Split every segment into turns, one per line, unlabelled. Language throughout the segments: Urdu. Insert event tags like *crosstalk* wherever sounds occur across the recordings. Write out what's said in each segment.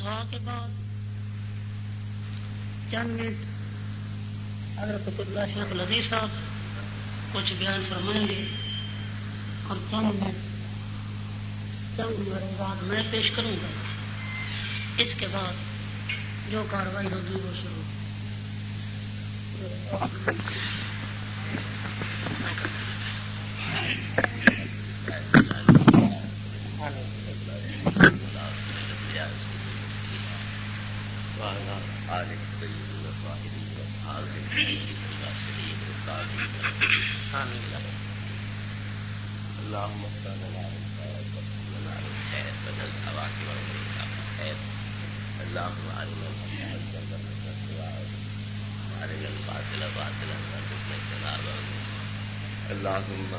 دعا کے بعد چند منٹ حضرت اللہ شیخ لذیذ صاحب کچھ بیان فرمائیں گے اور چند منٹ چند بات میں پیش کروں گا۔ اس کے بعد جو کاروائی ہوگی وہ شروع۔
اللهم صل على اللهم علم وارنا الباطل باطلا وارزقنا اجتنابه اللهم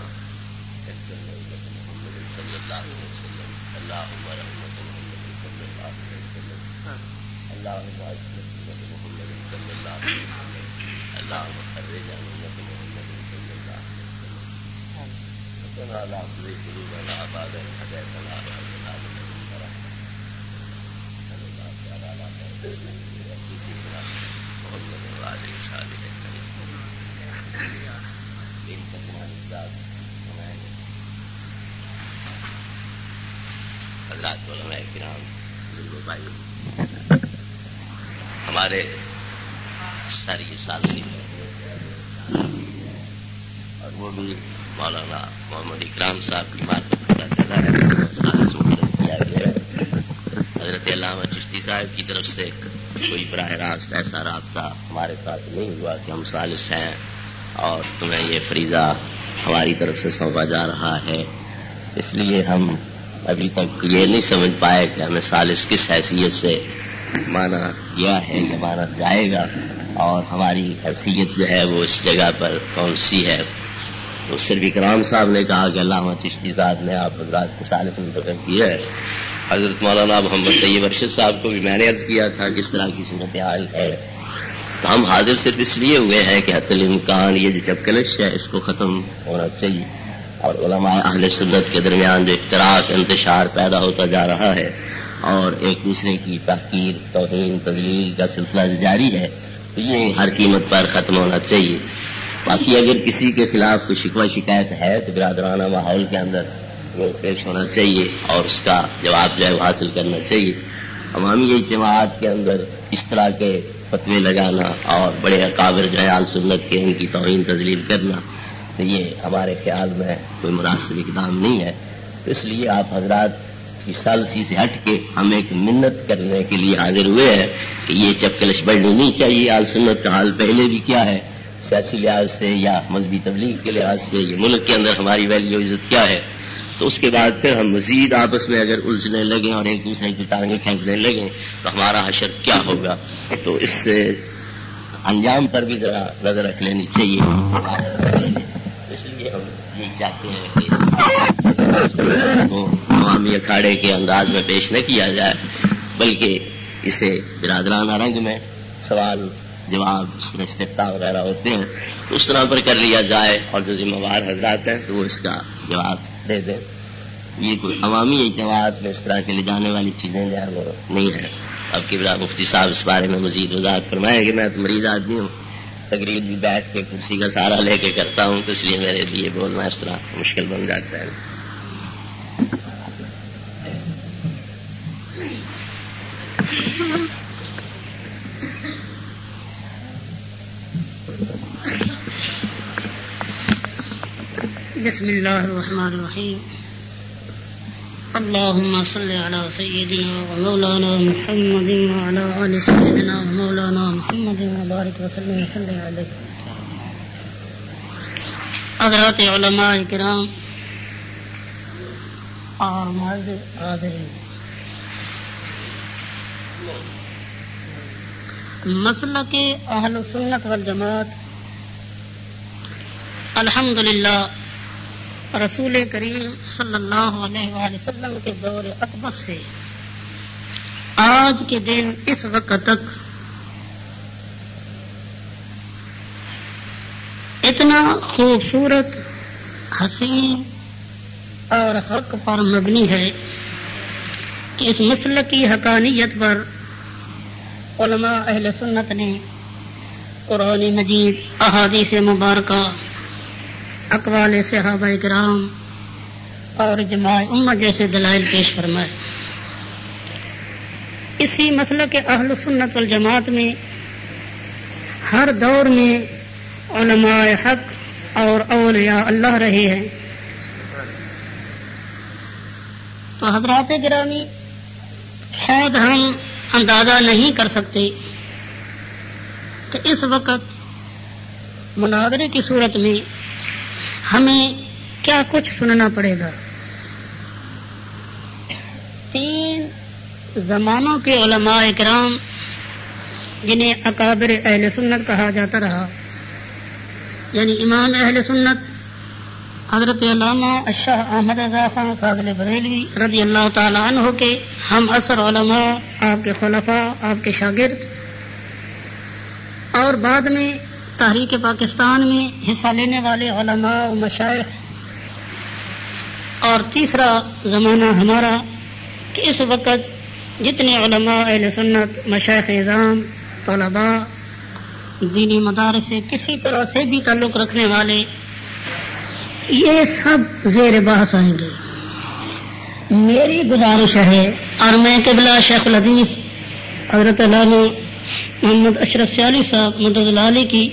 اجعل محمد صلى الله عليه وسلم. اللهم رحمة محمد صلى الله عليه وسلم اللهم اجعل محمد صلى الله عليه وسلم اللهم فرج عن امة محمد صلى الله عليه وسلم ربنا لا تزغ قلوبنا بعد إذ هديتنا وهب لنا من لدنك رحمة حضرات بھائی ہمارے ساری سال سی اور وہ بھی مولانا محمد اکرام صاحب کی بات پتا چلا ہے۔ حضرت علامہ چشتی صاحب کی طرف سے کوئی براہ راست ایسا رابطہ ہمارے ساتھ نہیں ہوا کہ ہم سالس ہیں اور تمہیں یہ فریضہ ہماری طرف سے سونپا جا رہا ہے۔ اس لیے ہم ابھی تک یہ نہیں سمجھ پائے کہ ہمیں سالس کس حیثیت سے مانا۔ گیا ہے یا مانا جائے گا۔ اور ہماری حیثیت جو ہے وہ اس جگہ پر کون سی ہے؟ تو صرف اکرام صاحب نے کہا کہ علامہ چشتی صاحب نے آپ حضرات کو سالس منتخب کیا ہے۔ حضرت مولانا محمد طیب ارشد صاحب کو بھی میں نے عرض کیا تھا کس طرح کی صورت حال ہے۔ تو ہم حاضر صرف اس لیے ہوئے ہیں کہ حت الامکان یہ جو جب کلش ہے اس کو ختم ہونا چاہیے۔ اور علماء اہل سنت کے درمیان جو اختراق انتشار پیدا ہوتا جا رہا ہے اور ایک دوسرے کی تحقیر، توہین تدلیل کا سلسلہ جاری ہے، تو یہ ہر قیمت پر ختم ہونا چاہیے۔ باقی اگر کسی کے خلاف کوئی شکوہ، شکایت ہے، تو برادرانہ ماحول کے اندر وہ پیش ہونا چاہیے اور اس کا جواب جو ہے وہ حاصل کرنا چاہیے۔ عوامی اجتماعات کے اندر اس طرح کے فتوے لگانا اور بڑے اکابر جو ہے آل سنت کے، ان کی توہین تجلیل کرنا تو یہ ہمارے خیال میں کوئی مناسب اقدام نہیں ہے۔ تو اس لیے آپ حضرات کی سالسی سے ہٹ کے ہم ایک منت کرنے کے لیے حاضر ہوئے ہیں کہ یہ چپکلش بڑھنی نہیں چاہیے۔ آل سنت کا حال پہلے بھی کیا ہے؟ سیاسی لحاظ سے یا مذہبی تبلیغ کے لحاظ سے یہ ملک کے اندر ہماری ویلیو عزت کیا ہے؟ تو اس کے بعد پھر ہم مزید آپس میں اگر الجھنے لگیں اور ایک دوسرے کی ٹانگیں کھینچنے لگیں تو ہمارا حشر کیا ہوگا؟ تو اس سے انجام پر بھی ذرا نظر رکھ لینی چاہیے۔ اس لیے ہم یہ چاہتے ہیں کہ عوامی اکھاڑے کے انداز میں پیش نہ کیا جائے بلکہ اسے برادرانہ رنگ میں سوال جواب استفتا وغیرہ ہوتے ہیں، تو اس طرح پر کر لیا جائے اور جو ذمہ وار حضرات ہیں، تو وہ اس کا جواب دے دیں۔ یہ کوئی عوامی اجتماعات میں اس طرح کے لے جانے والی چیزیں جو ہے وہ نہیں ہے اب کی مفتی صاحب اس بارے میں مزید وضاحت فرمائیں کہ میں تو مریض آدمی ہوں۔ تقریر بھی بیٹھ کے کرسی کا سہارا لے کے کرتا ہوں، تو اس لیے میرے لیے بولنا اس طرح مشکل بن جاتا ہے۔
بسم الله الرحمن الرحيم اللهم صل على سيدنا ومولانا محمد وعلى آل سيدنا ومولانا محمد وبارك وسلم وسلم عليه. حضرات علماء کرام، اور حاضرین مسئلہ کے اہل سنت والجماعت الحمد للہ رسول کریم صلی اللہ علیہ وآلہ وسلم کے دور اکبر سے آج کے دن اس وقت تک اتنا خوبصورت، حسین اور حق پر مبنی ہے کہ اس مسل کی حقانیت پر علماء اہل سنت نے قرآن مجید، احادیث مبارکہ اقوال صحابہ کرام اور جماع امت جیسے دلائل پیش فرمائے۔ اسی مسئلہ کے اہل سنت والجماعت میں ہر دور میں علماء حق اور اولیاء اللہ رہے ہیں۔ تو حضرات گرامی شاید ہم اندازہ نہیں کر سکتے کہ اس وقت مناظرے کی صورت میں ہمیں کیا کچھ سننا پڑے گا؟ تین زمانوں کے علماء کرام جنہیں اکابر اہل سنت کہا جاتا رہا یعنی امام اہل سنت حضرت علامہ اشاہ احمد رضا خان فاضل بریلوی رضی اللہ تعالیٰ عنہ کے ہم اثر علماء آپ کے خلفاء آپ کے شاگرد اور بعد میں تحریک پاکستان میں حصہ لینے والے علماء و مشائق اور تیسرا زمانہ ہمارا کہ اس وقت جتنے علماء اہل سنت مشائق نظام طلباء، دینی مدارس سے کسی طرح سے بھی تعلق رکھنے والے، یہ سب زیر بحث آئیں گے۔ میری گزارش ہے، اور میں قبلہ شیخ الحدیث حضرت علامہ محمد اشرف سیالی صاحب مدد علی کی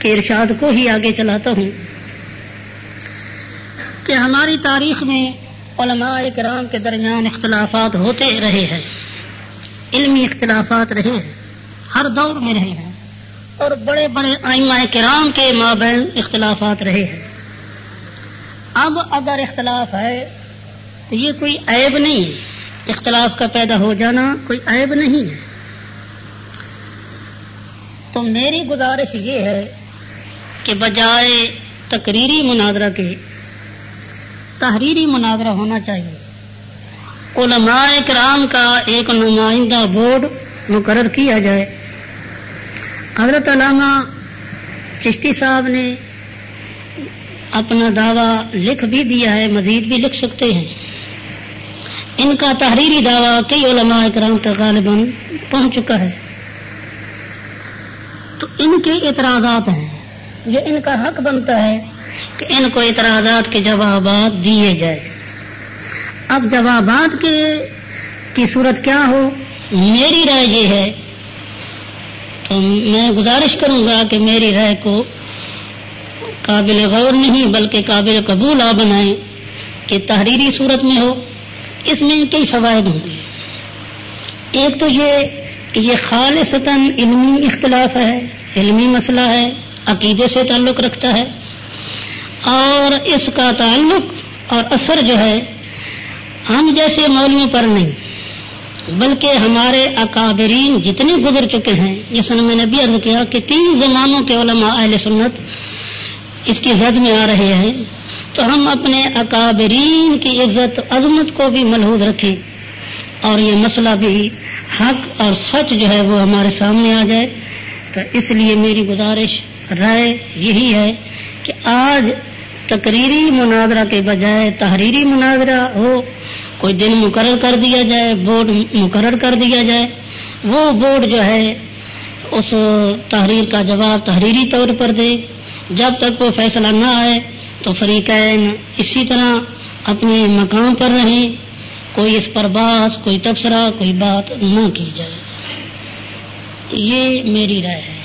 کے ارشاد کو ہی آگے چلاتا ہوں کہ ہماری تاریخ میں علماء کرام کے درمیان اختلافات ہوتے رہے ہیں، علمی اختلافات رہے ہیں، ہر دور میں رہے ہیں اور بڑے بڑے آئمہ کرام کے مابین اختلافات رہے ہیں۔ اب اگر اختلاف ہے تو یہ کوئی عیب نہیں ہے۔ اختلاف کا پیدا ہو جانا کوئی عیب نہیں ہے۔ تو میری گزارش یہ ہے کہ بجائے تقریری مناظرہ کے تحریری مناظرہ ہونا چاہیے۔ علماء کرام کا ایک نمائندہ بورڈ مقرر کیا جائے۔ حضرت علامہ چشتی صاحب نے اپنا دعویٰ لکھ بھی دیا ہے، مزید بھی لکھ سکتے ہیں۔ ان کا تحریری دعویٰ کئی علماء کرام تک غالباً پہنچ چکا ہے۔ تو ان کے اعتراضات ہیں۔ یہ ان کا حق بنتا ہے کہ ان کو اعتراضات کے جوابات دیے جائے۔ اب جوابات کے کی صورت کیا ہو؟ میری رائے یہ ہے۔ تو میں گزارش کروں گا کہ میری رائے کو قابل غور نہیں بلکہ قابل قبول آ بنائیں کہ تحریری صورت میں ہو۔ اس میں کئی فوائد ہوں۔ گے ایک تو یہ کہ یہ خالصتاً علمی اختلاف ہے، علمی مسئلہ ہے۔ عقیدے سے تعلق رکھتا ہے اور اس کا تعلق اور اثر جو ہے ہم جیسے مولویوں پر نہیں، بلکہ ہمارے اکابرین جتنے گزر چکے ہیں جس نے میں نے بھی عرض کیا کہ تین زمانوں کے علماء اہل سنت اس کی زد میں آ رہے ہیں۔ تو ہم اپنے اکابرین کی عزت، عظمت کو بھی ملحوظ رکھیں اور یہ مسئلہ بھی حق اور سچ جو ہے وہ ہمارے سامنے آ جائے۔ تو اس لیے میری گزارش رائے یہی ہے کہ آج تقریری مناظرہ کے بجائے تحریری مناظرہ ہو، کوئی دن مقرر کر دیا جائے، بورڈ مقرر کر دیا جائے، وہ بورڈ جو ہے اس تحریر کا جواب تحریری طور پر دے۔ جب تک وہ فیصلہ نہ آئے تو فریقین اسی طرح اپنے مقام پر رہیں۔ کوئی اس پر باس کوئی تبصرہ، کوئی بات نہ کی جائے۔ یہ میری رائے ہے۔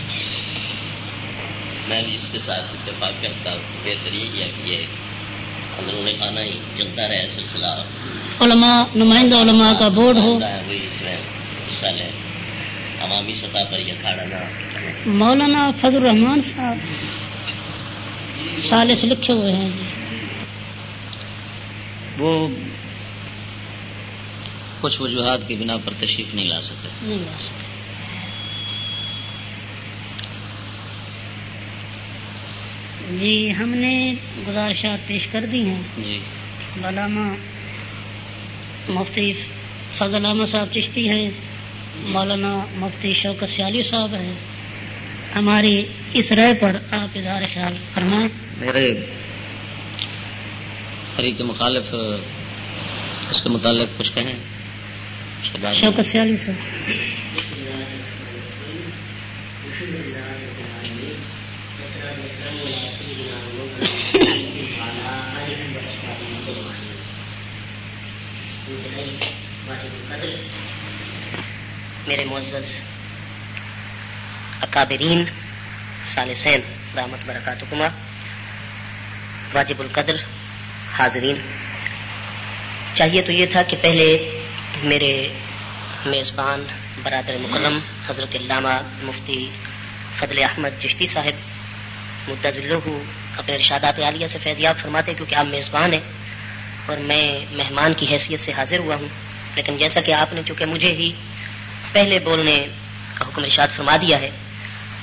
میں بھی اس کے ساتھ اتفاق کرتا ہوں بہتر یہ اندروں نے آنا ہی چلتا رہے سلسلہ۔
علماء نمائندہ علماء کا بورڈ ہو۔
حصہ لے عوامی سطح پر یہ کھاڑا نہ
مولانا فضل الرحمان صاحب سالس لکھے ہوئے ہیں۔
وہ کچھ وجوہات کی بنا پر تشریف نہیں لا سکتے۔
نہیں لا سکتے۔ جی ہم نے گزارشات پیش کر دی ہیں۔
جی۔
علامہ مفتی فضل احمد صاحب چشتی ہیں مولانا مفتی شوکت سیالی صاحب ہیں۔ ہماری اس رائے پر آپ اظہار خیال فرمائیں۔
میرے فریق مخالف
اس کے متعلق کچھ کہیں۔
شوکت سیالی سر
میرے معزز، اکابرین سالسین رحمت برکاتکما، واجب القدر، حاضرین۔ چاہیے تو یہ تھا کہ پہلے میرے میزبان برادر مکرم، حضرت علامہ مفتی فضل احمد چشتی صاحب مدض اللہ اپنے ارشادات عالیہ سے فیضیاب فرماتے کیونکہ آپ میزبان ہیں اور میں مہمان کی حیثیت سے حاضر ہوا ہوں۔ لیکن جیسا کہ آپ نے چونکہ مجھے ہی پہلے بولنے کا حکم ارشاد فرما دیا ہے،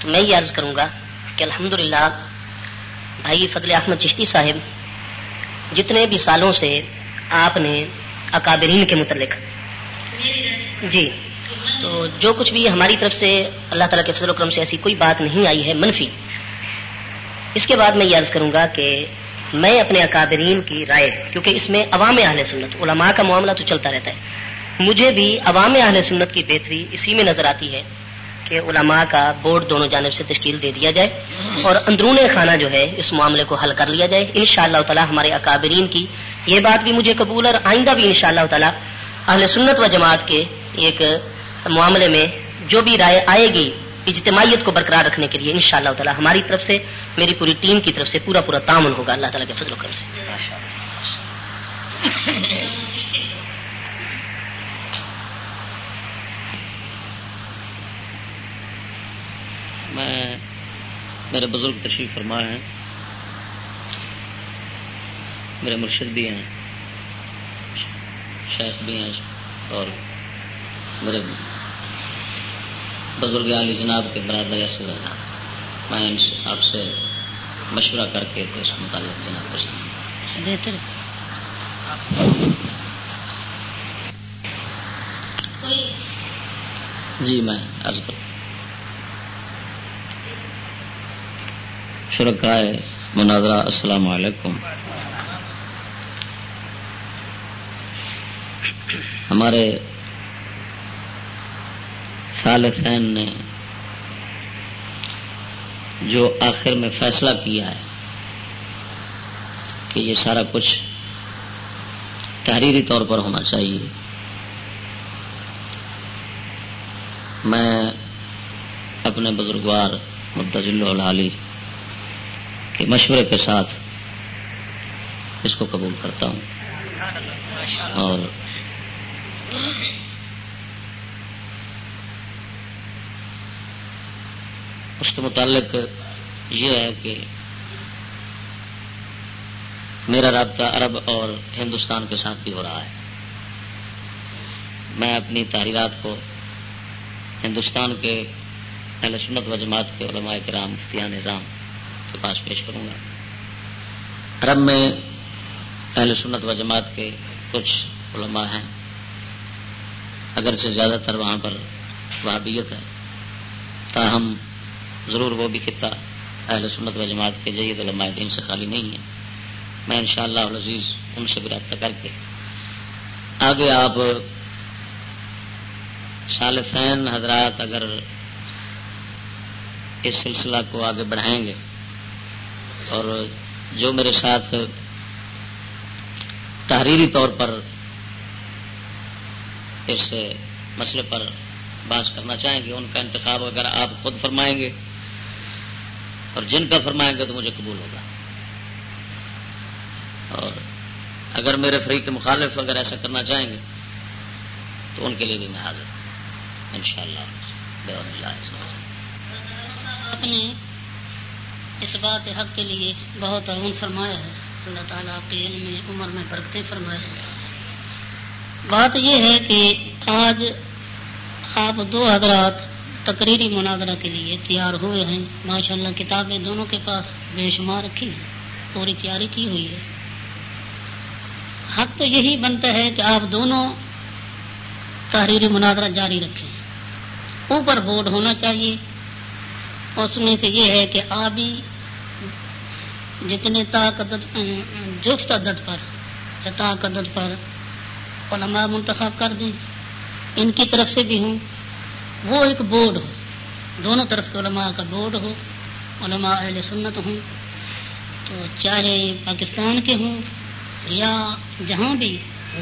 تو میں یہ عرض کروں گا کہ الحمدللہ، بھائی فضل احمد چشتی صاحب، جتنے بھی سالوں سے آپ نے اکابرین کے متعلق جی تو جو کچھ بھی ہماری طرف سے اللہ تعالیٰ کے فضل و کرم سے ایسی کوئی بات نہیں آئی ہے منفی، اس کے بعد میں یہ عرض کروں گا کہ میں اپنے اکابرین کی رائے، کیونکہ اس میں عوام اہل سنت، علماء کا معاملہ تو چلتا رہتا ہے۔ مجھے بھی عوام اہل سنت کی بہتری اسی میں نظر آتی ہے کہ علماء کا بورڈ دونوں جانب سے تشکیل دے دیا جائے اور اندرون خانہ جو ہے اس معاملے کو حل کر لیا جائے۔ ان شاء اللہ تعالیٰ ہمارے اکابرین کی یہ بات بھی مجھے قبول اور آئندہ بھی ان شاء اللہ تعالیٰ اہل سنت و جماعت کے ایک معاملے میں جو بھی رائے آئے گی اجتماعیت کو برقرار رکھنے کے لیے ان شاء اللہ تعالیٰ ہماری طرف سے، میری پوری ٹیم کی طرف سے پورا پورا تعاون ہوگا، اللہ تعالیٰ کے فضل و کرم سے۔
میں میرے بزرگ تشریف فرما ہیں۔ میرے مرشد بھی ہیں۔ شیخ بھی ہیں۔ اور میرے بزرگ علی جناب کے برادر ایسے رہنا میں آپ سے مشورہ کر کے اس متعلق جناب
بہتر۔
جی میں عرض کروں شرکائے مناظرہ، السلام علیکم۔ ہمارے صالحین نے جو آخر میں فیصلہ کیا ہے کہ یہ سارا کچھ تحریری طور پر ہونا چاہیے، میں اپنے بزرگوار مدضل العالی کے مشورے کے ساتھ اس کو قبول کرتا ہوں۔ اور اس کے متعلق یہ ہے کہ میرا رابطہ عرب اور ہندوستان کے ساتھ بھی ہو رہا ہے۔ میں اپنی تحریرات کو ہندوستان کے اہل سنت و جماعت کے علماء کرام مفتیان نظام کے پاس پیش کروں گا۔ عرب میں اہل سنت و جماعت کے کچھ علماء ہیں۔ اگرچہ زیادہ تر وہاں پر وہابیت ہے، تاہم ضرور وہ بھی خطہ اہل سنت و جماعت کے جید علماء دین سے خالی نہیں ہے۔ میں انشاءاللہ شاء اللہ عزیز ان سے بھی رابطہ کر کے آگے آپ صالفین حضرات اگر اس سلسلہ کو آگے بڑھائیں گے۔ اور جو میرے ساتھ تحریری طور پر اس مسئلے پر بات کرنا چاہیں گے، ان کا انتخاب اگر آپ خود فرمائیں گے اور جن کا فرمائیں گے تو مجھے قبول ہوگا۔ اور اگر میرے فریق کے مخالف اگر ایسا کرنا چاہیں گے تو ان کے لیے بھی میں حاضر ہوں۔ ان شاء اللہ
آپ نے اس بات حق کے لیے بہت عون فرمایا ہے۔ اللہ تعالیٰ آپ کے علم میں، عمر میں برکتیں فرمائے بات یہ ہے کہ آج آپ دو حضرات تقریری مناظرہ کے لیے تیار ہوئے ہیں۔ ماشاء اللہ کتابیں دونوں کے پاس بے شمار رکھی ہیں۔ پوری تیاری کی ہوئی ہے۔ حق تو یہی بنتا ہے کہ آپ دونوں تحریری مناظرہ جاری رکھیں۔ اوپر بورڈ ہونا چاہیے۔ اس میں سے یہ ہے کہ آبی جتنے طاقت جفت عدد پر، یا طاقت پر علماء منتخب کر دیں۔ ان کی طرف سے بھی ہوں۔ وہ ایک بورڈ ہو۔ دونوں طرف کے علماء کا بورڈ ہو۔ علماء اہل سنت ہوں۔ تو چاہے پاکستان کے ہوں یا جہاں بھی ہو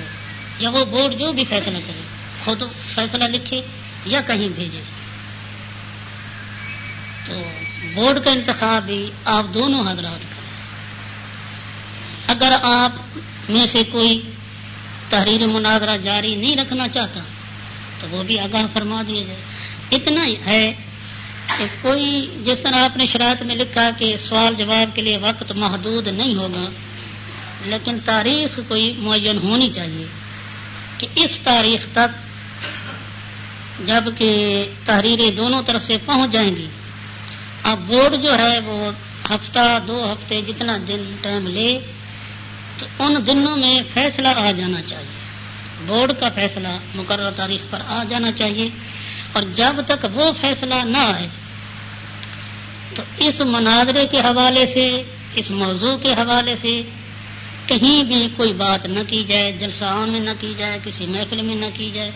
یا وہ بورڈ جو بھی فیصلہ کرے، خود فیصلہ لکھے یا کہیں بھیجے۔ تو بورڈ کا انتخاب بھی آپ دونوں حضرات کریں اگر آپ میں سے کوئی تحریر مناظرہ جاری نہیں رکھنا چاہتا، تو وہ بھی آگاہ فرما دیا جائے۔ اتنا ہی ہے کہ کوئی جس طرح آپ نے شرائط میں لکھا کہ سوال جواب کے لیے وقت محدود نہیں ہوگا، لیکن تاریخ کوئی معین ہونی چاہیے کہ اس تاریخ تک جبکہ تحریریں دونوں طرف سے پہنچ جائیں گی، اب بورڈ جو ہے وہ ہفتہ، دو ہفتے جتنا دن ٹائم لے تو ان دنوں میں فیصلہ آ جانا چاہیے۔ بورڈ کا فیصلہ، مقررہ تاریخ پر آ جانا چاہیے۔ اور جب تک وہ فیصلہ نہ آئے، تو اس مناظرے کے حوالے سے، اس موضوع کے حوالے سے کہیں بھی کوئی بات نہ کی جائے، جلسہ میں نہ کی جائے، کسی محفل میں نہ کی جائے۔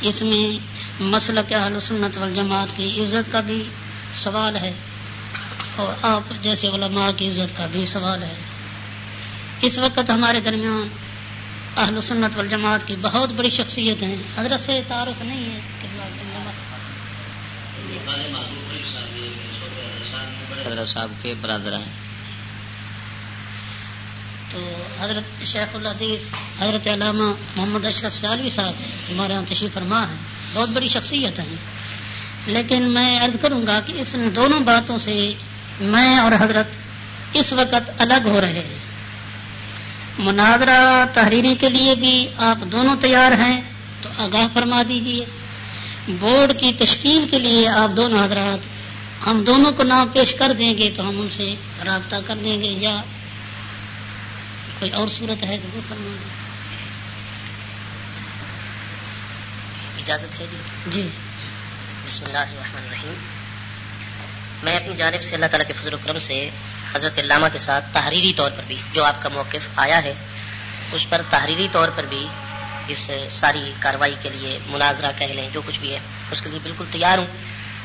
اس میں مسئلہ کیا حل سنت والجماعت کی عزت کا بھی سوال ہے اور آپ جیسے علماء کی عزت کا بھی سوال ہے۔ اس وقت ہمارے درمیان اہل سنت والجماعت کی بہت بڑی شخصیت ہیں۔ حضرت سے تعارف نہیں ہے
حضرت صاحب کے برادر ہیں۔
تو حضرت شیخ العدیز حضرت علامہ محمد اشرف سیالوی صاحب ہمارے یہاں تشریف فرما ہے۔ بہت بڑی شخصیت ہیں۔ لیکن میں عرض کروں گا کہ اس دونوں باتوں سے میں اور حضرت اس وقت الگ ہو رہے ہیں۔ مناظرہ تحریری کے لیے بھی آپ دونوں تیار ہیں تو آگاہ فرما دیجیے۔ بورڈ کی تشکیل کے لیے آپ دونوں حضرات ہم دونوں کو نام پیش کر دیں گے تو ہم ان سے رابطہ کر دیں گے یا کوئی اور صورت ہے تو وہ فرما دیں۔
اجازت ہے جی؟
جی۔
بسم اللہ الرحمن الرحیم۔ میں اپنی جانب سے اللہ تعالیٰ کے فضل و کرم سے حضرت علامہ کے ساتھ تحریری طور پر بھی جو آپ کا موقف آیا ہے، اس پر تحریری طور پر بھی اس ساری کاروائی کے لیے مناظرہ کہہ لیں، جو کچھ بھی ہے، اس کے لیے بالکل تیار ہوں۔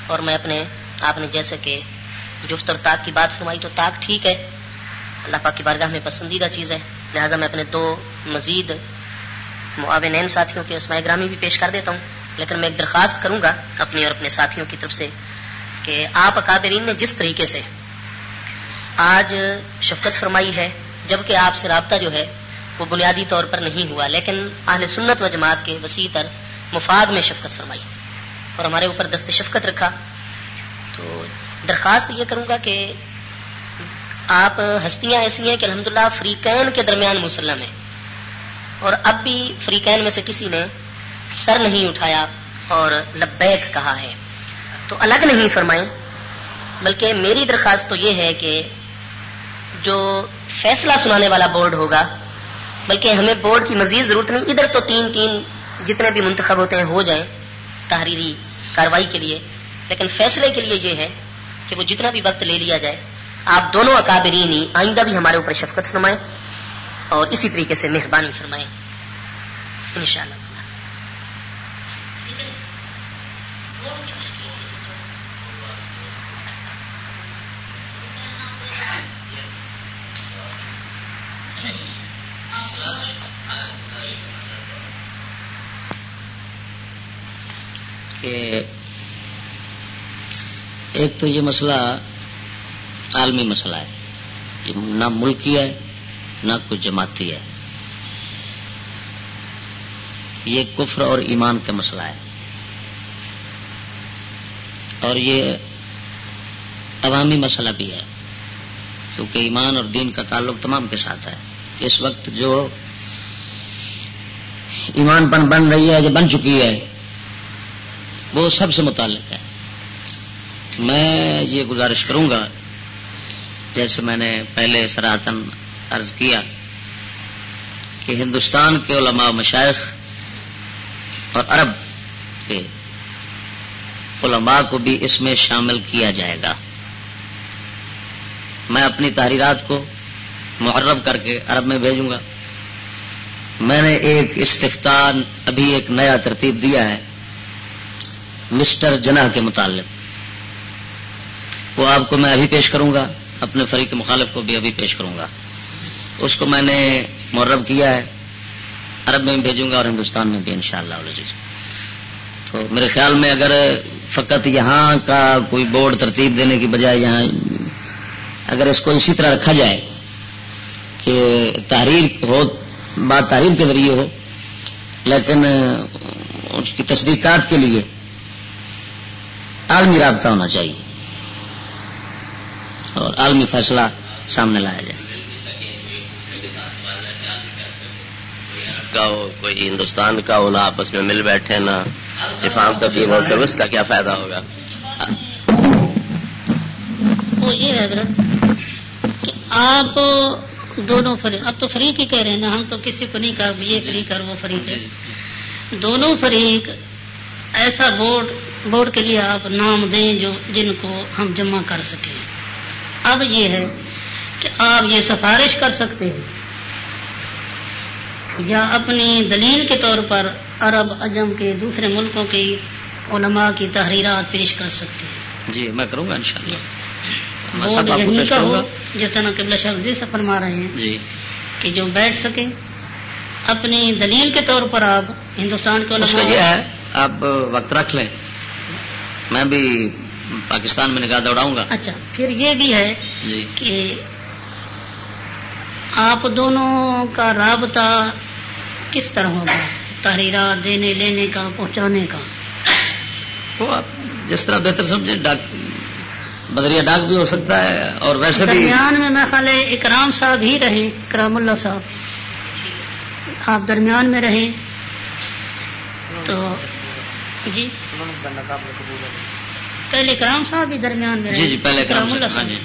اور میں اپنے، آپ نے جیسے کہ جفت اور تاک کی بات فرمائی تو تاک ٹھیک ہے، اللہ پاک کی بارگاہ میں پسندیدہ چیز ہے۔ لہٰذا میں اپنے دو مزید معاون ساتھیوں کے اسماء گرامی بھی پیش کر دیتا ہوں۔ لیکن میں ایک درخواست کروں گا اپنی اور اپنے ساتھیوں کی طرف سے کہ آپ اکابرین نے جس طریقے سے آج شفقت فرمائی ہے، جبکہ آپ سے رابطہ جو ہے، وہ بنیادی طور پر نہیں ہوا، لیکن اہل سنت و جماعت کے وسیع تر مفاد میں شفقت فرمائی۔ اور ہمارے اوپر دست شفقت رکھا۔ تو درخواست یہ کروں گا کہ آپ ہستیاں ایسی ہیں کہ الحمدللہ فریقین کے درمیان مسلم ہیں۔ اور اب بھی فریقین میں سے کسی نے سر نہیں اٹھایا اور لبیک کہا ہے۔ تو الگ نہیں فرمائیں، بلکہ میری درخواست تو یہ ہے کہ جو فیصلہ سنانے والا بورڈ ہوگا، بلکہ ہمیں بورڈ کی مزید ضرورت نہیں، ادھر تو تین تین جتنے بھی منتخب ہوتے ہیں ہو جائیں تحریری کاروائی کے لیے۔ لیکن فیصلے کے لیے یہ ہے کہ وہ جتنا بھی وقت لے لیا جائے، آپ دونوں اکابرین ہی آئندہ بھی ہمارے اوپر شفقت فرمائیں اور اسی طریقے سے مہربانی فرمائیں۔ انشاءاللہ۔
کہ ایک تو یہ مسئلہ عالمی مسئلہ ہے، یہ نہ ملکی ہے، نہ کچھ جماعتی ہے۔ یہ کفر اور ایمان کا مسئلہ ہے۔ اور یہ عوامی مسئلہ بھی ہے، کیونکہ ایمان اور دین کا تعلق تمام کے ساتھ ہے۔ اس وقت جو ایمان پن بن رہی ہے، جو بن چکی ہے وہ سب سے متعلق ہے۔ میں یہ گزارش کروں گا، جیسے میں نے پہلے سراہتن عرض کیا، کہ ہندوستان کے علماء مشائق اور عرب کے علماء کو بھی اس میں شامل کیا جائے گا۔ میں اپنی تحریرات کو محرب کر کے عرب میں بھیجوں گا۔
میں نے ایک استفتان، ابھی ایک نیا ترتیب دیا ہے۔ مسٹر جناح کے متعلق۔ وہ آپ کو میں ابھی پیش کروں گا، اپنے فریق مخالف کو بھی ابھی پیش کروں گا۔ اس کو میں نے مرب کیا ہے، عرب میں بھی بھیجوں گا اور ہندوستان میں بھی ان شاء اللہ تو میرے خیال میں اگر فقط یہاں کا کوئی بورڈ ترتیب دینے کی بجائے یہاں اگر اس کو اسی طرح رکھا جائے کہ تحریر ہو، بات تحریر کے ذریعے ہو، لیکن اس کی تصدیقات کے لیے عالمی رابطہ ہونا چاہیے۔ اور عالمی فیصلہ سامنے لایا جائے۔
کا ہو کوئی ہندوستان کا ہو نہ آپس میں مل بیٹھے نہ افام تفیم ہو سروس کا کیا فائدہ ہوگا؟
وہ یہ ہے حضرت کہ آپ دونوں فریق اب تو فریق ہی کہہ رہے ہیں نا ہم تو کسی کو نہیں کہا یہ فریق اور وہ فریق ہے۔ دونوں فریق ایسا بورڈ بورڈ کے لیے آپ نام دیں جو جن کو ہم جمع کر سکیں۔ اب یہ ہے کہ آپ یہ سفارش کر سکتے ہیں۔ یا اپنی دلیل کے طور پر عرب اجم کے دوسرے ملکوں کی علماء کی تحریرات پیش کر سکتے ہیں۔
جی میں کروں گا انشاءاللہ۔
بورڈ یہیں کا ہو جس طرح قبل شخصی سے فرما رہے ہیں۔
جی۔
کہ جو بیٹھ سکیں اپنی دلیل کے طور پر آپ ہندوستان کے
اس کا یہ ہے آپ وقت رکھ لیں۔ میں بھی پاکستان میں نگاہ دوڑاؤں گا۔
اچھا پھر یہ بھی ہے
جی۔
کہ آپ دونوں کا رابطہ کس طرح ہوگا؟ تحریرات دینے لینے کا پہنچانے کا؟
وہ آپ جس طرح بہتر سمجھے ڈاک بدریا ڈاک بھی ہو سکتا ہے اور ویسے بھی
درمیان میں میں خیال ہے اکرام صاحب ہی رہے کرام اللہ صاحب۔ آپ درمیان میں رہیں تو جی۔ پہلے اکرام صاحب بھی درمیان میں رہے
جی جی پہلے
کرام
صاحب ہاں جی۔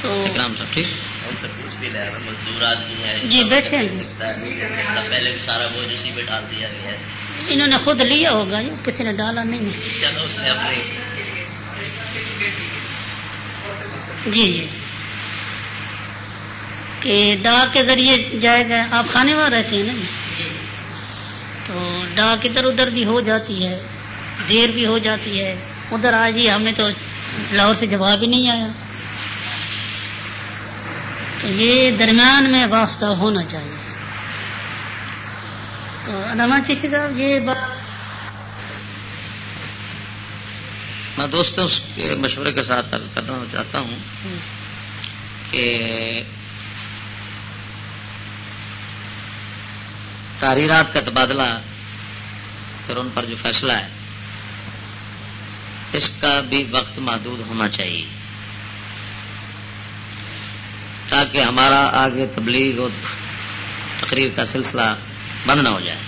تو
اکرام صاحب ٹھیک؟
مزدور آدمی ہے
جی، بیٹھے
پہلے بھی سارا بوجھ اسی پہ ڈال دیا گیا ہے۔
انہوں نے خود لیا ہوگا یا کسی نے ڈالا نہیں۔
چلو اس نے
جی جی۔ کہ ڈاک کے ذریعے جائے گا آپ کھانے وہاں رہتے ہیں نا؟ جی؟ تو ڈاک ادھر ادھر بھی ہو جاتی ہے۔ دیر بھی ہو جاتی ہے۔ ادھر آ جی ہمیں تو لاہور سے جواب ہی نہیں آیا۔ تو یہ درمیان میں واسطہ ہونا چاہیے۔ تو علامہ چشتی صاحب یہ بات
میں دوستوں کے مشورے کے ساتھ کرنا چاہتا ہوں کہ تحریرات کا تبادلہ پھر ان پر جو فیصلہ ہے اس کا بھی وقت محدود ہونا چاہیے۔ تاکہ ہمارا آگے تبلیغ اور تقریر کا سلسلہ بند نہ ہو جائے۔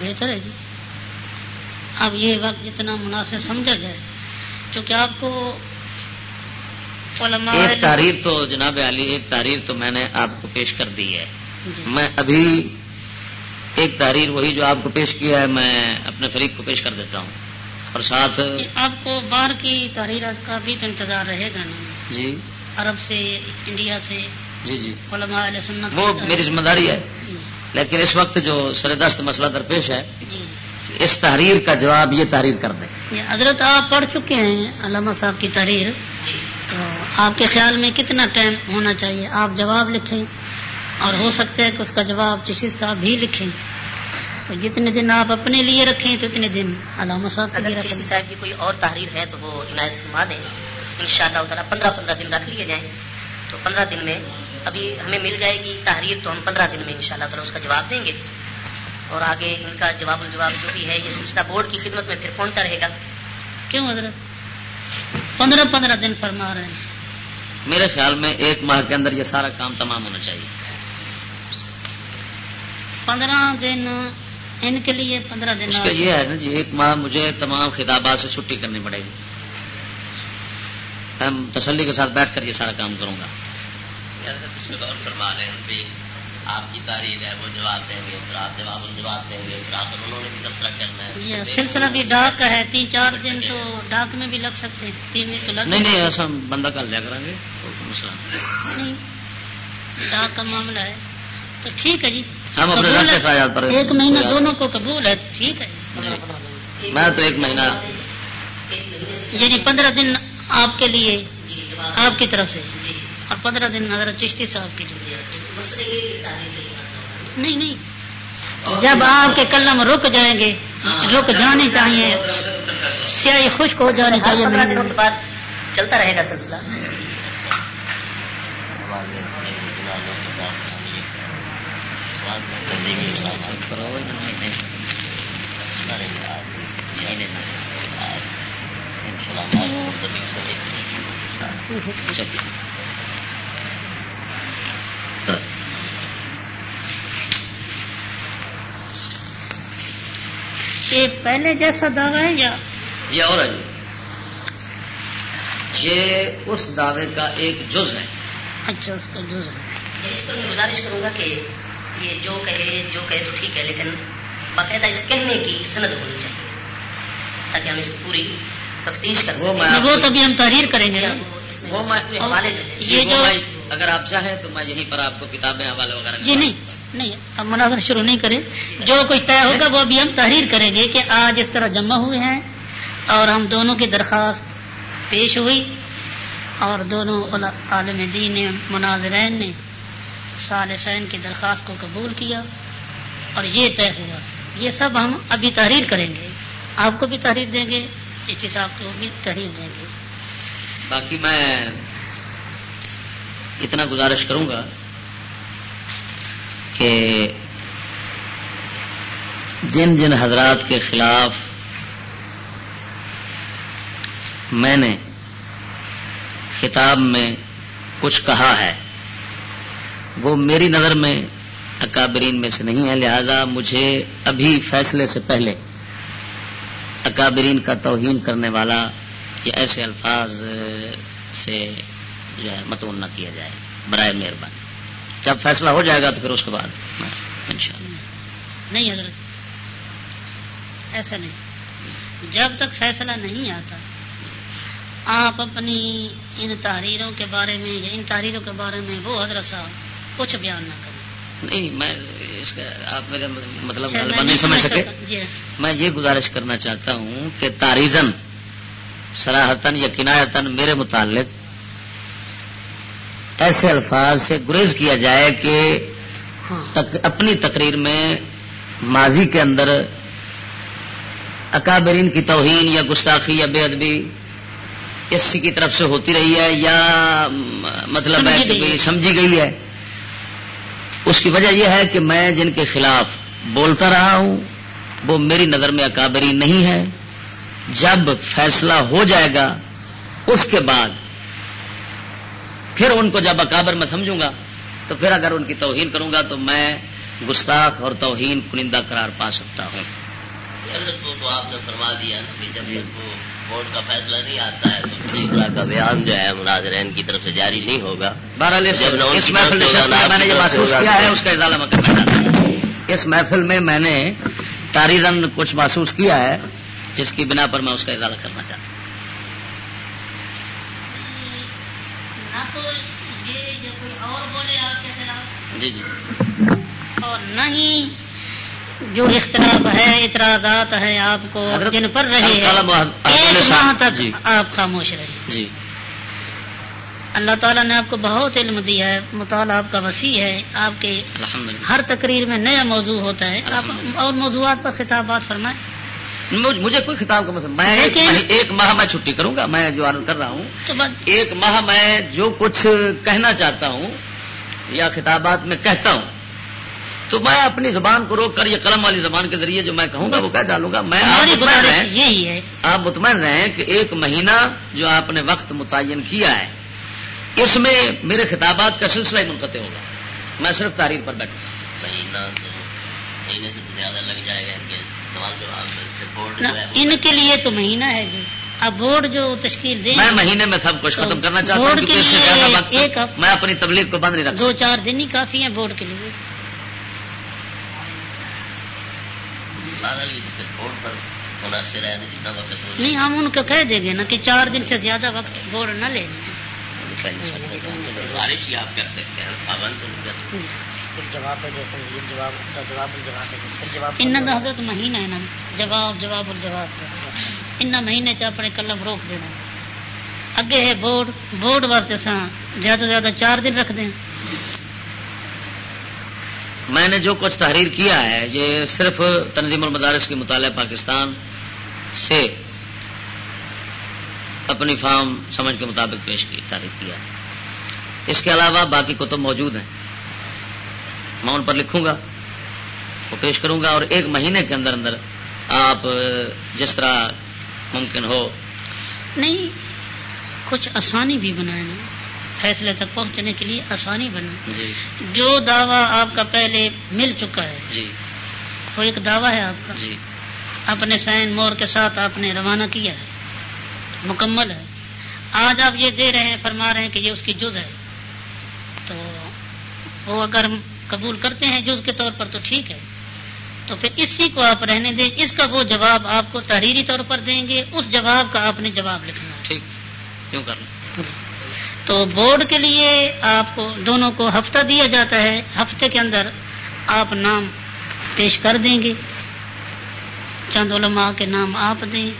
بہتر ہے جی۔ اب یہ وقت جتنا مناسب سمجھا جائے کیونکہ آپ کو علماء
ایک تحریر تو جناب علی ایک تحریر تو میں نے آپ کو پیش کر دی ہے۔
جی۔
میں ابھی ایک تحریر وہی جو آپ کو پیش کیا ہے میں اپنے فریق کو پیش کر دیتا ہوں۔ اور ساتھ
آپ کو باہر کی تحریرات کا بھی تو انتظار رہے گا نا؟
جی۔
عرب سے انڈیا سے
جی جی۔
علماء سنت
وہ میری ذمہ داری ہے۔
جی۔
لیکن اس وقت جو سردست مسئلہ درپیش ہے
جی۔
اس تحریر کا جواب یہ تحریر کر دیں۔
حضرت آپ پڑھ چکے ہیں علامہ صاحب کی تحریر۔ تو آپ کے خیال میں کتنا ٹائم ہونا چاہیے؟ آپ جواب لکھیں۔ اور ہو سکتا ہے کہ اس کا جواب چشید صاحب بھی لکھیں۔ تو جتنے دن آپ اپنے لیے رکھیں تو اتنے دن علامہ صاحب کے لیے
اگر چشتی صاحب کی کوئی اور تحریر ہے تو وہ عنایت فرما دیں۔ ان شاء اللہ تعالیٰ پندرہ پندرہ دن رکھ لیے جائیں۔ تو پندرہ دن میں ابھی ہمیں مل جائے گی تحریر تو ہم پندرہ دن میں ان شاء اللہ تعالیٰ اس کا جواب دیں گے۔ اور آگے ان کا جواب الجواب جو بھی ہے یہ سلسلہ بورڈ کی خدمت میں پھر پہنچتا رہے گا۔
کیوں حضرت؟ پندرہ پندرہ دن فرما رہے ہیں۔
میرے خیال میں ایک ماہ کے اندر یہ سارا کام تمام ہونا چاہیے۔
پندرہ دن ان کے لیے پندرہ دن
اس کا یہ ہے نا جی ایک ماہ مجھے تمام خطابات سے چھٹی کرنی پڑے گی۔ ہم تسلی کے ساتھ بیٹھ کر یہ سارا کام کروں گا۔
اس میں غور فرما لیں بھی آپ کی تاریخ ہے وہ جواب دیں گے پھر آپ جواب جواب دیں گے پھر آپ انہوں نے بھی تبصرہ کرنا ہے۔
یہ سلسلہ بھی ڈاک کا ہے تین چار دن تو ڈاک میں بھی لگ سکتے ہیں تین دن تو لگ
نہیں نہیں ایسا بندہ کر لیا کریں گے۔ مسئلہ نہیں
ڈاک کا معاملہ ہے۔ تو ٹھیک ہے جی۔
ہم اپنے
ہے۔
خیال پر
ایک مہینہ دونوں کو قبول ہے ٹھیک ہے۔
میں تو ایک مہینہ
یعنی پندرہ دن آپ کے لیے آپ کی طرف سے۔ اور پندرہ دن حضرت چشتی صاحب کے لیے نہیں نہیں۔ جب آپ کے قلم رک جائیں گے رک جانے چاہیے۔ سیاہی خشک ہو چاہیے مہینے۔
کے بعد چلتا رہے گا سلسلہ۔
یہ پہلے جیسا دعویٰ ہے یا
یہ اور ہے جی۔ یہ اس دعوے کا ایک جز ہے۔
اچھا اس کا جز ہے۔
اس پر میں گزارش کروں گا کہ یہ جو کہے جو کہے تو ٹھیک ہے لیکن باقاعدہ اس کہنے کی سند ہونی چاہیے تاکہ ہم اس کی پوری تفتیش کر
وہ
سکیں۔
وہ تو ابھی ہم تحریر کریں گے
وہ
یہ جو-
اگر آپ چاہیں تو میں یہیں پر آپ کو کتابیں حوالے وغیرہ
جی نہیں نہیں اب مناظر شروع نہیں کریں۔ جو کچھ طے ہوگا وہ ابھی ہم تحریر کریں گے کہ آج اس طرح جمع ہوئے ہیں اور ہم دونوں کی درخواست پیش ہوئی اور دونوں عالم دین نے مناظرین نے صالحین کی درخواست کو قبول کیا اور یہ طے ہوا، یہ سب ہم ابھی تحریر کریں گے۔ آپ کو بھی تحریر دیں گے چشتی صاحب کو بھی تحریر دیں گے۔
باقی میں اتنا گزارش کروں گا کہ جن جن حضرات کے خلاف میں نے خطاب میں کچھ کہا ہے وہ میری نظر میں اکابرین میں سے نہیں ہے، لہذا مجھے ابھی فیصلے سے پہلے اکابرین کا توہین کرنے والا یہ ایسے الفاظ سے جو ہے متون نہ کیا جائے، برائے مہربانی۔ جب فیصلہ ہو جائے گا تو پھر اس کے بعد انشاءاللہ۔
نہیں حضرت، ایسا نہیں۔ جب تک فیصلہ نہیں آتا، آپ اپنی ان تحریروں کے بارے میں یا ان تحریروں کے بارے میں وہ حضرت صاحب کچھ بیان نہ کریں
نہیں میں اس کا آپ میرا مطلب نہیں سمجھ سکے۔ میں یہ گزارش کرنا چاہتا ہوں کہ تاریزن سراہتن یا کنایتن میرے متعلق ایسے الفاظ سے گریز کیا جائے کہ
ہاں۔
تک اپنی تقریر میں ماضی کے اندر اکابرین کی توہین یا گستاخی یا بے ادبی اس کی طرف سے ہوتی رہی ہے یا مطلب ہے کہ۔ سمجھی گئی ہے۔ اس کی وجہ یہ ہے کہ میں جن کے خلاف بولتا رہا ہوں وہ میری نظر میں اکابری نہیں ہے۔ جب فیصلہ ہو جائے گا اس کے بعد پھر ان کو جب اکابر میں سمجھوں گا تو پھر اگر ان کی توہین کروں گا تو میں گستاخ اور توہین کنندہ قرار پا سکتا ہوں۔
تو آپ نے فرما دیا نا جب تک وہ بورڈ کا فیصلہ نہیں آتا ہے تو کا بیان جو ہے مناظرین کی طرف سے جاری نہیں ہوگا۔
بہرحال اس محفل میں میں نے
آپ
جو
کی طرف سے
محسوس
ہوگا،
کیا ہے
تو-
اس کا اضالہ میں کرنا چاہتا ہوں۔ اس محفل میں میں نے تاریزن کچھ محسوس کیا ہے جس کی بنا پر میں اس کا اضالہ کرنا چاہتا ہوں۔ جی جی۔
اور نہ ہی جو اختلاف ہے اعتراضات ہیں آپ کو جن پر رہے ہیں تک
جی۔
آپ خاموش رہے۔
جی۔
اللہ تعالیٰ نے آپ کو بہت علم دیا ہے مطالعہ آپ کا وسیع ہے۔ آپ کے ہر تقریر میں نیا موضوع ہوتا ہے۔ آپ۔ اور موضوعات پر خطابات فرمائیں۔
مجھ- مجھے کوئی خطاب کا مطلب میں ایک ماہ میں چھٹی کروں گا میں جو عرض کر رہا ہوں ایک ماہ میں جو کچھ کہنا چاہتا ہوں یا خطابات میں کہتا ہوں تو میں اپنی زبان کو روک کر یہ قلم والی زبان کے ذریعے جو میں کہوں گا وہ کہہ ڈالوں گا۔ میں آپ
ہماری
مطمئن
گزارش
رہیں
یہی ہے۔
آپ مطمئن رہیں کہ ایک مہینہ جو آپ نے وقت متعین کیا ہے اس میں میرے خطابات کا سلسلہ ہی منقطع ہوگا۔ میں صرف تحریر پر بیٹھوں۔
مہینہ تو مہینے سے زیادہ لگ جائے گا ان کے
لیے تو مہینہ ہے جی۔ اب بورڈ جو تشکیل دیں
میں مہینے میں سب کچھ ختم کرنا چاہتا ہوں
بورڈ
کیونکہ
کے
اس سے
لیے
زیادہ
ایک
وقت میں اپنی تبلیغ کو بند نہیں رکھ
دو چار دن ہی کافی ہیں بورڈ کے لیے
بہرحال یہ پھر بورڈ پر منحصر ہے جتنا وقت ہو
نہیں ہم ان کو کہہ دیں گے نا کہ چار دن سے زیادہ وقت بورڈ نہ لیں۔
بارش ہی آپ کر سکتے ہیں پابند
ان حضرت مہینہ ہے نا جواب جواب اور جواب۔ ان مہینے چ اپنے قلم روک دینا۔ اگے ہے بورڈ بورڈ واسطے سا زیادہ زیادہ چار دن رکھ دیں۔
میں نے جو کچھ تحریر کیا ہے، یہ صرف تنظیم المدارس کی مطالعہ پاکستان سے اپنی فارم سمجھ کے مطابق پیش کی، تحریر کیا اس کے علاوہ باقی کتب موجود ہیں۔ میں ان پر لکھوں گا، وہ پیش کروں گا اور ایک مہینے کے اندر اندر آپ جس طرح ممکن ہو۔
نہیں، کچھ آسانی بھی بنائے فیصلے تک پہنچنے کے لیے آسانی بنا
جی۔
جو دعویٰ آپ کا پہلے مل چکا ہے
جی۔
وہ ایک دعویٰ ہے آپ کا۔
جی۔
اپنے سائن مور کے ساتھ آپ نے روانہ کیا ہے مکمل ہے۔ آج آپ یہ دے رہے ہیں فرما رہے ہیں کہ یہ اس کی جز ہے۔ تو وہ اگر قبول کرتے ہیں جز کے طور پر تو ٹھیک ہے۔ تو پھر اسی کو آپ رہنے دیں۔ اس کا وہ جواب آپ کو تحریری طور پر دیں گے۔ اس جواب کا آپ نے جواب لکھنا
ٹھیک۔ کیوں کرنا؟
تو بورڈ کے لیے آپ دونوں کو ہفتہ دیا جاتا ہے۔ ہفتے کے اندر آپ نام پیش کر دیں گے۔ چند علماء کے نام آپ دیں۔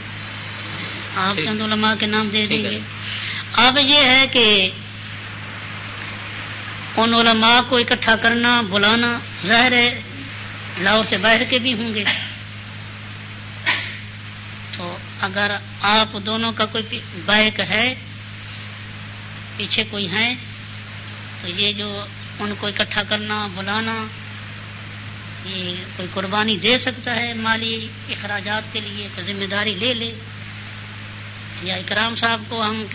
آپ۔ چند علماء کے نام دے دیں۔ گے۔ اب یہ ہے کہ ان علماء کو اکٹھا کرنا بلانا ظاہر ہے لاہور سے باہر کے بھی ہوں گے۔ تو اگر آپ دونوں کا کوئی بائک ہے پیچھے کوئی ہے تو یہ جو ان کو اکٹھا کرنا، بلانا، یہ کوئی قربانی دے سکتا ہے مالی اخراجات کے لیے تو ذمہ داری لے لے۔ یا اکرام صاحب کو ہم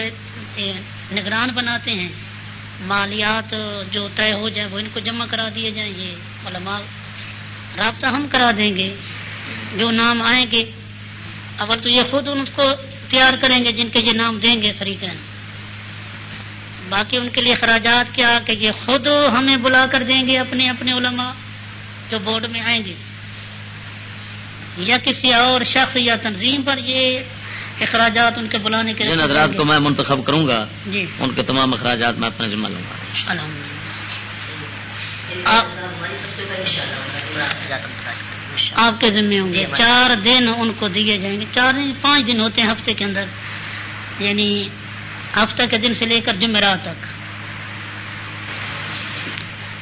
نگران بناتے ہیں۔ مالیات جو طے ہو جائے، وہ ان کو جمع کرا دیے جائیں یہ علماء رابطہ ہم کرا دیں گے۔ جو نام آئیں گے، اول تو یہ خود ان کو تیار کریں گے، جن کے یہ نام دیں گے، فریقین۔ باقی ان کے لیے اخراجات کیا کہ یہ خود ہمیں بلا کر دیں گے اپنے اپنے علماء جو بورڈ میں آئیں گے یا کسی اور شخص یا تنظیم پر یہ اخراجات ان کے بلانے کے
جن حضرات کو میں منتخب کروں گا
جی۔
ان کے تمام اخراجات میں اپنے ذمہ لوں گا۔
الحمد آپ- آپ کے ذمے ہوں گے۔ چار دن ان کو دیے جائیں گے۔ چار دن پانچ دن ہوتے ہیں ہفتے کے اندر۔ یعنی ہفتہ کے دن سے لے کر جمعرات تک۔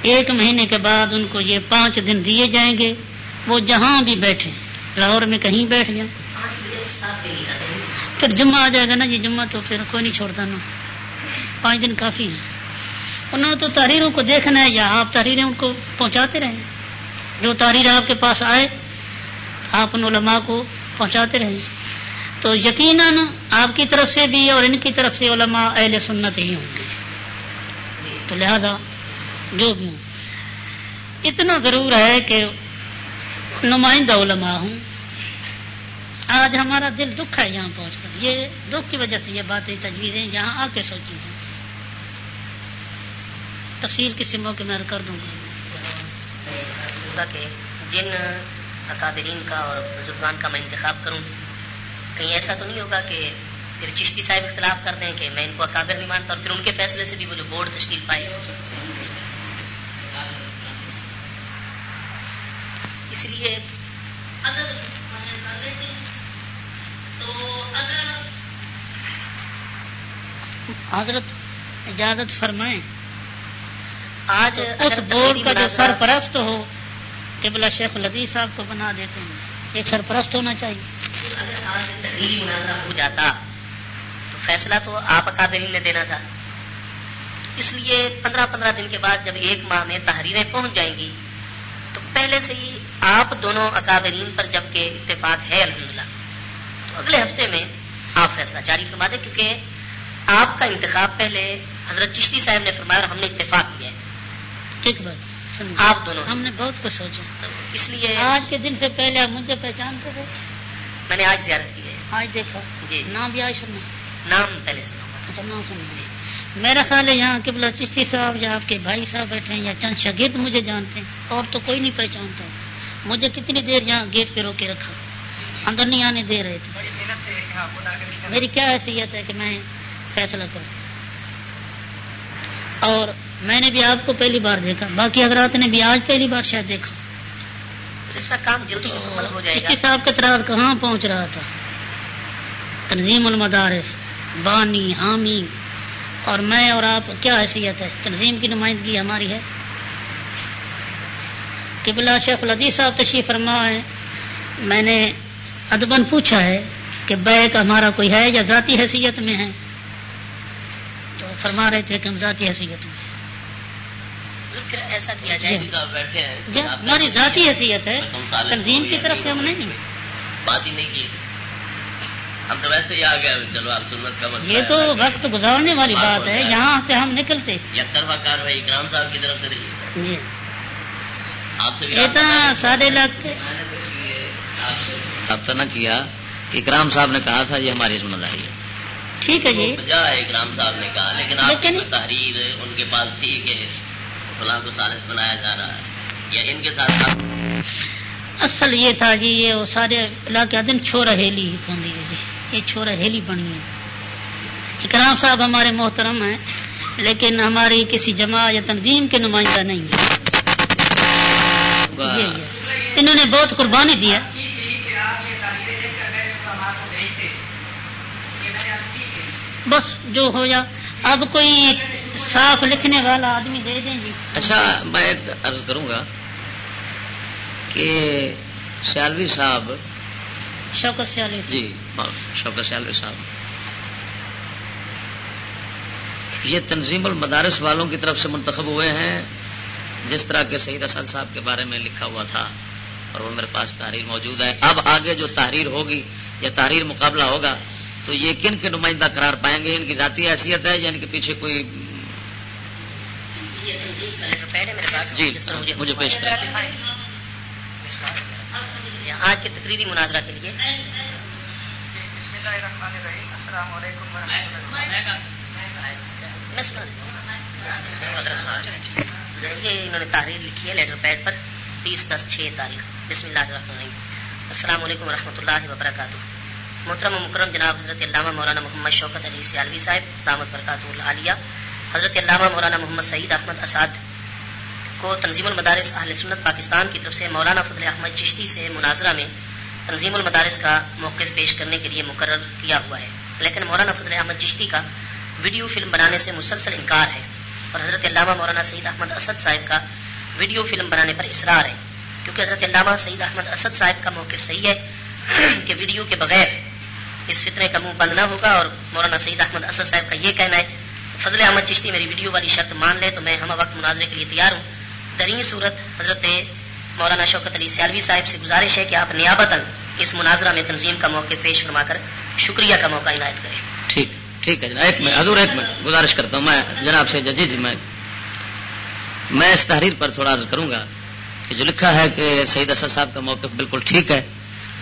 ایک مہینے کے بعد ان کو یہ پانچ دن دیے جائیں گے۔ وہ جہاں بھی بیٹھے، لاہور میں کہیں بیٹھ جائیں۔ پھر جمعہ آ جائے گا نا جی جمعہ تو پھر کوئی نہیں چھوڑتا نا۔ پانچ دن کافی ہیں۔ انہوں نے تو تحریروں کو دیکھنا ہے، یا آپ تحریریں ان کو پہنچاتے رہیں۔ جو تحریر آپ کے پاس آئے، آپ ان علماء کو پہنچاتے رہیں۔ تو یقیناً آپ کی طرف سے بھی اور ان کی طرف سے علماء اہل سنت ہی ہوں گے۔ تو لہذا جو بھی ہوں اتنا ضرور ہے کہ نمائندہ علماء ہوں، آج ہمارا دل دکھ ہے یہاں پہنچ کر۔ یہ دکھ کی وجہ سے یہ باتیں، تجویزیں یہاں آ کے سوچی ہیں۔ تفصیل کسی موقع میں کر دوں گا۔
کہ جن اکابرین کا اور بزرگان کا میں انتخاب کروں۔ کہیں ایسا تو نہیں ہوگا کہ پھر چشتی صاحب اختلاف کر دیں کہ میں ان کو اکابر نہیں مانتا اور پھر ان کے فیصلے سے بھی وہ جو بورڈ تشکیل پائے اس لیے
اگر تو اگر حضرت اجازت فرمائیں۔
آج
اس بورڈ کا جو سرپرست ہو قبلہ شیخ لدی صاحب کو بنا دیتے ہیں۔ ایک سرپرست ہونا چاہیے۔
اگر آج تحریری مناظرہ ہو جاتا تو فیصلہ تو آپ اکابرین نے دینا تھا۔ اس لیے پندرہ پندرہ دن کے بعد جب ایک ماہ میں تحریریں پہنچ جائیں گی تو پہلے سے ہی آپ دونوں اکابرین پر جبکہ اتفاق ہے الحمدللہ۔ تو اگلے ہفتے میں آپ فیصلہ جاری فرما دیں کیونکہ آپ کا انتخاب پہلے حضرت چشتی صاحب نے فرمایا اور ہم نے اتفاق کیا ہے۔
ٹھیک بات
آپ دونوں۔ سے۔
ہم نے بہت کچھ سوچا۔
اس لیے
آج کے دن سے پہلے آپ مجھے پہچانتے تھے۔
میں نے آج زیارت کی ہے۔
آج دیکھا
جی۔
نام بھی آج سننا
نام پہلے سنا
اچھا نام سننا میرا خیال ہے یہاں قبلہ چشتی صاحب یا آپ کے بھائی صاحب بیٹھے ہیں یا چند شاگرد مجھے جانتے ہیں اور تو کوئی نہیں پہچانتا۔ مجھے کتنی دیر یہاں گیٹ پہ روکے رکھا۔ اندر نہیں آنے دے رہے تھے۔ میری کیا حیثیت ہے کہ میں فیصلہ کروں؟ اور میں نے بھی آپ کو پہلی بار دیکھا۔ باقی حضرات نے بھی آج پہلی بار شاید دیکھا۔
کا کام جلدی مکمل ہو جائے گا۔
چشتی صاحب کا ترار کہاں پہنچ رہا تھا؟ تنظیم المدارس بانی حامی۔ اور میں اور آپ کیا حیثیت ہے؟ تنظیم کی نمائندگی ہماری ہے؟ قبلہ شیخ العزیز صاحب تشریف فرما ہے میں نے ادبن پوچھا ہے کہ بیک ہمارا کوئی ہے یا ذاتی حیثیت میں ہے؟ تو فرما رہے تھے کہ ہم ذاتی حیثیت میں۔
پھر ایسا کیا جائے
جی۔ صاحب بیٹھے ہیں
جی ہماری ذاتی حیثیت ہے تنظیم کی طرف سے ہم نہیں۔
بات ہی نہیں کی۔ ہم تو ویسے ہی آ گئے چلو آپ سنت کا
یہ۔ تو وقت گزارنے والی بات ہے یہاں سے ہم نکلتے۔
یک طرفہ کاروائی اکرام صاحب کی طرف سے رہی۔
جی۔
آپ سے بھی
یہ تو سارے علاقے
رابطہ نہ کیا کہ اکرام صاحب نے کہا تھا یہ ہماری ذمہ داری ہے۔
ٹھیک ہے جی۔
اکرام صاحب نے کہا لیکن آپ کی تحریر ان کے پاس تھی کہ فلاں کو سالس بنایا جا رہا ہے۔ یا ان کے ساتھ
اصل یہ تھا جی یہ وہ سارے علاقے دن چھوڑا ہیلی ہی پوندی ہے جی۔ یہ چھوڑا ہیلی بنی ہے۔ اکرام صاحب ہمارے محترم ہیں لیکن ہماری کسی جماعت یا تنظیم کے نمائندہ نہیں ہے۔ انہوں نے بہت قربانی دیا بس جو ہو جا اب کوئی صاف لکھنے والا آدمی دے دیں جی۔
اچھا میں ایک عرض کروں گا کہ سیالوی صاحب
شوکت سے علی
جی شوکت سیالوی صاحب۔ یہ تنظیم المدارس والوں کی طرف سے منتخب ہوئے ہیں جس طرح کے سعید اسد صاحب کے بارے میں لکھا ہوا تھا اور وہ میرے پاس تحریر موجود ہے۔ اب آگے جو تحریر ہوگی یا تحریر مقابلہ ہوگا تو یہ کن کے نمائندہ قرار پائیں گے؟ ان کی ذاتی حیثیت ہے یا ان کے پیچھے کوئی
یہ تنظیم کا لیٹر پیڈ ہے میرے پاس
جی،,
جی،
مجھے پیش کریں۔
یہاں آج کے تقریری مناظرہ کے لیے۔ میں سنا یہ انہوں نے تحریر لکھی ہے لیٹر پیڈ پر تیس دس چھ تاریخ۔ بسم اللہ الرحمن الرحیم۔ السلام علیکم ورحمۃ اللہ وبرکاتہ۔ محترم و مکرم جناب حضرت علامہ مولانا محمد شوکت علی سیالوی صاحب دامت برکاتہ العالیہ۔ حضرت علامہ مولانا محمد سعید احمد اسعد کو تنظیم المدارس اہل سنت پاکستان کی طرف سے مولانا فضل احمد چشتی سے مناظرہ میں تنظیم المدارس کا موقف پیش کرنے کے لیے مقرر کیا ہوا ہے۔ لیکن مولانا فضل احمد چشتی کا ویڈیو فلم بنانے سے مسلسل انکار ہے اور حضرت علامہ مولانا سعید احمد اسد صاحب کا ویڈیو فلم بنانے پر اصرار ہے۔ کیونکہ حضرت علامہ سعید احمد اسد صاحب کا موقف صحیح ہے کہ ویڈیو کے بغیر اس فتنے کا منہ بند نہ ہوگا اور مولانا سعید احمد اسد صاحب کا یہ کہنا ہے فضل احمد چشتی میری ویڈیو والی شرط مان لے تو میں ہم وقت مناظرے کے لیے تیار ہوں۔ درین صورت حضرت مولانا شوکت علی سیالوی صاحب سے گزارش ہے کہ آپ نیابتاً اس مناظرہ میں تنظیم کا موقع پیش فرما کر شکریہ کا موقع عنایت کریں۔
ٹھیک ٹھیک ہے جناب، ایک منٹ، حضور ایک منٹ، گزارش کرتا ہوں۔ میں جناب سے جی جی میں میں اس تحریر پر تھوڑا عرض کروں گا کہ جو لکھا ہے کہ سعید اسد صاحب کا موقف بالکل ٹھیک ہے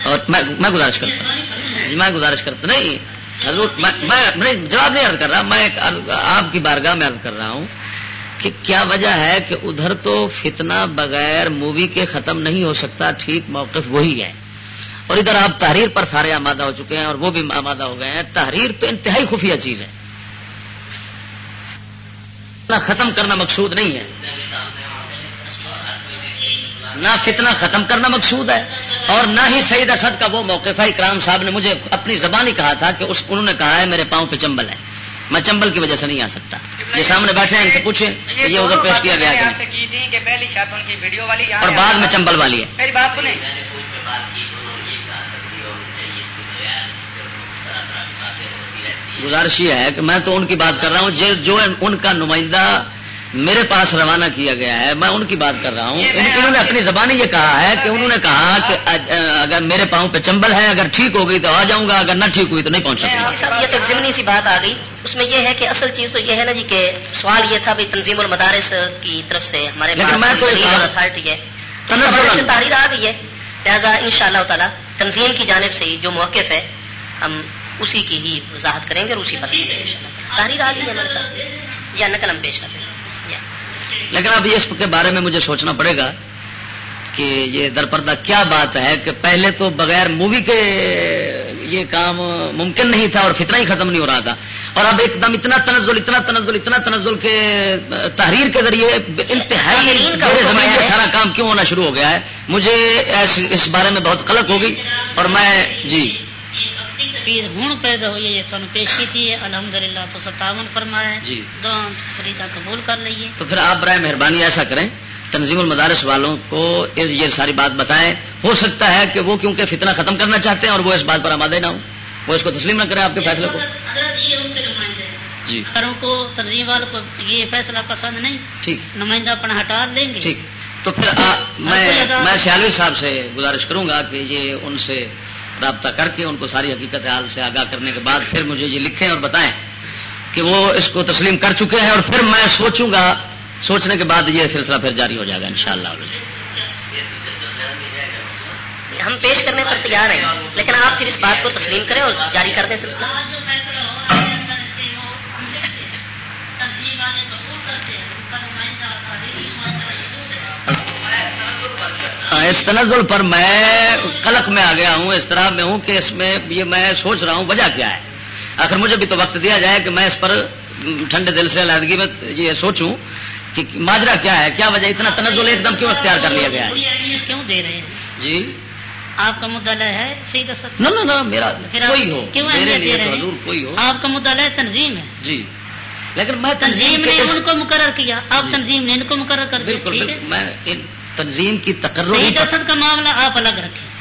اور میں گزارش کرتا ہوں۔ جی میں گزارش کرتا نہیں میں جواب نہیں عرض کر رہا، میں آپ کی بارگاہ میں عرض کر رہا ہوں کہ کیا وجہ ہے کہ ادھر تو فتنہ بغیر مووی کے ختم نہیں ہو سکتا؟ ٹھیک، موقف وہی ہے۔ اور ادھر آپ تحریر پر سارے آمادہ ہو چکے ہیں اور وہ بھی آمادہ ہو گئے ہیں۔ تحریر تو انتہائی خفیہ چیز ہے۔ ختم کرنا مقصود نہیں ہے۔ نہ فتنہ ختم کرنا مقصود ہے۔ اور نہ ہی سعید اسد کا وہ موقف ہے اکرام صاحب نے مجھے اپنی زبان ہی کہا تھا کہ اس انہوں نے کہا ہے میرے پاؤں پہ چمبل ہے۔ میں چمبل کی وجہ سے نہیں آ سکتا۔ یہ سامنے بیٹھے ہیں ان سے پوچھیں کہ یہ ادھر پیش کیا گیا
یہاں
اور
ہے۔
بعد میں چمبل والی ہے۔
میری بات سنیں۔
گزارش یہ ہے کہ میں تو ان کی بات کر رہا ہوں جو ان کا نمائندہ میرے پاس روانہ کیا گیا ہے میں ان کی بات کر رہا ہوں۔ ان- انہوں نے اپنی زبانی یہ کہا ہے کہ انہوں نے کہا کہ اگر میرے پاؤں پہ چمبل ہے اگر ٹھیک ہو گئی تو آ جاؤں گا اگر نہ ٹھیک ہوئی تو نہیں پہنچ سکوں گا۔
مفتی صاحب یہ تو ایک ضمنی سی بات آ گئی۔ اس میں یہ ہے کہ اصل چیز تو یہ ہے نا جی کہ سوال یہ تھا بھائی تنظیم المدارس کی طرف سے ہمارے اتھارٹی ہے۔ تحریر آ گئی ہے۔ لہٰذا ان شاء اللہ تعالیٰ تنظیم کی جانب سے جو موقف ہے ہم اسی کی ہی وضاحت کریں گے اور اسی پر گے انشاءاللہ۔ تحریر آ گئی ہے ہمارے پاس۔ یا نقل ہم پیش کرتے ہیں۔ یا
لیکن اب اس کے بارے میں مجھے سوچنا پڑے گا کہ یہ درپردہ کیا بات ہے کہ پہلے تو بغیر مووی کے یہ کام ممکن نہیں تھا اور فتنہ ہی ختم نہیں ہو رہا تھا۔ اور اب ایک دم اتنا تنزل اتنا تنزل اتنا تنزل کے تحریر کے ذریعے انتہائی۔ سارا کام کیوں ہونا شروع ہو گیا ہے؟ مجھے اس, اس بارے میں بہت قلق ہوگی اور میں جی۔
پھر ہوں پیدا ہوئی ہے تمہیں پیش کی تھی۔ الحمدللہ تو ستاون فرمایا ہے۔
جی۔
دعا فریدہ قبول کر لیے
تو پھر آپ برائے مہربانی ایسا کریں تنظیم المدارس والوں کو یہ ساری بات بتائیں۔ ہو سکتا ہے کہ وہ کیونکہ فتنہ ختم کرنا چاہتے ہیں اور وہ اس بات پر آمادے نہ ہوں۔ وہ اس کو تسلیم نہ کریں آپ کے فیصلے کو۔ جی۔
کو تنظیم والوں کو یہ فیصلہ پسند نہیں۔
ٹھیک۔
نمائندہ اپنا ہٹا دیں گے۔
ٹھیک۔ تو پھر میں سیالوی صاحب سے گزارش کروں گا کہ یہ ان سے رابطہ کر کے ان کو ساری حقیقت حال سے آگاہ کرنے کے بعد پھر مجھے یہ لکھیں اور بتائیں کہ وہ اس کو تسلیم کر چکے ہیں اور پھر میں سوچوں گا سوچنے کے بعد یہ سلسلہ پھر جاری ہو جائے گا انشاءاللہ
ہم پیش کرنے پر تیار ہیں لیکن آپ پھر اس بات کو تسلیم کریں اور جاری کر دیں سلسلہ۔ *laughs*
اس تنزل پر میں قلق میں آ گیا ہوں اس طرح میں ہوں کہ اس میں یہ میں سوچ رہا ہوں وجہ کیا ہے؟ آخر مجھے بھی تو وقت دیا جائے کہ میں اس پر ٹھنڈے دل سے علیحدگی میں یہ سوچوں کہ ماجرا کیا ہے؟ کیا وجہ اتنا تنزل ایک دم کیوں اختیار کر لیا گیا ہے؟
کیوں دے رہے ہیں؟
جی؟
آپ کا مدعا ہے
نہ نہ میرا کوئی ہو میرے لیے حضور کوئی ہو۔
آپ کا ہے تنظیم ہے۔
جی لیکن میں
تنظیم نے ان کو مقرر کیا آپ
جی۔
تنظیم نے ان کو مقرر کر دیا
بالکل میں تنظیم کی تقرری
کا معاملہ آپ الگ رکھیں۔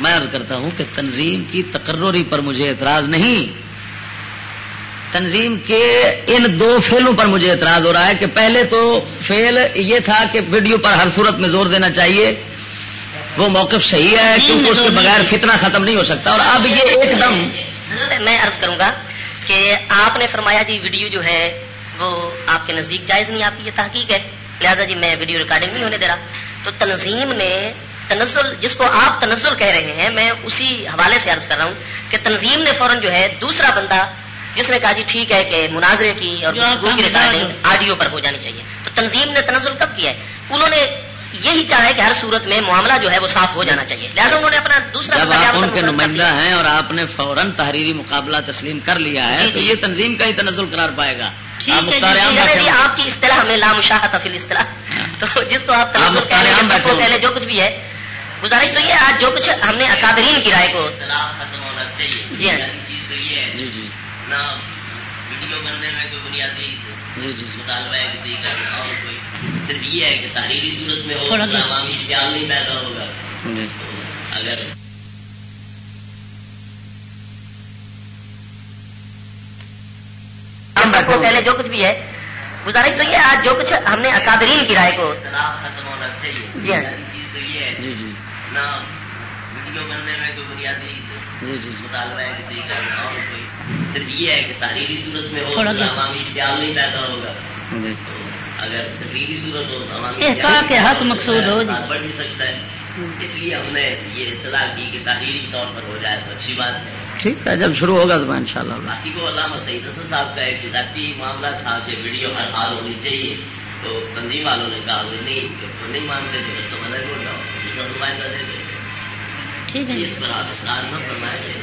میں عرض کرتا ہوں کہ تنظیم کی تقرری پر مجھے اعتراض نہیں۔ تنظیم کے ان دو فیلوں پر مجھے اعتراض ہو رہا ہے کہ پہلے تو فیل یہ تھا کہ ویڈیو پر ہر صورت میں زور دینا چاہیے۔ وہ موقف صحیح ہے کیونکہ اس کے بغیر فتنہ ختم نہیں ہو سکتا۔ اور اب یہ ایک دم
میں عرض کروں گا کہ آپ نے فرمایا جی ویڈیو جو ہے وہ آپ کے نزدیک جائز نہیں آپ کی یہ تحقیق ہے۔ لہٰذا جی میں ویڈیو ریکارڈنگ نہیں ہونے دے رہا۔ تو تنظیم نے تنزل جس کو آپ تنزل کہہ رہے ہیں میں اسی حوالے سے عرض کر رہا ہوں کہ تنظیم نے فوراً جو ہے دوسرا بندہ جس نے کہا جی ٹھیک ہے کہ مناظرے کی اور گفتگو کی
کا
ریکارڈنگ آڈیو پر ہو جانی چاہیے۔ تو تنظیم نے تنزل کب کیا ہے؟ انہوں نے یہی چاہا ہے کہ ہر صورت میں معاملہ جو ہے وہ صاف ہو جانا چاہیے۔ لہٰذا انہوں نے اپنا دوسرا
جب آپ ان کے نمائندہ۔ ہیں اور آپ نے فوراً تحریری مقابلہ تسلیم کر لیا ہے
جی،
تو
جی۔
یہ تنظیم کا ہی تنزل قرار پائے گا۔ آپ
جی،
جی۔ آپ کی اصطلاح میں لا مشاہت فی الاصطلاح۔ تو جس کو آپ کہہ لیں جو کچھ بھی ہے۔ گزارش تو یہ ہے، آج جو کچھ ہم نے اکابرین کی رائے کو
ختم ہونا چاہیے۔
جی ہاں۔
ہے۔
جی جی۔ جی جی جی۔
مطالبہ ہے کسی کا اور کوئی۔ صرف یہ ہے کہ تحریری صورت میں ہو عوامی اشتعال نہیں پیدا ہوگا۔
جی۔
اگر
لیں جو کچھ بھی ہے گزارش تو یہ ہے، آج جو کچھ ہم نے اکابرین کی رائے کو۔
اختلاف ختم ہونا چاہیے
جی ہاں۔
بنیادی چیز تو یہ ہے
جی جی۔ جی جی
صرف یہ ہے کہ صورت میں ہو عوامی اشتعال نہیں پیدا ہوگا
جی۔
اگر تقریری صورت ہو عوامی
کے حق مقصود ہو جی۔
بڑھ نہیں سکتا ہے اس لیے ہم نے یہ اصطلاح کی کہ تحریری طور پر ہو جائے تو اچھی بات ہے۔
ٹھیک ہے جب شروع ہوگا تو میں انشاءاللہ
باقی کو علامہ سعید حسن صاحب کا ایک ذاتی معاملہ تھا کہ ویڈیو ہر حال ہونی چاہیے تو تنظیم والوں نے کہا کہ نہیں کہ تو نہیں مانتے تو بس تم الگ ہو جاؤ دوسرا نمائندہ دے دیں
ٹھیک ہے۔
اس پر آپ اصرار نہ فرمائے تھے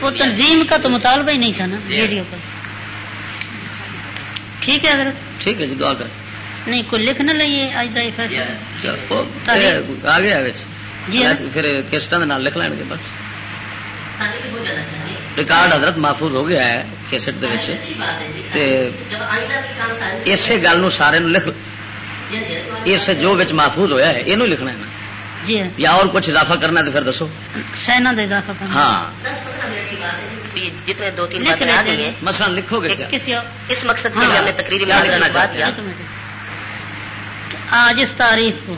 وہ تنظیم کا تو مطالبہ ہی نہیں تھا نا ویڈیو پر۔ ٹھیک ہے حضرت؟
ٹھیک ہے جی دعا کریں
نہیں کوئی لکھ نہ لئیے آج دا فیصلہ تاریخ-
آگے آگے
جی ہاں۔
پھر نال لکھ لیں گے بس
تحریر ہو جانا چاہیے
ریکارڈ حضرت محفوظ ہو گیا ہے کیسٹ
کریں
اسی گل نو سارے نو لکھ اس جو وچ محفوظ ہویا ہے اینو لکھنا ہے نا۔
جی ہاں۔
یا اور کچھ اضافہ کرنا ہے تو پھر دسو۔
سینا دے اضافہ کرنا۔
ہاں۔
جتنے دو تین باتیں آ گئی ہیں۔
مثلا لکھو گے کیا؟
اس مقصد کے
ہاں۔
لیے ہم نے تقریری
کیا
میں۔
آج اس تاریخ کو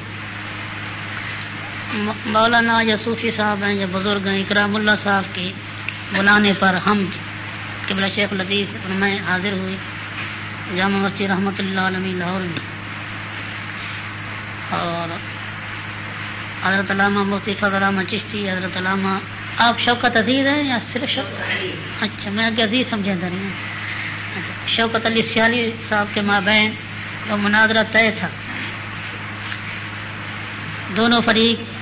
مولانا یا صوفی صاحب ہیں یا بزرگ ہیں، اکرام اللہ صاحب کے بلانے پر ہم قبلہ شیخ لطیف اور میں حاضر ہوئے جامع مسجد رحمۃ اللہ علیہ لاہور میں۔ اور حضرت علامہ مفتی فضل احمد چشتی، حضرت علامہ، آپ شوکت عزیز ہیں یا صرف شوکت اچھا میں آگے عزیز سمجھا تھا نہیں اچھا شوکت علی سیالی صاحب کے مابین جو مناظرہ طے تھا۔ دونوں فریق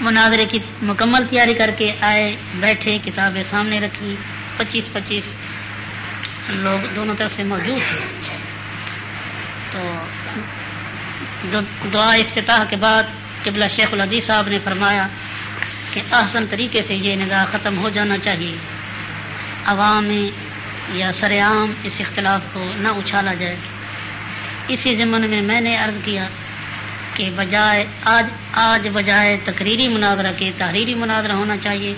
مناظرے کی مکمل تیاری کر کے آئے، بیٹھے، کتابیں سامنے رکھی، پچیس پچیس لوگ دونوں طرف سے موجود تھے۔ تو دعا افتتاح کے بعد قبلہ شیخ العدی صاحب نے فرمایا کہ احسن طریقے سے یہ نگاہ ختم ہو جانا چاہیے۔ عوام میں یا سر عام اس اختلاف کو نہ اچھالا جائے۔ اسی ضمن میں میں نے عرض کیا کہ بجائے آج آج بجائے تقریری مناظرہ کے تحریری مناظرہ ہونا چاہیے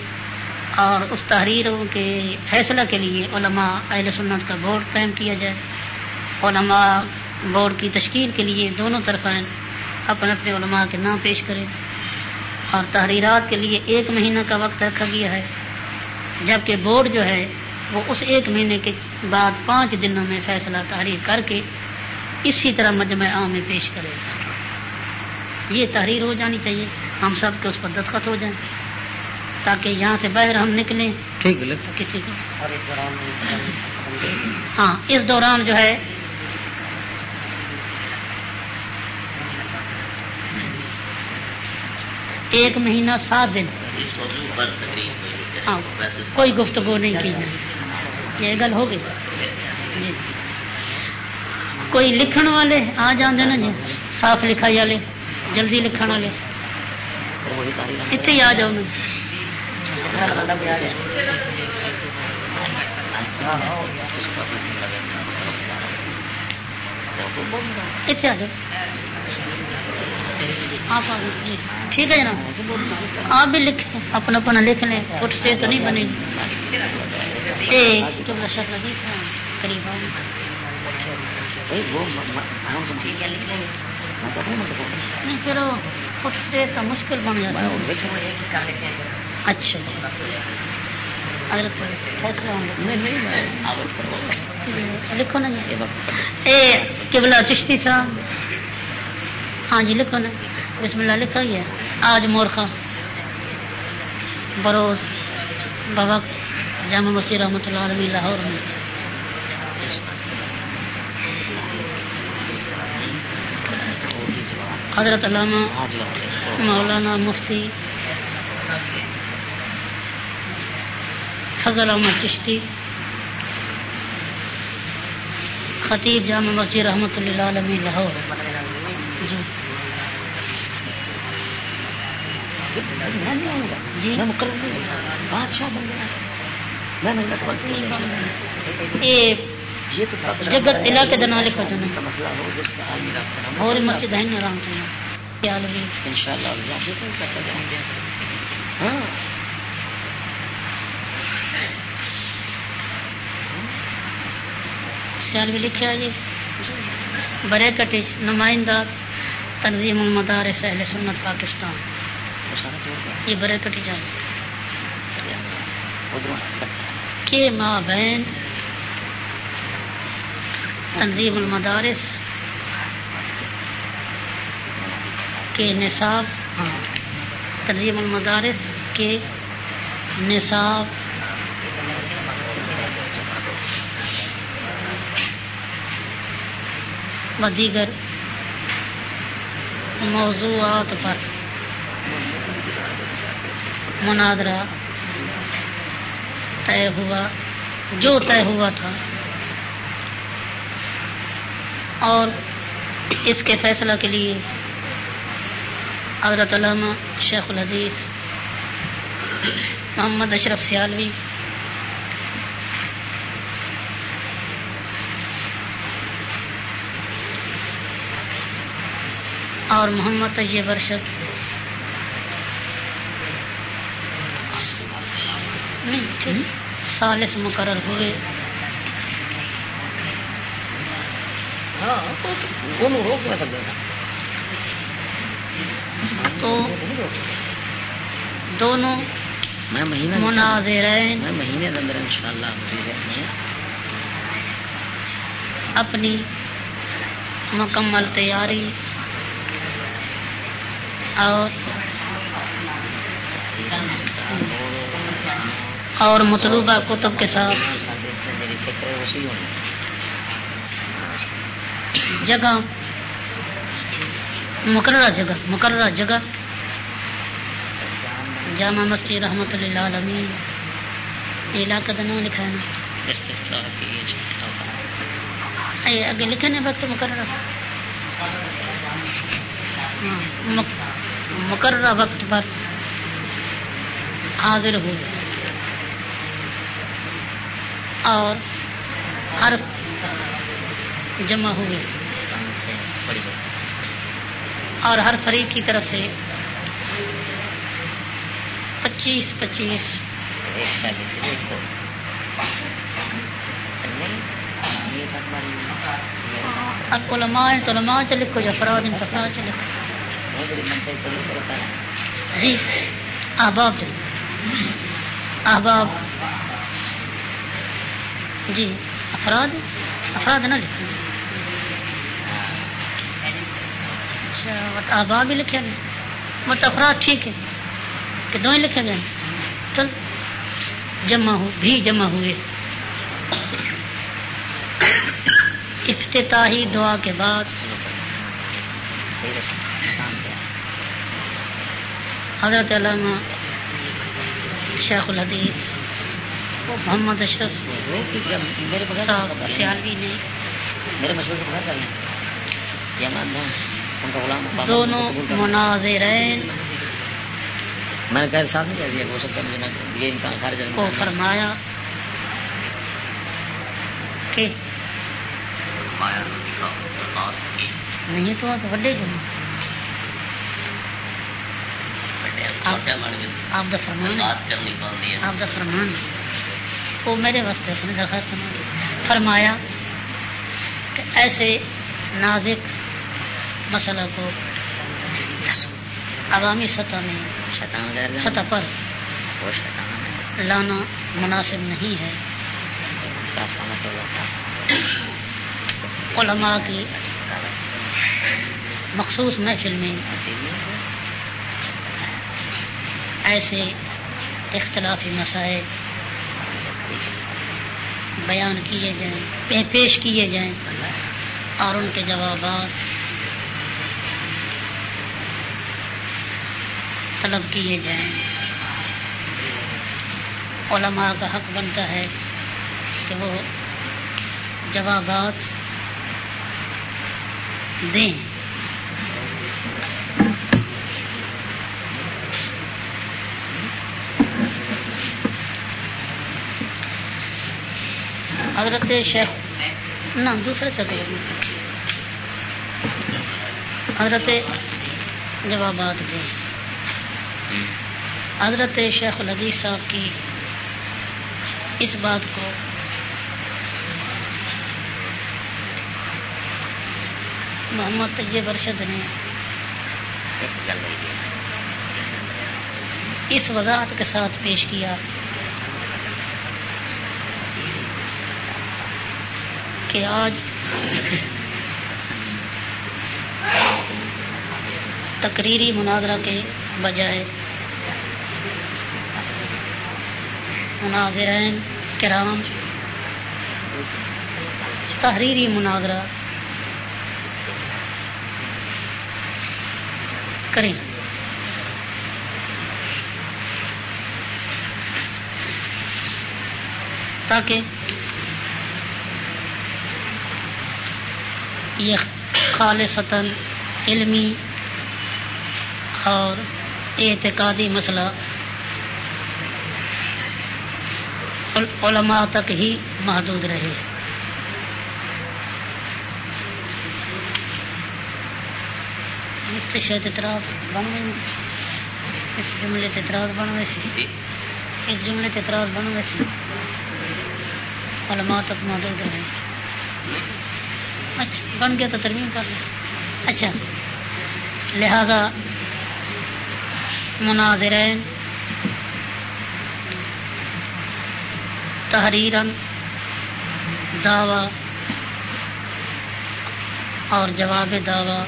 اور اس تحریروں کے فیصلہ کے لیے علماء اہل سنت کا بورڈ قائم کیا جائے۔ علماء بورڈ کی تشکیل کے لیے دونوں طرف اپنے اپنے علماء کے نام پیش کریں اور تحریرات کے لیے ایک مہینہ کا وقت رکھا گیا ہے۔ جبکہ بورڈ جو ہے وہ اس ایک مہینے کے بعد پانچ دنوں میں فیصلہ تحریر کر کے اسی طرح مجمع عام میں پیش کرے گا۔ یہ تحریر ہو جانی چاہیے۔ ہم سب کے اس پر دستخط ہو جائیں۔ تاکہ یہاں سے باہر ہم نکلیں۔
ٹھیک
کسی کو۔ ہاں اس دوران جو ہے۔ ایک مہینہ سات دن۔ ہاں کوئی گفتگو نہیں کی۔ جائے یہ گل ہوگی جی۔ کوئی لکھن والے آ جانے نا جی صاف لکھائی والے۔ جلدی لکھن والے۔ اتنے ہی آ جاؤ اتنے آ جاؤ۔ آپ ٹھیک ہے نا آپ بھی لکھیں اپنا اپنا لکھ لیں۔ کچھ سے تو نہیں بنے۔ قریب نہیں پھر کچھ سے تو مشکل بن جاتا اچھا لکھو نا اے کبلا چشتی صاحب۔ ہاں جی لکھو نا۔ بسم اللہ لکھا گیا آج مورخا بروز بابا جامع مسیح رحمۃ اللہ علیہ لاہور میں حضرت علامہ مولانا مفتی فضل احمد چشتی خطیب جامع مسجد رحمۃ اللہ علیہ لاہور۔ جی۔ جی۔ جگت علاقے کا نام لکھا چاہنا اور مسجد ہے آرام سے ان شاء اللہ سیال بھی لکھا جی برے کٹی نمائندہ تنظیم المدارس اہل سنت پاکستان۔ یہ برے کٹی جائے۔ کے ماں بہن تنظیم المدارس کے نصاب ہاں تنظیم المدارس کے نصاب۔ و دیگر موضوعات پر مناظرہ طے ہوا، جو طے ہوا تھا۔ اور اس کے فیصلہ کے لیے حضرت علامہ شیخ العزیز محمد اشرف سیالوی اور محمد طیب ارشد سالس مقرر ہوئے۔ تو دونوں
میں مہینہ میں مہینے اندر ان شاء اللہ
اپنی مکمل تیاری اور اور مطلوبہ کتب کے ساتھ۔ جگہ مقررہ جگہ مقررہ جگہ جامع مسجد رحمت اللہ عالمین علاقہ کا نام لکھا ہے نا۔ اگے لکھے نا وقت مقررہ۔ ہاں، مق- مقررہ وقت پر حاضر ہوئے اور حرف جمع ہوئے۔
بڑی بات
اور ہر فریق کی طرف سے پچیس پچیس۔ اب علماء تو علماء چ لکھو یا افراد ہیں تو افراد چ لکھو
بہت بڑی منتظر کو لے کر ہوتا ہے۔
جی احباب چ لکھو احباب۔ جی افراد؟ افراد نہ لکھو اچھا وٹ بھی لکھے گئے۔ مت ٹھیک ہے۔ کہ دو ہی لکھے گئے۔ چل، جمع ہو، بھی جمع ہوئے۔ افتتاحی دعا کے بعد۔ حضرت علامہ شیخ الحدیث محمد اشرف
وہ کی کیا میرے بغیر
صاحب سیالوی نے
میرے مشہور
دونوں۔ مناظرین
میں نے کہا صاحب نہیں کہہ دیا ہو سکتا مجھے نہ یہ امکان خارج
کو فرمایا کہ نہیں تو آپ وڈے جو آپ دا فرمان آپ دا فرمان۔ وہ میرے واسطے اس نے درخواست۔ فرمایا کہ ایسے نازک مسئلہ کو عوامی سطح میں سطح پر لانا مناسب نہیں ہے۔ علماء کی مخصوص محفل میں ایسے اختلافی مسائل بیان کیے جائیں پیش کیے جائیں اور ان کے جوابات طلب کیے جائیں۔ علماء کا حق بنتا ہے کہ وہ جوابات دیں۔ حضرت شیخ نہ دوسرے چلے حضرت جوابات دیں۔ حضرت شیخ الحدیث صاحب کی اس بات کو محمد طیب ارشد نے اس وضاحت کے ساتھ پیش کیا۔ کہ آج تقریری مناظرہ کے بجائے مناظرین کرام تحریری مناظرہ کریں۔ تاکہ یہ خالصتاً علمی اور اعتقادی مسئلہ علماء تک ہی محدود رہے۔ اس سے شاید اعتراض بن گئی اس جملے سے اعتراض بن گئے سی۔ اس جملے سے اعتراض بن گئے سی۔ علماء تک محدود رہے۔ اچھا بن گیا تو ترمیم کر لیں۔ اچھا لہذا مناظرین تحریرن دعوی اور جواب دعوی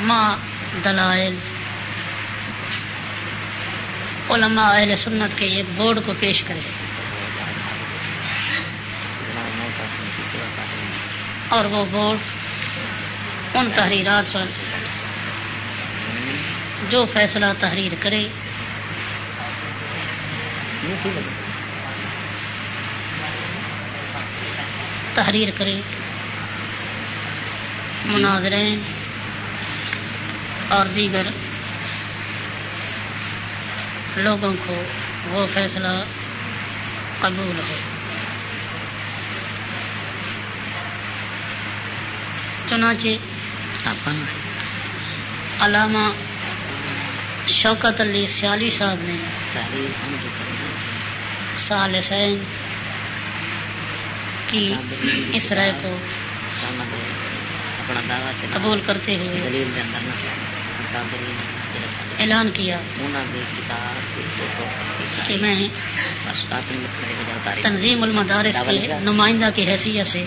ما دلائل علماء اہل سنت کے ایک بورڈ کو پیش کرے اور وہ بورڈ ان تحریرات پر جو فیصلہ تحریر کرے۔ تحریر کرے۔ مناظرے اور دیگر لوگوں کو وہ فیصلہ قبول ہو۔ چنانچہ علامہ شوکت علی سیالی صاحب نے سال سین کی اس رائے کو قبول کرتے ہوئے اعلان کیا کہ میں تنظیم المدارس کے نمائندہ کی حیثیت سے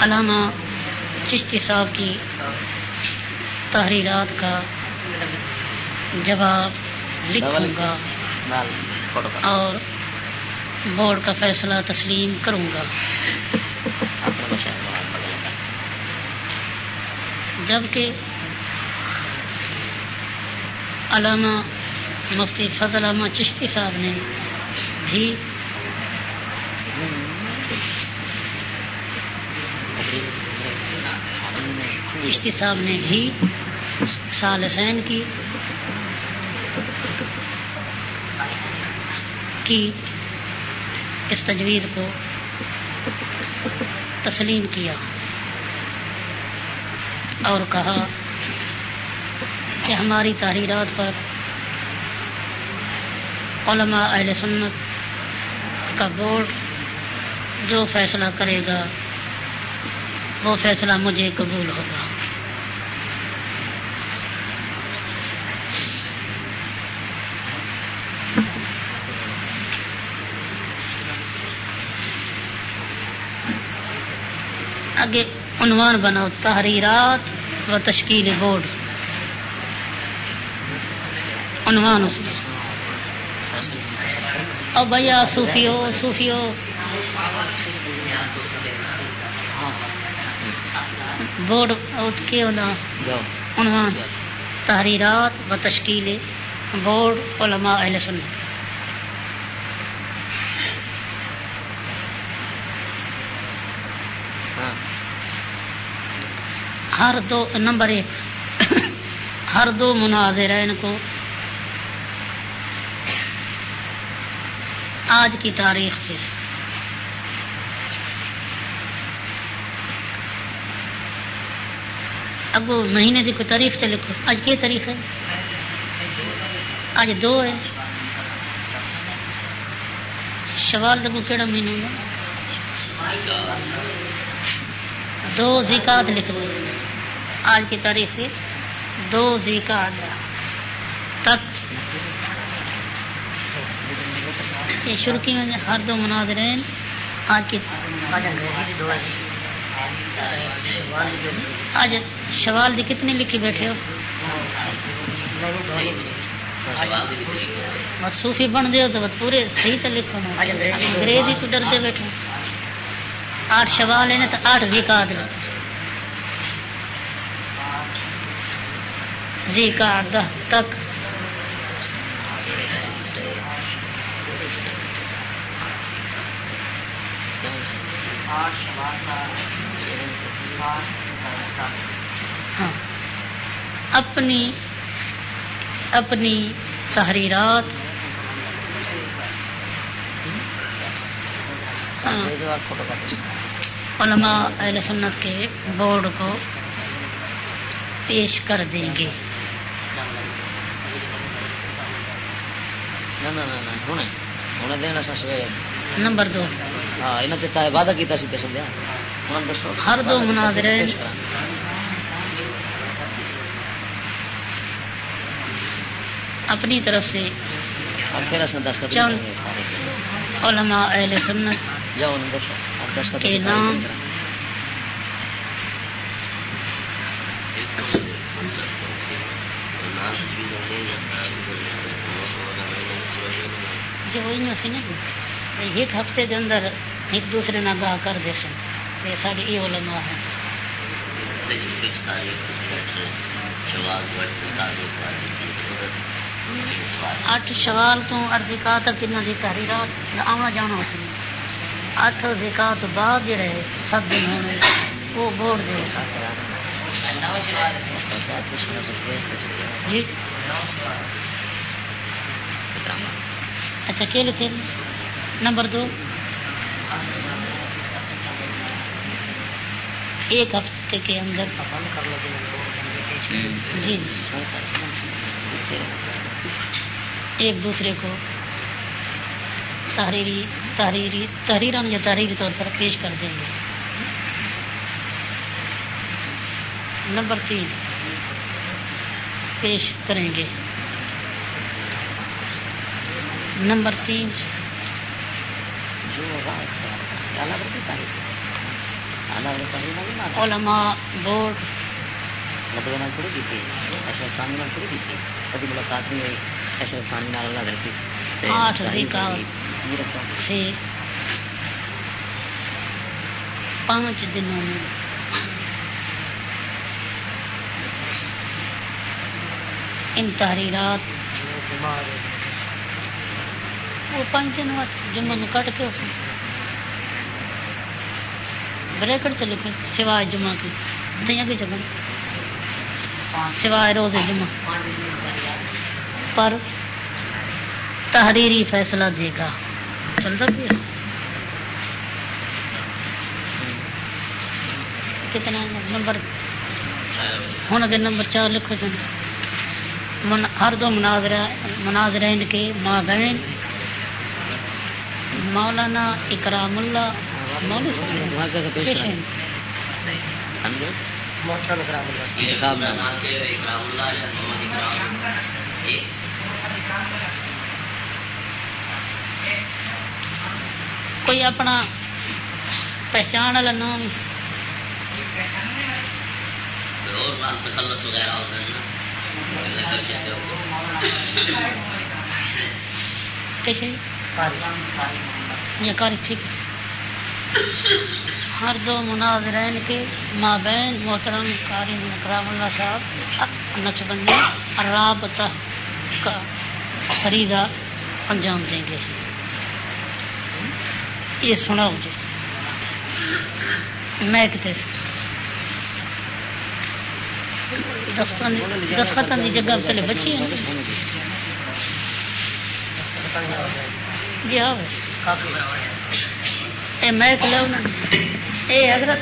علامہ چشتی صاحب کی تحریرات کا جواب لکھوں گا اور بورڈ کا فیصلہ تسلیم کروں گا۔ جبکہ علامہ مفتی فضل احمد چشتی صاحب نے بھی چشتی صاحب نے بھی سال حسین کی کی اس تجویز کو تسلیم کیا اور کہا کہ ہماری تحریرات پر علماء اہل سنت کا بورڈ جو فیصلہ کرے گا وہ فیصلہ مجھے قبول ہوگا۔ آگے عنوان بناؤ تحریرات و تشکیل بورڈ۔ عنوان اس اور بھیا صوفیو صوفیو بورڈ کے عنوان۔ تحریرات و تشکیل بورڈ علماء اہل سنت۔ ہر دو نمبر ایک۔ ہر دو مناظرین کو آج کی تاریخ سے۔ اب وہ مہینے کی کوئی تاریخ سے لکھو۔ آج کی تاریخ ہے؟ آج دو ہے۔ شوال دبو کہڑا مہینہ دو زکات لکھ آج کی تاریخ سے دو زکات تک یہ شروع کی میں ہر دو مناظرین آج کی آج شوال جی دی کتنی لکھی بیٹھے ہو؟ صوفی بن دے تو پورے صحیح تو لکھو انگریزی تو ڈرتے بیٹھے آٹھ شوال ہیں تو آٹھ زکات لکھو جی کا دہ تک۔ ہاں۔ اپنی اپنی تحریرات۔ ہاں۔ علماء اہل سنت کے بورڈ کو پیش کر دیں گے۔ نمبر دو
ہاں وعدہ کیا
ہر دو مناظرے اپنی طرف سے علماء اہل سنت کے نام جو وہی سی نا ایک ہفتے کے اندر ایک دوسرے نہ گاہ کر دے سن. یہ ساری یہ علماء ہے اٹھ شوال تو ارزکا تک انہوں کی تحریرات آنا جانا سی اٹھ ارزکا تو بعد جڑے سب دن ہونے وہ بورڈ دے جی؟ اچھا کھیل کھیل نمبر دو ایک ہفتے کے اندر جی ایک دوسرے کو تحریری تحریری تحریر یا تحریری طور پر پیش کر دیں گے نمبر تین پیش کریں گے نمبر تین۔ علماء بورڈ۔ آٹھ سے پانچ دنوں میں۔ ان تحریرات وہ پانچ دن جمعہ میں کٹ کے بریکٹ سے لکھے سوائے جمعہ کی۔ دیا کے چلیں سوائے روز جمعہ۔ پر تحریری فیصلہ دے گا۔ چلتا بھی کتنا نمبر؟ ہوں اگر نمبر چار لکھو جن من ہر دو مناظرہ مناظرین کے ماں بہن مولانا اکرام اللہ کوئی اپنا پہچان والا نام؟ یا کاری ٹھیک ہر دو مناظرین کے مابین محترم قاری اکرام اللہ صاحب نچبندی رابطہ کا فریدہ انجام دیں گے۔ یہ سنا جی۔ میں کتنے دستخط کی جگہ بچی ہیں۔ میں حضرت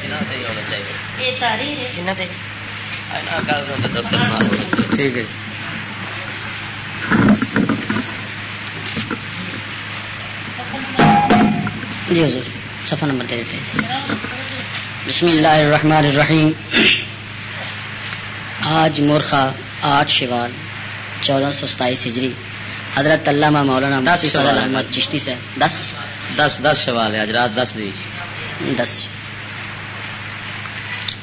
ٹھیک ہے۔ جی حضور صفحہ نمبر دے دیتے ہیں۔ بسم اللہ الرحمن الرحیم۔ آج مورخہ آٹھ شوال چودہ سو ستائیس ہجری۔ حضرت علامہ مولانا فضل احمد چشتی سے۔ دس؟
دس دس سوال ہے آج رات دس دی
دس۔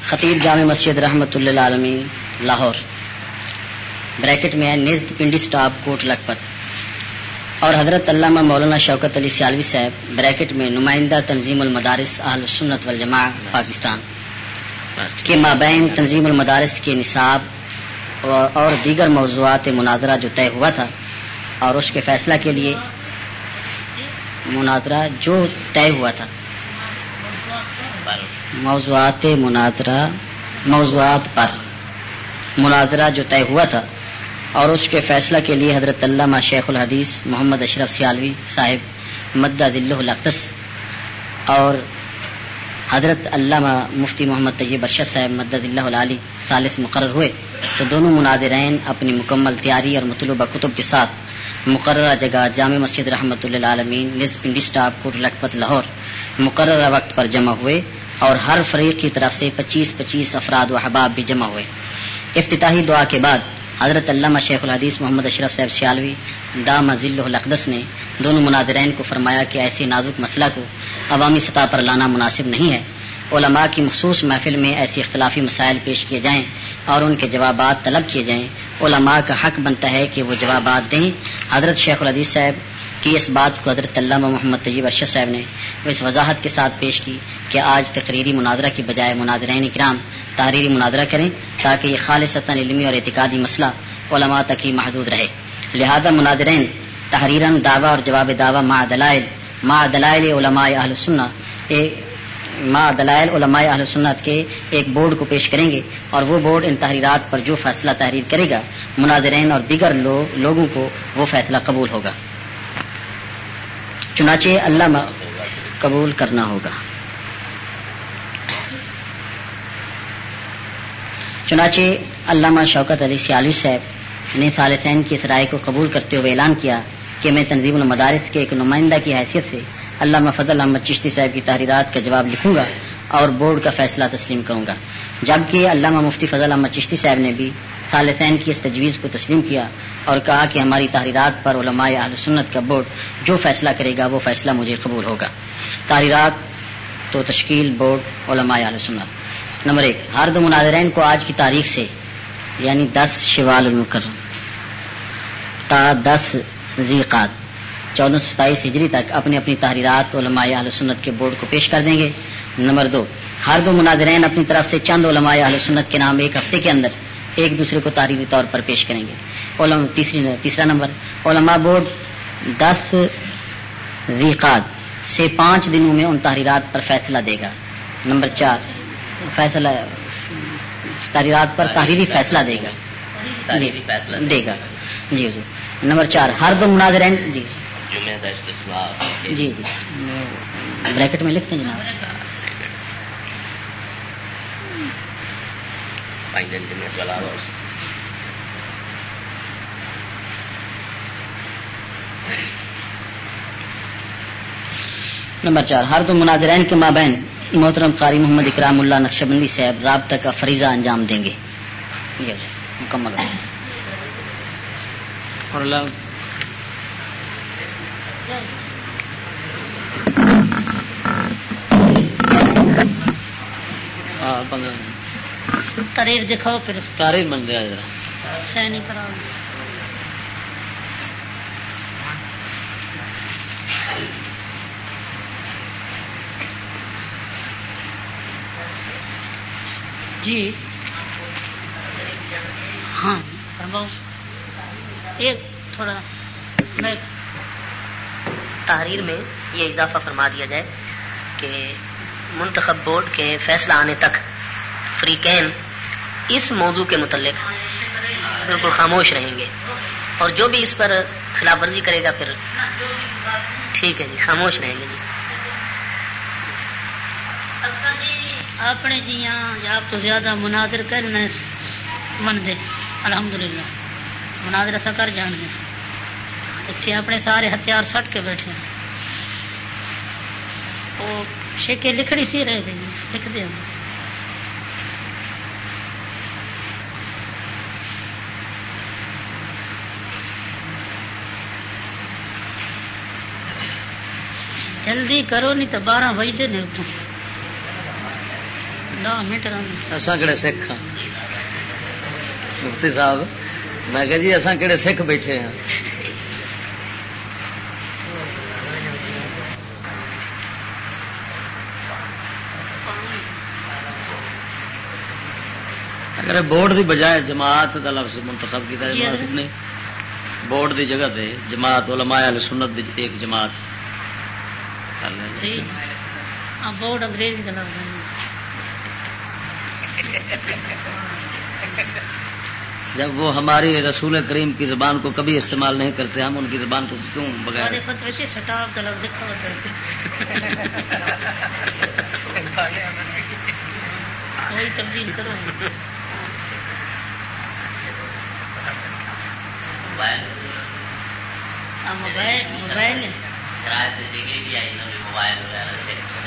خطیب جامع مسجد رحمت اللہ عالمین لاہور۔ بریکٹ میں ہے نزد پنڈی سٹاپ کوٹ لکھپت۔ اور حضرت علامہ مولانا شوکت علی سیالوی صاحب بریکٹ میں نمائندہ تنظیم المدارس اہل سنت والجماع پاکستان۔ کے مابین تنظیم المدارس کے نصاب اور دیگر موضوعات مناظرہ جو طے ہوا تھا اور اس کے فیصلہ کے لیے مناظرہ جو طے ہوا تھا۔ موضوعات مناظرہ، موضوعات پر مناظرہ جو طے ہوا تھا اور اس کے فیصلہ کے لیے حضرت علامہ شیخ الحدیث محمد اشرف سیالوی صاحب مدہ دلہ الاقدس اور حضرت علامہ مفتی محمد طیب ارشد صاحب مدد اللہ العلی ثالث مقرر ہوئے تو دونوں مناظرین اپنی مکمل تیاری اور مطلوبہ کتب کے ساتھ مقررہ جگہ جامع مسجد رحمۃ اللہ عالمین اسٹاف کوٹ لکھپت لاہور۔ مقررہ وقت پر جمع ہوئے اور ہر فریق کی طرف سے پچیس پچیس افراد و احباب بھی جمع ہوئے۔ افتتاحی دعا کے بعد حضرت علامہ شیخ الحدیث محمد اشرف صاحب سیالوی، دام ذیل القدس نے دونوں مناظرین کو فرمایا کہ ایسی نازک مسئلہ کو عوامی سطح پر لانا مناسب نہیں ہے۔ علماء کی مخصوص محفل میں ایسی اختلافی مسائل پیش کیے جائیں اور ان کے جوابات طلب کیے جائیں۔ علماء کا حق بنتا ہے کہ وہ جوابات دیں۔ حضرت شیخ الحدیث صاحب کی اس بات کو حضرت علامہ محمد طیب ارشد صاحب نے اس وضاحت کے ساتھ پیش کی کہ آج تقریری مناظرہ کی بجائے مناظرین کرام تحریری مناظرہ کریں تاکہ یہ خالص علمی اور اعتقادی مسئلہ علماء تک ہی محدود رہے۔ لہذا مناظرین تحریرن دعویٰ اور جواب دعویٰ ما دلائل ما دلائل علماء اہل سنہ ما دلائل علماء اہل سنت کے ایک بورڈ کو پیش کریں گے اور وہ بورڈ ان تحریرات پر جو فیصلہ تحریر کرے گا مناظرین اور دیگر لو, لوگوں کو وہ فیصلہ قبول ہوگا۔ چنانچہ اللہ قبول کرنا ہوگا۔ چنانچہ علامہ شوکت علی سیالوی صاحب نے صالحین کی اس رائے کو قبول کرتے ہوئے اعلان کیا کہ میں تنظیم المدارس کے ایک نمائندہ کی حیثیت سے علامہ فضل احمد چشتی صاحب کی تحریرات کا جواب لکھوں گا اور بورڈ کا فیصلہ تسلیم کروں گا۔ جبکہ علامہ مفتی فضل احمد چشتی صاحب نے بھی صالحین کی اس تجویز کو تسلیم کیا اور کہا کہ ہماری تحریرات پر علماء اہل سنت کا بورڈ جو فیصلہ کرے گا وہ فیصلہ مجھے قبول ہوگا۔ تحریرات تو تشکیل بورڈ علماء اہل سنت۔ نمبر ایک، ہر دو مناظرین کو آج کی تاریخ سے یعنی دس شوال المکرم، تا دس ذیقات چودہ سو ستائیس ہجری تک اپنی اپنی تحریرات علماء اہل سنت کے بورڈ کو پیش کر دیں گے۔ نمبر دو ہر دو مناظرین اپنی طرف سے چند علماء اہل سنت کے نام ایک ہفتے کے اندر ایک دوسرے کو تحریری طور پر پیش کریں گے۔ علم تیسری تیسرا نمبر علماء بورڈ دس ذیقات سے پانچ دنوں میں ان تحریرات پر فیصلہ دے گا۔ نمبر چار فیصلہ تحریرات پر تحریری فیصلہ دے گا۔ دے گا۔ جی جی نمبر چار ہر دو مناظرین جی۔ جی جی۔ بریکٹ میں لکھتے ہیں جناب۔ نمبر چار ہر دو مناظرین کے مابین محترم قاری محمد اکرام اللہ نقش بندی صاحب رابطہ کا فریضہ انجام دیں گے۔ مکمل۔ اور اللہ
دکھاؤ پھر سینی کراؤ جی ہاں ایک تھوڑا میں
تحریر میں یہ اضافہ فرما دیا جائے کہ منتخب بورڈ کے فیصلہ آنے تک فریقین اس موضوع کے متعلق بالکل خاموش رہیں گے اور جو بھی اس پر خلاف ورزی کرے گا پھر ٹھیک ہے جی خاموش رہیں گے
جی۔, اچھا جی، اپنے جی یا آپ تو زیادہ مناظر کرنا من دے الحمدللہ مناظر ایسا کر جان گے۔ اتنے اپنے سارے ہتھیار سٹ کے بیٹھے وہ شیکے لکھڑی سی رہے تھے لکھتے ہیں۔ جلدی کرو، نہیں تو بارہ بجتے نے اتوں دہ منٹ
اصا کہڑے سکھ ہاں؟ مفتی صاحب، میں کہ جی اصا کہڑے سکھ بیٹھے ہیں اگر بورڈ دی بجائے جماعت کا لفظ منتخب کیا جماعت نے بورڈ دی جگہ تے جماعت علماء علیہ سنت دی ایک جماعت۔
بورڈ انگریزی کا لفظ
جب وہ ہماری رسول کریم کی زبان کو کبھی استعمال نہیں کرتے ہم ان کی زبان کو کیوں بغیر؟ *laughs*
تبدیل کرو۔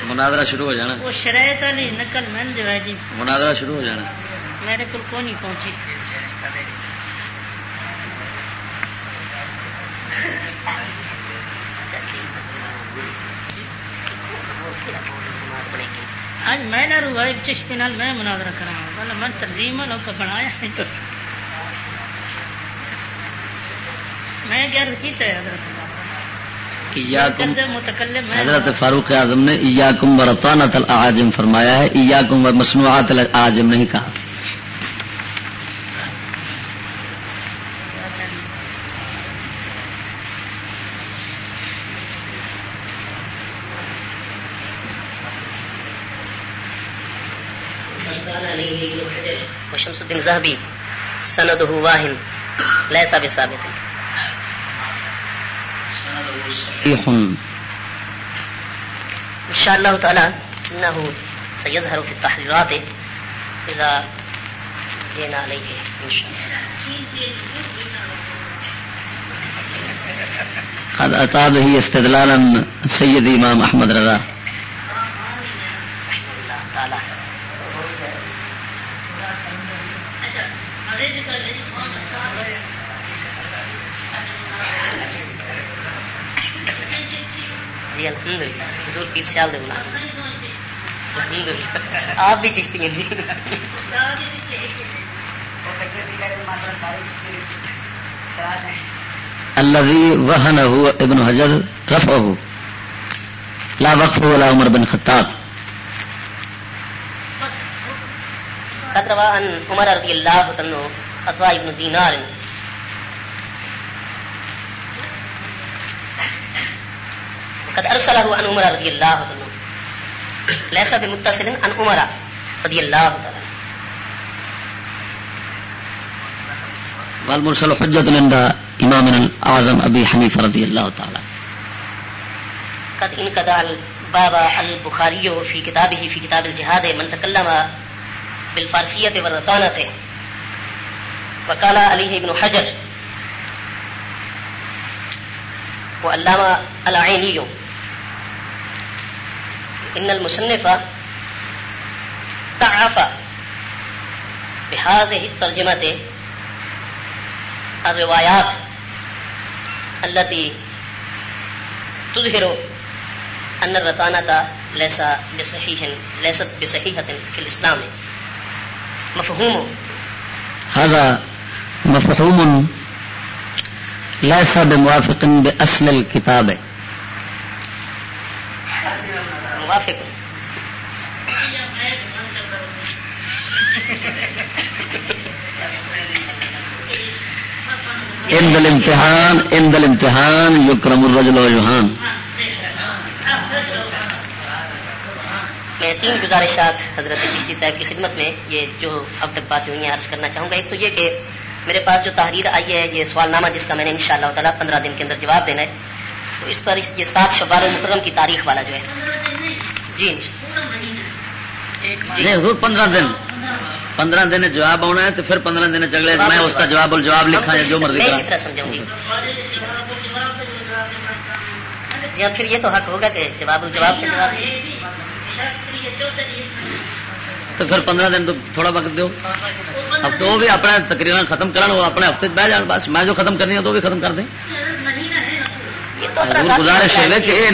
مناظرہ شروع ہو جانا
وہ شرائط والی نقل میں جی
مناظرہ شروع ہو جانا
میرے کو کون نہیں پہنچی آج میں نہ روح چشتی نال میں مناظرہ کرا میں تنظیم لوگ بنایا
حضرت فاروق اعظم نے ایا یاکم ورطانت العاجم فرمایا ہے یاکم و مصنوعات العاجم نہیں کہا۔
وشمس الدین زہبی سند واہن لیسا بھی
ثابت ہے
ان شاء الله تعالى انه سيظهر في التحريرات اذا جينا عليه ان شاء الله
قد به استدلالا سيد إمام أحمد رضا
رحمه الله تعالى جی الحمد للہ حضور پیر سیال دے الحمد للہ آپ بھی چشتی ہیں جی
الذي وهنه ابن حجر رفعه. لا وقفه ولا عمر بن خطاب.
قد روى عن عمر رضي الله عنه عطاء بن دينار. قد ارسله عن عمر رضي الله عنه. ليس بمتصل عن عمر رضي الله تعالى
والمرسل حجة عند إمامنا الأعظم أبي حنيفة رضي الله تعالى.
قد انقضى الباب البخاري في كتابه في كتاب الجهاد من تكلم بالفارسية والرطانة وقال عليه ابن حجر وعلامة العيني إن المصنف ضعف بهذه الترجمة الروايات التي تظهر أن الرطانة ليس بصحيح، ليست بصحيحة في الإسلام. مفهوم؟
هذا مفهوم ليس بموافق بأصل الكتاب
موافق.
عند الامتحان عند الامتحان يكرم الرجل ويهان.
میں تین گزارشات حضرت چشتی صاحب کی خدمت میں یہ جو اب تک باتیں ہوئی ہیں عرض کرنا چاہوں گا ایک تو یہ کہ میرے پاس جو تحریر آئی ہے یہ سوال نامہ جس کا میں نے انشاءاللہ تعالی پندرہ دن کے اندر جواب دینا ہے تو اس پر اس- یہ سات شوال المکرم کی تاریخ والا جو ہے۔ جی۔ جی۔
نہیں حضور پندرہ دن۔ پندرہ دن جواب آنا ہے تو پھر پندرہ دن چگلے میں اس کا جواب الجواب لکھا یا جو مرضی
میں اسی طرح سمجھاؤں گی۔ جی ہاں پھر یہ تو حق ہوگا کہ جواب الجواب جواب
تو پھر پندرہ دن تو تھوڑا وقت دو اب تو وہ بھی اپنا تقریر ختم کرن وہ اپنے ہفتے بہ جان بس میں جو ختم کرنی ہے تو وہ بھی ختم کر دیں
یہ تو اپنا
حضور
ذاتی
گزارش ہے کہ یہ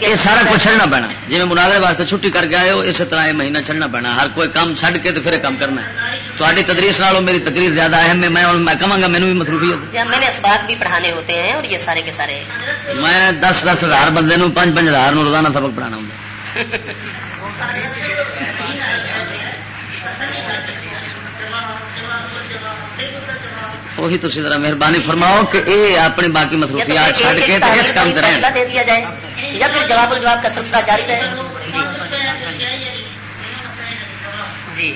یہ سارا کچھ چھڑنا پینا جی میں مناظرے واسطے چھٹی کر کے آئے ہو اسی طرح یہ مہینہ چھڑنا پینا ہر کوئی کام چھڈ کے تو پھر کام کرنا ہے۔ تھوڑی تدریس نالوں میری تقریر زیادہ اہم ہے میں میں کہاں گا مینو بھی مصروفیت
میں نے اسباق بھی پڑھانے ہوتے ہیں اور یہ سارے کے سارے
میں دس دس ہزار بندے پانچ پانچ ہزار روزانہ سبق پڑھانا ہوں *laughs* وہی تو ذرا مہربانی فرماؤ کہ اے اپنی باقی مصروفیات چھڈ کے اس کام
ہی
کریں
دے دیا جائے یا پھر جواب الجواب کا سلسلہ جاری رہے جی جی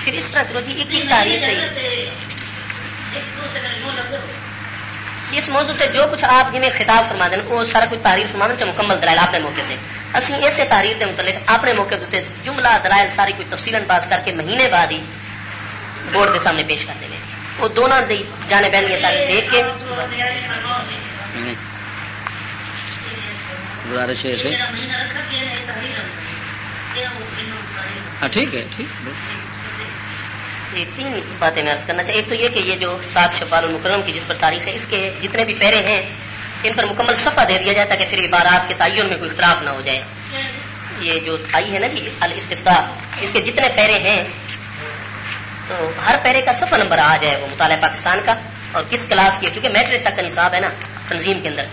پھر اس طرح کرو جی ایک ایک تاریخ رہی اس موضوع پہ جو کچھ آپ جنہیں خطاب فرما دیں وہ سارا کچھ تحریر فرما دیں مکمل دلائل اپنے موقع سے اسی ایسے تحریر کے متعلق اپنے موقع سے جملہ دلائل ساری کوئی تفصیل پاس کر کے مہینے بعد ہی بورڈ کے سامنے پیش کر دیں گے وہ دونوں دی جانے بہن یہ تاریخ دیکھ کے
گزارش ہے ہاں ٹھیک ہے ٹھیک۔
یہ تین باتیں میں عرض کرنا چاہیے ایک تو یہ کہ یہ جو سات شفال المکرم کی جس پر تاریخ ہے اس کے جتنے بھی پیرے ہیں ان پر مکمل صفحہ دے دیا جائے تاکہ پھر عبارات کے تعین میں کوئی اختلاف نہ ہو جائے۔ یہ جو آئی ہے نا جی الاستفتا اس کے جتنے پیرے ہیں، تو ہر پیرے کا صفحہ نمبر آ جائے وہ مطالعہ پاکستان کا۔ اور کس کلاس کی کیونکہ میٹرک تک کا نصاب ہے نا، تنظیم کے اندر۔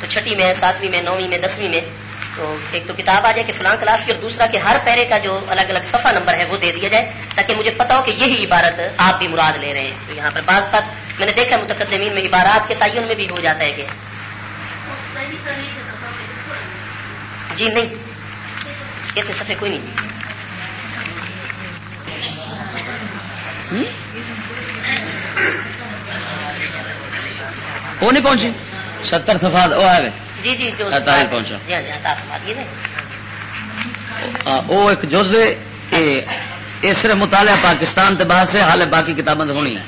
تو چھٹی میں، ساتویں میں، نویں میں، دسویں میں۔ تو ایک تو کتاب آ جائے کہ فلاں کلاس کی اور دوسرا کہ ہر پیرے کا جو الگ الگ صفحہ نمبر ہے وہ دے دیا جائے، تاکہ مجھے پتا ہو کہ یہی عبارت آپ بھی مراد لے رہے ہیں۔ تو یہاں پر بعض تک میں نے دیکھا متقدمین میں عبارات کے تعین میں بھی ہو جاتا ہے کہ جی نہیں۔ یہ تو صفحے کوئی نہیں۔
وہ نہیں پہنچی؟ ستر سفاد وہ ہے
جی جی جو
پہنچا۔
جی ہاں
وہ ایک جز یہ صرف مطالعہ پاکستان تے باہر سے حال باقی کتابیں ہونی ہے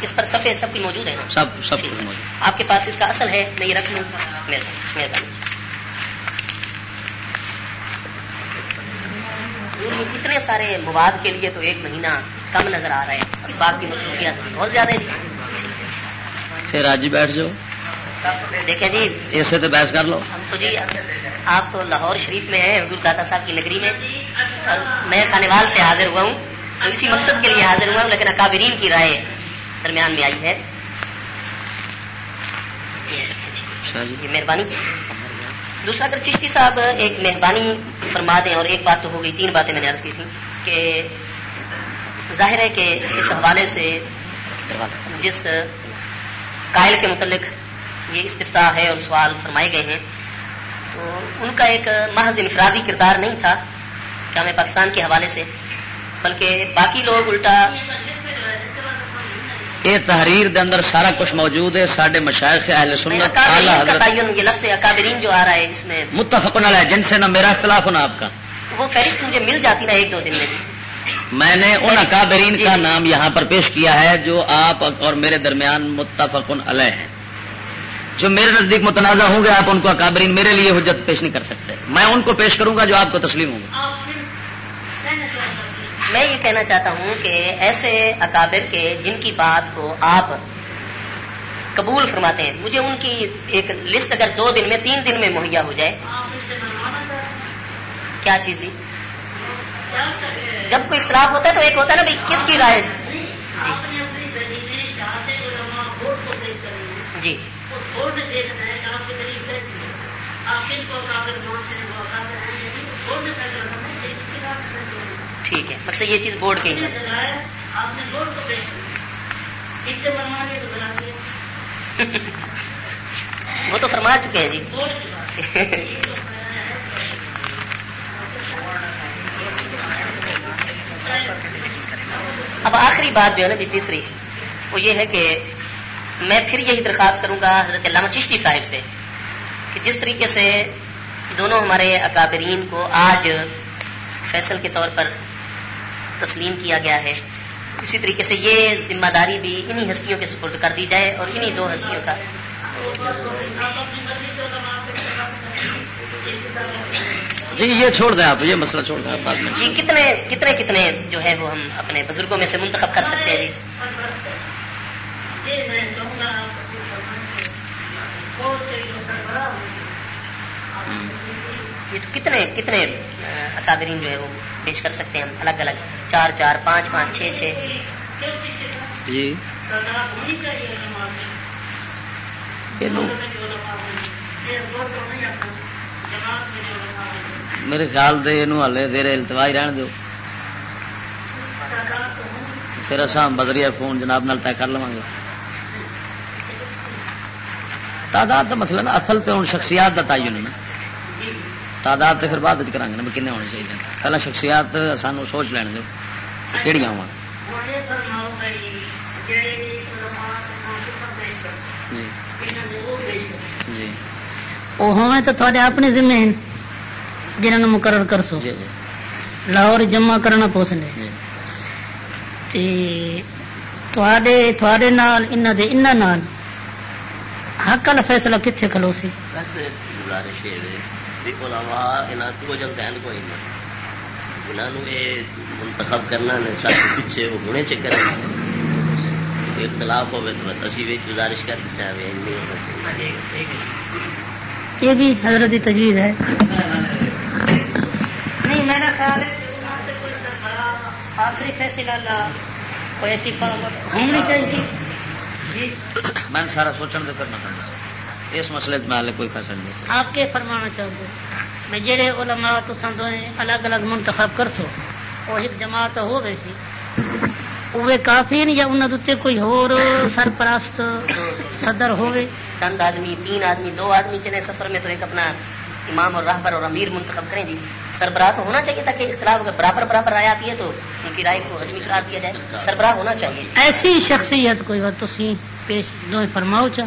اس پر صفحے سب کچھ موجود ہے نا؟
سب سب موجود۔
آپ کے پاس اس کا اصل ہے میں یہ رکھ لوں۔ مہربانی کتنے سارے مواد کے لیے تو ایک مہینہ کم نظر آ رہا ہے۔ اسباب کی مصروفیات بہت زیادہ ہے۔
پھر آج ہی بیٹھ جاؤ۔
دیکھیں جی۔
ایسے تو بحث کر لو۔
ہم تو جی آپ تو لاہور شریف میں ہیں حضور داتا صاحب کی نگری میں۔ اور میں کھانےوال سے حاضر ہوا ہوں۔ اسی مقصد کے لیے حاضر ہوا ہوں لیکن اکابرین کی رائے درمیان میں آئی ہے۔
جی۔
یہ مہربانی۔ دوسرا اگر چشتی صاحب ایک مہربانی فرما دیں اور ایک بات تو ہو گئی تین باتیں میں نے عرض کی تھی کہ ظاہر ہے کہ اس حوالے سے جس قائل کے متعلق یہ استفتاح ہے اور سوال فرمائے گئے ہیں تو ان کا ایک محض انفرادی کردار نہیں تھا ہمیں پاکستان کے حوالے سے بلکہ باقی لوگ الٹا
یہ تحریر دے اندر سارا کچھ موجود ہے سارے مشائق اہل سنت
یہ لفظ اکابرین جو آ رہا ہے اس میں۔
متفق جن سے نہ میرا اختلاف ہونا آپ کا۔
وہ فہرست مجھے مل جاتی نا ایک دو دن میں۔
میں نے ان اکابرین
جی،
کا۔ نام یہاں پر پیش کیا ہے جو آپ اور میرے درمیان متفق علیہ ہیں۔ جو میرے نزدیک متنازع ہوں گے آپ ان کو اکابرین میرے لیے حجت پیش نہیں کر سکتے۔ میں ان کو پیش کروں گا جو آپ کو تسلیم ہوں گے۔
میں یہ کہنا چاہتا ہوں کہ ایسے اکابر کے جن کی بات کو آپ قبول فرماتے ہیں، مجھے ان کی ایک لسٹ اگر دو دن میں، تین دن میں مہیا ہو جائے۔ کیا چیز جی؟ جب کوئی اختلاف ہوتا ہے تو ایک ہوتا ہے نا بھائی، کس کی رائے؟ جی۔, جی۔ ٹھیک ہے۔ مقصد یہ چیز بورڈ کے ہی ہے۔ وہ تو فرما چکے ہیں جی۔ اب آخری بات جو ہے نا جی تیسری، وہ یہ ہے کہ میں پھر یہی درخواست کروں گا حضرت علامہ چشتی صاحب سے کہ جس طریقے سے دونوں ہمارے اکابرین کو آج فیصل کے طور پر تسلیم کیا گیا ہے۔ اسی طریقے سے یہ ذمہ داری بھی انہی ہستیوں کے سپرد کر دی جائے اور انہی دو ہستیوں کا۔
جی یہ چھوڑ دیں آپ یہ مسئلہ چھوڑ دیں آپ بعد میں۔
جی کتنے کتنے کتنے جو ہے وہ ہم اپنے بزرگوں میں سے منتخب کر سکتے ہیں جی؟ یہ تو کتنے کتنے اکابرین جو ہے وہ پیش کر سکتے ہیں الگ الگ۔ چار چار، پانچ پانچ، چھ چھ۔
جی۔ میرے خیال دے یہ ہالے دیر التوا ہی رہن دو۔ پھر اصا بدری فون جناب نال طے کر لوا گے۔ تعداد کا مسئلہ نا، اصل تو ہوں شخصیات کا تعین ہے نا تعداد تو پھر بعد کریں گے بھی کنے ہونے چاہیے پہلے شخصیات سانو سوچ لین دو کہڑی ہوا جی۔ جی۔
وہ ہوئے تو تھوڑے اپنے ذمے ہیں جنہوں نے مقرر کر سو
جی جی۔
لاہور جمع کرنا پوسنے
جی۔
تے تھوڑے تھوڑے نال انہاں دے انہاں نال حق والا فیصلہ کتنے کھلو سی؟
علماء تو جلد کوئی نہیں؟ انہاں نو یہ منتخب کرنا نے سب پیچھے وہ ہونے چکر اختلاف ہوئے تو اسی بھی گزارش کر کے
یہ بھی حضرت تجویز ہے۔
نہیں میرا خیال ہے آخری فیصلہ کوئی ایسی
ہونی چاہیے۔
جی۔
میں نے سارا سوچن تو کرنا پڑتا اس مسئلے میں ہالے کوئی فیصلہ نہیں
آپ کے فرمانا چاہتے میں جڑے علماء تو سندو الگ الگ منتخب کر سو وہ ایک جماعت ہو گئی سی وہ کافی نہیں یا انہوں اتنے کوئی ہور سرپرست صدر ہوئے
چند آدمی تین آدمی دو آدمی چلے سفر میں تو ایک اپنا امام اور راہبر اور امیر منتخب کریں جی۔ سربراہ تو ہونا چاہیے تاکہ اختلاف اگر برابر برابر رائے آتی ہے تو ان کی رائے کو حجمی قرار دیا جائے۔ سربراہ ہونا چاہیے۔
ایسی شخصیت کوئی بات تسی پیش دو فرماؤ چا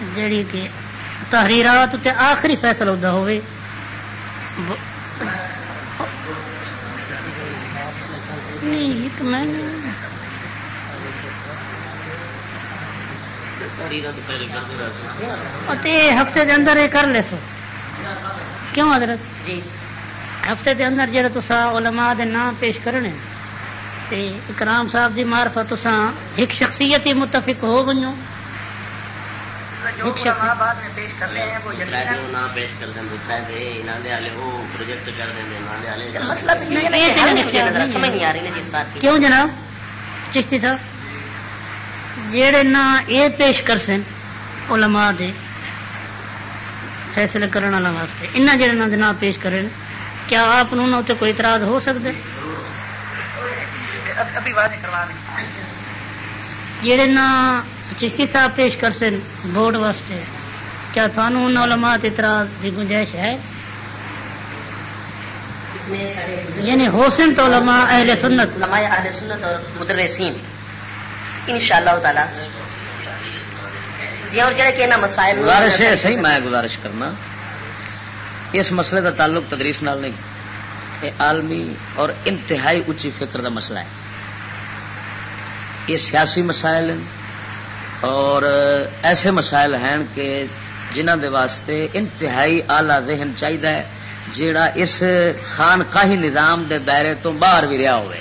جڑی کہ تحریرات تے آخری فیصلہ ہوتا ہوئے ہفتے دے اندر یہ کر لے سو۔ کیوں حضرت؟
جی۔
ہفتے دے اندر جڑا تسا علماء دے نام پیش کرنے تے اکرام صاحب دی معرفت تسا ایک شخصیت ہی متفق ہو ونجو
بعد میں پیش کر رہے ہیں وہ
نام پیش کر دیں دوسرا دے انہاں دے والے وہ پروجیکٹ کر دیں انہاں دے والے
مسئلہ تو یہ ہے نا کہ حل مجھے نظر سمجھ نہیں آ رہی نا جس بات کی۔
کیوں جناب؟ چشتی صاحب جڑے نا اے پیش کر سن علماء دے فیصلے کرنے والا واسطے انہاں جڑے نا دے نام پیش کرن کیا آپ نوں تے کوئی اعتراض ہو سکدا ہے
ابھی واضح کروا دیں۔
جڑے نا چشتی صاحب پیش کر سن بورڈ واسطے۔ کیا تھانوں ان علماء اعتراض دی گنجائش ہے؟
کتنے سارے
یعنی حسن تو علماء اہل سنت۔
علماء اہل سنت اور مدرسین۔ انشاءاللہ تعالی۔ جی اور جڑے کہ نا مسائل
گزارش ہے صحیح میں گزارش کرنا۔ اس مسئلے کا تعلق تدریس نال نہیں۔ یہ عالمی اور انتہائی اچھی فکر کا مسئلہ ہے۔ یہ سیاسی مسائل ہیں۔ اور ایسے مسائل ہیں کہ جنہ دے واسطے انتہائی آلہ ذہن چاہیے جیڑا اس خانقاہی نظام دے دائرے تو باہر بھی رہا ہوئے۔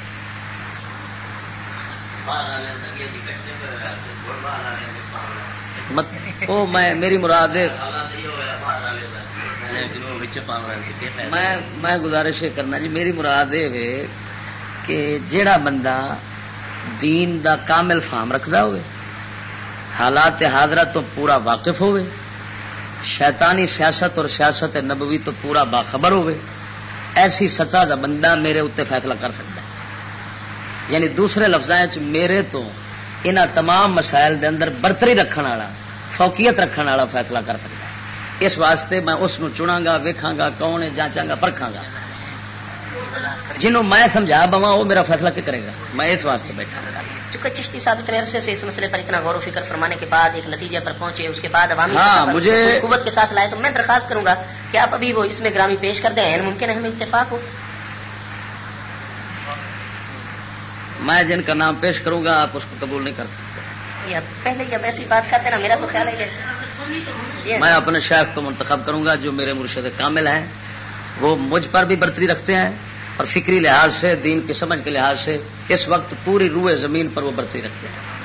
او میں میری مراد میں گزارش یہ کرنا جی میری مراد یہ کہ جیڑا بندہ دین دا کامل فام رکھدا ہوئے حالات حاضرہ تو پورا واقف ہوئے، شیطانی سیاست اور سیاست نبوی تو پورا باخبر ہوئے۔ ایسی سطح دا بندہ میرے اتنے فیصلہ کر سکتا ہے۔ یعنی دوسرے لفظ میرے تو ان تمام مسائل دے اندر برتری رکھنے والا، فوقیت رکھنے والا فیصلہ کر سکتا ہے۔ اس واسطے میں اس نو چناں گا ویکھاں گا کون ہے جانچاں گا پرکھاں گا جنہوں میں سمجھا بوا وہ میرا فیصلہ کیا کرے گا۔ میں اس واسطے بیٹھا۔ ہوں
چونکہ چشتی صاحب اتنے عرصے سے اس مسئلے پر اتنا غور و فکر فرمانے کے بعد ایک نتیجے پر پہنچے اس کے بعد عوامی
ہاں، مجھے-
قوت کے ساتھ لائے تو میں درخواست کروں گا کہ آپ ابھی وہ اس میں گرامی پیش کر دیں ممکن ہے ہمیں اتفاق ہو۔
میں جن کا نام پیش کروں گا آپ اس کو قبول نہیں کر سکتے
پہلے جب ایسی بات کرتے نا میرا تو خیال ہے
میں اپنے شیخ کو منتخب کروں گا جو میرے مرشد کامل ہیں وہ مجھ پر بھی برتری رکھتے ہیں۔ اور فکری لحاظ سے دین کی سمجھ کے لحاظ سے اس وقت پوری روئے زمین پر وہ برتری رکھتے ہیں۔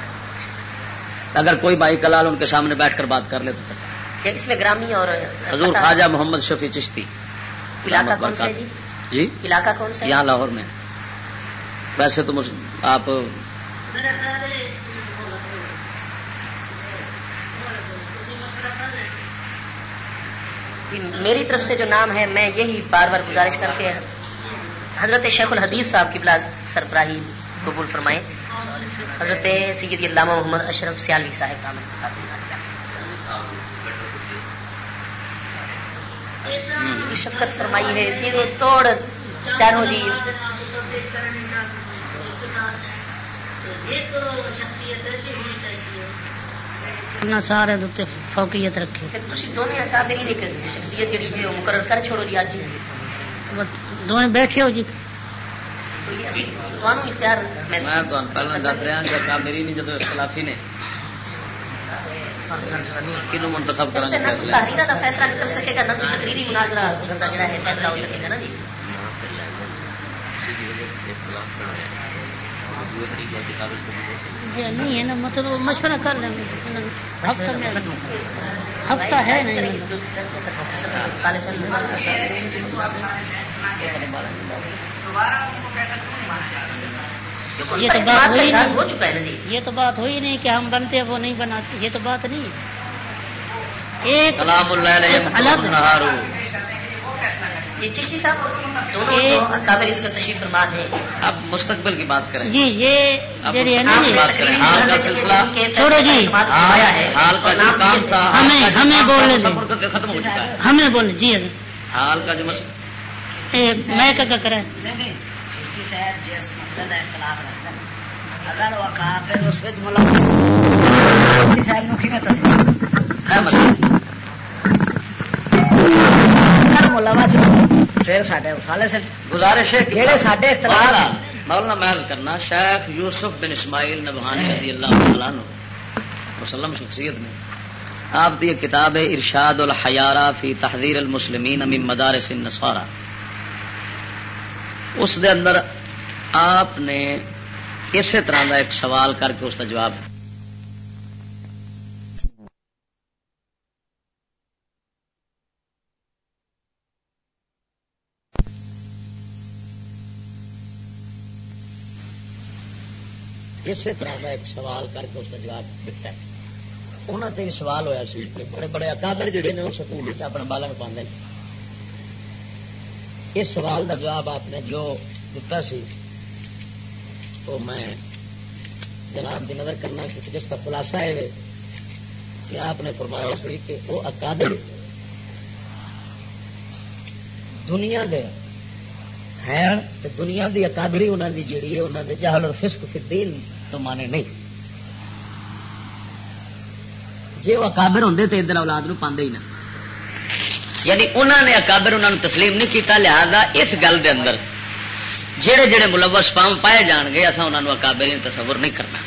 اگر کوئی بھائی کلال ان کے سامنے بیٹھ کر بات کر لے تو
اس میں گرامی اور
حضور خواجہ محمد شفیع چشتی۔
علاقہ کون سا جی؟
جی؟
علاقہ کون سا
یہاں لاہور میں۔ ویسے تو آپ
جی میری طرف سے جو نام ہے میں یہی بار بار گزارش کر کے حضرت شیخ الحدیث صاحب کی بلاد سربراہی قبول فرمائے حضرت سید علامہ محمد اشرف سیالوی صاحب کا شفقت فرمائی ہے۔ سیرو توڑ چاروں جی۔
سارے فوقیت
دونوں اکابرین ایک شخصیت جڑی ہے وہ مقرر کر چھوڑو جی اج
دونوں بیٹھے ہو جی
میں
منتخب کریں گے
نہ تو
فیصلے
تحریرہ کا فیصلہ نکل سکے گا نہ تو تقریری مناظرہ بندہ جڑا ہے فیصلہ ہو سکے گا نا جی
نہیں ہے نا مطلب مشورہ کر لیں گے۔ ہفتہ میں۔ ہفتہ ہے نہیں۔ یہ تو بات ہوئی نہیں۔
ہو چکا ہے نا
یہ تو بات ہوئی نہیں کہ ہم بنتے ہیں وہ نہیں بناتے۔ یہ تو بات نہیں۔ ہے ایک الگ۔
چشتی صاحب دونوں تو اکابر اس کا تشریف فرما ہے
اب مستقبل کی بات کریں۔
جی یہ جی
بات کریں حال کا سلسلہ
چھوڑو جی۔
آیا ہے
حال کا جو کام تھا حال
ہمیں- بولنے
ختم ہو چکا ہے۔
ہمیں بول جی
حال کا جو مسئلہ
اے، میں کیا کریں؟
کیویں تصدیق
ہے مسئلہ۔
پھر سے
گزارش ہے
جہے اختلاف
مولانا- محض کرنا شیخ یوسف بن اسماعیل نبہانی رضی اللہ تعالیٰ عنہ مسلم شخصیت نے آپ کی کتاب ہے ارشاد الحیارہ فی تحذیر المسلمین من مدارس النصارى اس دے اندر آپ نے اسی طرح کا ایک سوال کر کے اس کا جواب اسی طرح کا ایک سوال کر کے اس کا جواب دیتا ہے۔ انہوں سے سوال ہوا سی، بڑے بڑے اکابر جڑے نے، وہ سکول اپنے بالوں پاندے اس سوال کا جواب آپ نے جو دیتا سی تو میں جناب کی نظر کرنا کہ جس کا خلاصہ ہے کہ آپ نے فرمایا سی کہ وہ اکابر دنیا دے ہے دنیا دی اکابری انہوں دی جیڑی ہے انہوں دے جہل اور فسق فی الدین تو مانے نہیں۔ جی وہ اکابر ہوندے تے ادھر اولاد نو پاندے ہی نہ۔ یعنی انہوں نے اکابر انہوں نے تسلیم نہیں کیتا، لہذا اس گل دے اندر جہے جہے ملوث پام پائے جان گے اصا انہوں نے اکابری تصور نہیں کرنا۔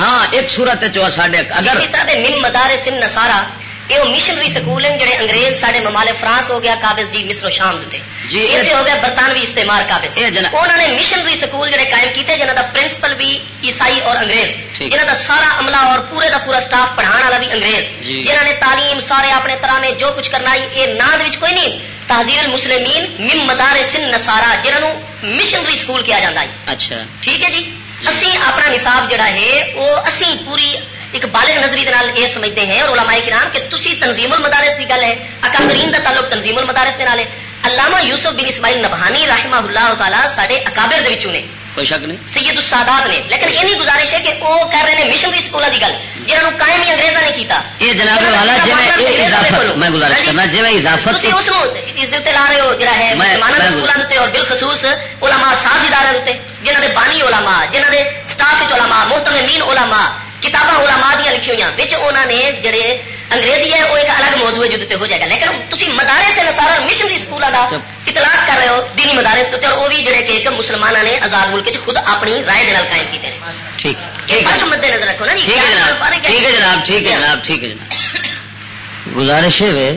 ہاں ایک صورت جو ساڈے اگر
چشتی مدارس النصارى یہ وہ مشنری سکول ہیں جڑے انگریز سارے ممالک فرانس ہو گیا قابض دی مصر و شام دے
جی،
یہ ہو گیا برطانوی استعمار قابض۔ انہوں نے مشنری سکول جڑے قائم کیتے جنہاں دا پرنسپل بھی عیسائی اور انگریز۔ جنہاں دا سارا عملہ اور پورے دا پورا سٹاف پڑھان والا بھی انگریز۔
جی۔
جنہاں نے تعلیم سارے اپنے طرح نے جو کچھ کرنا یہ نام وچ کوئی نہیں۔ تحذیر المسلمین من مدارس النصارى جنہاں مشنری سکول کیا جاتا ہے۔
اچھا۔
ٹھیک ہے جی۔ اسی اپنا نصاب جڑا ہے وہ اسی پوری ایک بالغ نظری دے نال یہ سمجھتے ہیں اور علماء کرام کہ تسی تنظیم المدارس کی گل ہے اکابرین دا تعلق تنظیم المدارس دے نال ہے۔ علامہ یوسف بن اسماعیل نبہانی رحمہ اللہ تعالی ساڈے اکابر دے وچوں نے۔
کوئی شک نہیں؟
سید السادات نے۔ لیکن یہ گزارش ہے کہ وہ کر رہے ہیں مشنری سکولوں کی گل۔ جنہوں نے قائم ہی انگریزوں نے کیتا۔
یہ جناب والا جی میں اضافت میں گزارش کرنا جی میں اضافت
تسی اس اس دے لا رہے ہو جڑا ہے مسلمانوں دے سکولوں دے اور بالخصوص علماء ساز ادارے دے جنہاں دے بانی علماء جنہاں دے سٹاف وچ علماء محتمین علماء۔ کتاباں علماء دی لکھی ہوئی وچ انہاں نے جڑے انگریزی ہے وہ ایک الگ موضوع ہے جو تے ہو جائے گا۔ لیکن تسی مدارس نصارا مشنری سکولاں دا اطلاق کر رہے ہو دینی مدارس تے اور وہ بھی جڑے کہ ایک مسلماناں نے آزاد ملک خود اپنی رائے نال قائم کیتے ہیں۔
ٹھیک۔ ٹھیک ہے
فرق مد نظر رکھو نا جی۔
ٹھیک ہے جناب۔ ٹھیک ہے جناب ٹھیک ہے جناب *laughs* ٹھیک ہے جناب۔ گزارش ہے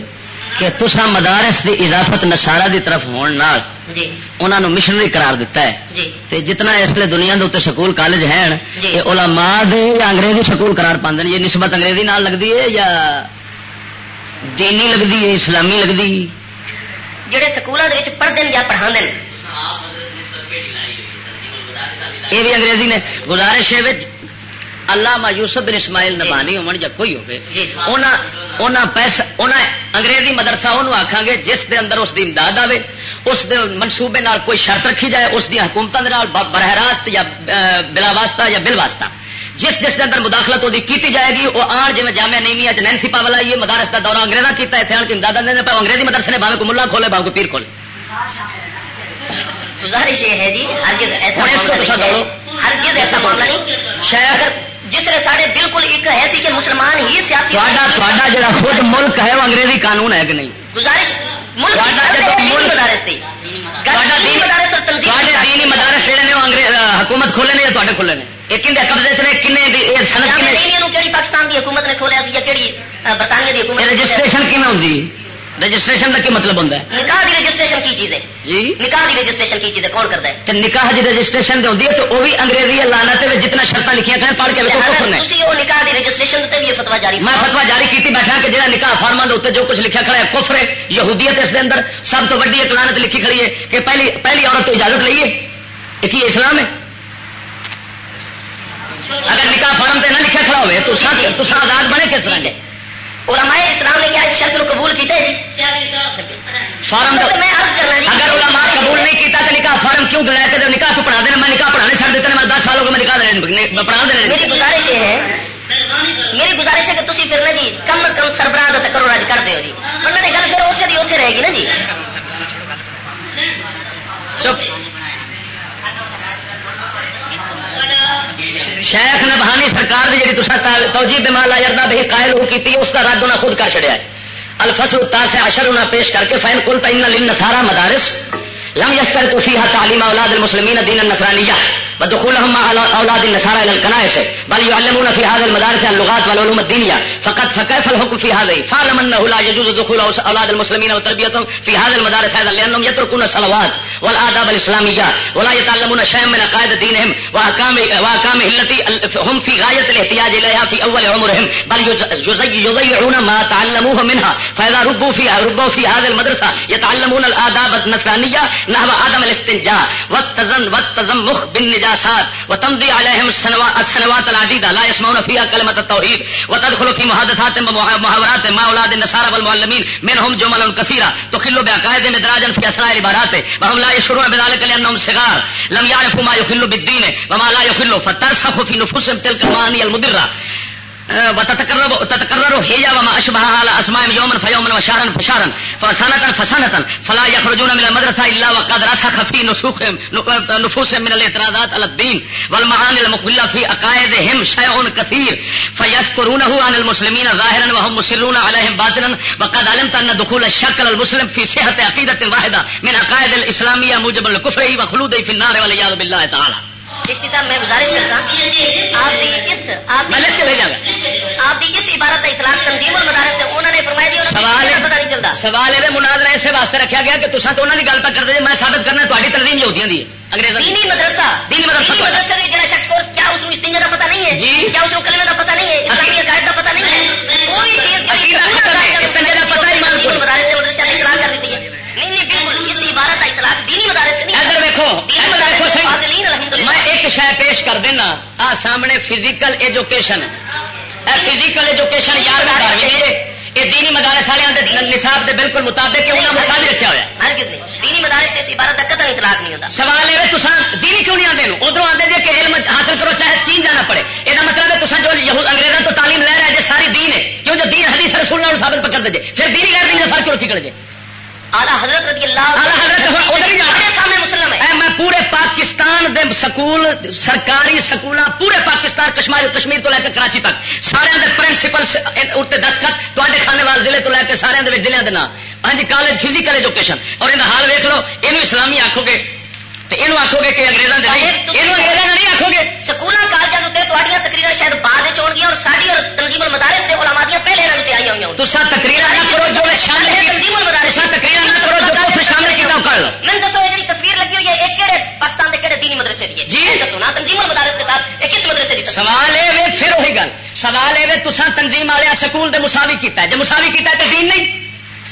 کہ تسا مدارس دی اضافت نصارہ دی طرف ہون نال
جی۔
انہوں نے مشنری قرار دیتا ہے۔
جی۔
تے جتنا اس لیے دنیا دے اتنے سکول کالج ہیں
جی۔
یہ علماء دے انگریزی سکول قرار پاندے نے یہ نسبت انگریزی نال لگتی ہے یا دینی لگتی ہے اسلامی لگتی
جڑے سکولوں دے وچ پڑھدے یا پڑھاندے نے؟
یہ بھی انگریزی نے۔ گزارش ہے وچ علامہ یوسف بن اسماعیل نبانی ہون یا کوئی ہوگی
جی۔
انہاں پیسہ انہاں انگریزی مدرسہ انہوں آکھاں گے جس دے اندر اس دی امداد آوے اس دے منصوبے نال کوئی شرط رکھی جائے اس دی حکومتوں دے نال براہ راست یا بلا واسطہ یا بل واسطہ۔ جس جس دے اندر مداخلت وہ کیتی جائے گی وہ آن جی جامعہ نیمیا نینسی پاولا یہ مدارس کا دورہ انگریزا کیتا ہے آن کے امداد دے پہ انگریزی مدرسے نے باوے کو ملا کھولے باوے کو پیر کھولے۔
گزارش یہ ہے جی ہرگز ایسا
دوڑو۔
ہرگز ایسا معاملہ نہیں۔
شاید
جس نے سارے بالکل ایک ایسی کہ مسلمان ہی سیاسی
جڑا خود ملک ہے وہ انگریزی قانون ہے کہ نہیں؟
گزارش ملک کی ہے مدارس مدارس اور تنظیم کی
جڑے نے حکومت کھولے نے یا تھوڑے کھولے نے؟ یہ کھنڈے قبضے چ نے کنے
انہوں کیڑی پاکستان دی حکومت نے کھولیا سی یا کیڑی اہ، برطانیہ دی حکومت سی؟
رجسٹریشن کیویں ہوندی؟ رجسٹریشن کا کی مطلب ہوتا ہے
نکاح دی رجسٹریشن کی چیز ہے
جی
نکاح دی رجسٹریشن کی چیز ہے کون کرتا ہے
تو نکاح جی رجسٹریشن ہوندی ہے تو وہ بھی انگریزی لانت ہے جتنا شرطیں لکھیاں کریں پڑھ کے
وہ نکاح دی رجسٹریشن تے بھی فتوا جاری
میں فتوا جاری کیتی بیٹھا کہ جہاں نکاح فارما اتنے جو کچھ لکھا کھڑا ہے کفر ہے یہودیت اس دے اندر سب تو وڈی ایک لانت لکھی کھڑی ہے کہ پہلی پہلی عورت تو اجازت لئیے یہ کی اسلام ہے اگر نکاح فارم تے نہ لکھا کھڑا ہوئے تو آزاد بنے کس طرح کے
علماء اسلام نے کیا اس شرط کو قبول کیتے جی
فارم
میں عرض کرنا جی
اگر علماء قبول نہیں کیتا تو نکاح فارم کیوں لے کے نکاح تو پڑھا دینا میں نکاح پڑھانے چھڑ دیتے ہیں، میں دس سالوں کو میں نکاح دینے پڑھا دینے
میری گزارش یہ ہے میری گزارش ہے کہ تھی پھر نا جی کم از کم سربراہ کا تکرو راج کر دیو جی۔ ورنہ نے گل پھر اوتھے دی اوتھے رہے گی نا جی؟
چپ۔ شیخ نبہانی سرکار کی جی توجیب دے مالا یردا بھی قائل ہو کی اس کا رد انہیں خود کر چڑیا ہے۔ الفصل التاسع عشر انہیں پیش کر کے فین کل ان سارا مدارس لم يشترط فيها تعلیم اولاد المسلمین دین النصرانيه ودخولهم مع اولاد النصارى الى الكنائس. بل يعلمون في هذه المدارس اللغات والعلوم الدينيه فقط فكيف الحكم في هذه؟ فاعلم انه لا يجوز دخول اولاد المسلمين وتربيتهم في هذه المدارس هذا لانهم يتركون الصلوات والاداب الاسلاميه ولا يتعلمون شيئا من عقائد دينهم واحكام واحكام التي هم في غايه الاحتياج اليها في اول عمرهم. بل يضيعون ما تعلموه منها. فاذا ربوا فيها ربوا في هذه المدرسه يتعلمون الاداب النصرانيه نحو عدم الاستنجاء والتزن والتزمخ النجاسات، وتمضي عليهم السنوات العديدة. لا يسمعون فيها كلمة التوحيد، وتدخل في محادثات ومحاورات مع أولاد النصارى والمعلمين. منهم جمل كثيرة تخل بعقائد مدراجا في أثناء العبارات. وهم لا يشعرون بذلك لأنهم صغار. لم يعرفوا ما يخل بالدين وما لا يخل فترسخ في نفوسهم تلك المعاني المضرة. تتكرر هي وما اشبهها على اسماء يوما فيوما وشهرا فشهرا فسنه فسنه فلا يخرجون من المدرسه الا وقد رسخ في نسوخهم نفوسهم من الاعتراضات على الدين والمعاني المقبله في عقائدهم شيء كثير فيسترونه عن المسلمين ظاهرا وهم مسرون عليهم باطنا وقد علمت ان دخول الشكل المسلم في صحه عقيده واحده من عقائد الاسلاميه موجب الكفر وخلوده في النار والعياذ بالله تعالى.
چشتی صاحب میں گزارش کرتا آپ دی اس آپ آپ دی اس عبارت کا اطلاق تنظیم اور مدارس سے انہوں نے فرمایا جی
سوال
پتہ نہیں چلتا۔
سوال یہ مناظرہ اسے واسطے رکھا گیا کہ تصا تو انہوں کی گل پہ کرتے میں ثابت کرنا تاری تنظیم دی انگریزوں
دینی مدرسہ۔
دینی مدرسہ
دینی مدرسے میں جڑا شخص کورس کیا اس کو استنجا کا پتہ نہیں ہے؟
جی۔
کیا اس کو کا پتہ نہیں ہے؟ اسلامی عقائد کا پتہ نہیں ہے؟ کوئی چیز دینی مدارس سے مدرسے نے اطلاق کر دیتی ہے۔ نہیں نہیں بالکل اس عبارت کا اطلاق دینی مدارس سے نہیں۔
ادھر میں ایک شے پیش کر دینا آ سامنے فزیکل ایجوکیشن فزیکل ایجوکیشن یارویں بارہویں یہ دینی مدارس والے نصاب کے بالکل مطابق ہے انہیں مساج رکھا ہوا ہے
ہر کس نے؟ دینی مدارس سے اس عبارت کا قطع اطلاق نہیں ہوتا۔
سوال یہ تو دینی کیوں نہیں آتے ادھر آتے جی کہ علم حاصل کرو چاہے چین جانا پڑے۔ یہ مطلب ہے تصا جو انگریزوں تو تعلیم لے رہے جی ساری دین ہے۔ کیوں جو دین حدیث رسول اللہ ثابت پکڑ دے پھر دینی غیر دین کا فرق کیوں نکل جائے
حضرت رضی اللہ سامنے مسلم ہے
میں پورے پاکستان دے سکول سرکاری سکول پورے پاکستان کشمیر کشمیر تو لے کے کراچی تک۔ سارے دے پرنسپل اتنے دستخط تے کھانے والے ضلع تو لے کے سارے دے ضلع کے نام۔ ہاں جی کالج فزیکل ایجوکیشن اور یہ حال ویک لو یہ اسلامی آکو گے۔ یہ آکو گے کہ انگریزوں کے نہیں یہ انگریزوں نہیں آکو گے
کالجوں کے تقریر شاید بعد ہو گیا اور ساری اور تنظیم المدارس سے علماء دیاں پہلے یہاں آئی ہوئی
تقریر نہ کرو جو شامل
تنظیم المدارس۔
تقریر نہ کرو جو شامل کر لو۔
میں دسو یہ تصویر لگی ہوئی ہے ایک کہڑے پاکستان کے کہڑے دینی مدرسے دی ہے؟
جی۔
یہ دسو نا تنظیم المدارس کے ساتھ یہ کس مدرسے دی
سوال یہ وے پھر وہی گل۔ سوال یہ تسا تنظیم والے سکول دے مساوی کیتا ہے۔ مساوی کیتا ہے تو دین نہیں۔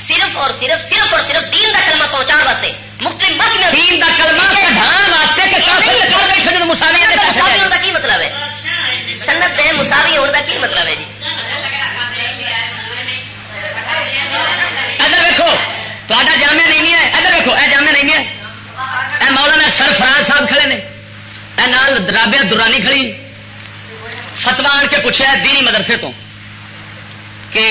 صرف اور صرف صرف اور صرف دین کا کلمہ پہنچان واسطے۔ مختلف مت میں
دین دا کلمہ کڈھان واسطے کہ کافر کر بیٹھے جو مساوی تے
مساوی ہونے کا کی مطلب ہے؟ سنت دے مساوی ہونے کا کی مطلب ہے جی؟
ادھر دیکھو تا جامع نہیں ہے۔ ادھر دیکھو اے جامع نہیں ہے۔ اے مولانا سرفراز صاحب کھڑے نے۔ اے نال رابعہ درانی کھڑی۔ فتوا آن کے پوچھا ہے دینی مدرسے تو کہ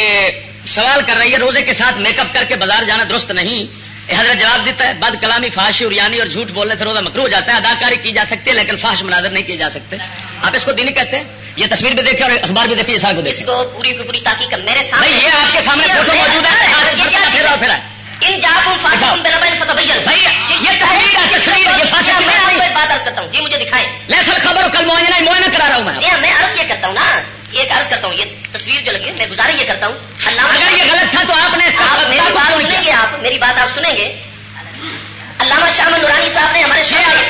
سوال کر رہی ہے روزے کے ساتھ میک اپ کر کے بازار جانا درست نہیں۔ حضرت جواب دیتا ہے بد کلامی فاش اریانی اور جھوٹ بولنے سے روزہ مکرو ہو جاتا ہے اداکاری کی جا سکتی ہے لیکن فاش مناظر نہیں کیے جا سکتے۔ آپ اس کو دینی کہتے ہیں؟ یہ تصویر بھی دیکھیں اور اخبار بھی دیکھیں یہ سارے کو
اس
دیکھیں
کو پوری پوری تحقیق میرے سامنے
یہ آپ کے سامنے فوٹو موجود ہے
ان جاکم فاسقم بنبین فتبین
بھائی یہ تحریر ہے تصویر یہ فاسق
میں آپ کو ایک بات عرض کرتا ہوں جی مجھے دکھائیں.
لیسل خبر کل معائنہ معائنہ کرا رہا ہوں میں.
جی ہاں میں عرض یہ کرتا ہوں نا ایک عرض کرتا ہوں یہ تصویر جو لگی ہے میں گزارش یہ کرتا ہوں
اگر یہ غلط تھا تو آپ نے اس کا
میری بات سنیں؟ گے آپ میری بات آپ سنیں گے۔ علامہ شاہ نورانی صاحب نے ہمارے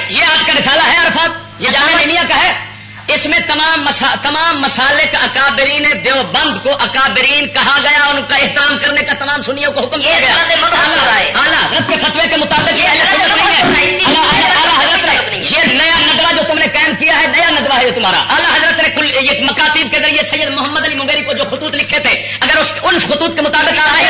یہ آپ- کا رسالہ ہے عرفات یہ جامع ملیہ کا ہے۔ اس میں تمام مسا, تمام مسالک اکابرین دیوبند کو اکابرین کہا گیا ان کا احترام کرنے کا تمام سنیوں کو حکم دیا گیا۔
غلط رہا ہے۔
اعلیٰ حضرت کے فتوے کے مطابق یہ
غلط
ہے۔
رہا ہے، ہے۔
نیا ندوہ جو تم نے قائم کیا ہے نیا ندوہ ہے تمہارا۔ اعلیٰ حضرت نے کل یہ مکاتیب کے ذریعے سید محمد علی منگیری کو جو خطوط لکھے تھے اگر اس ان خطوط کے مطابق آ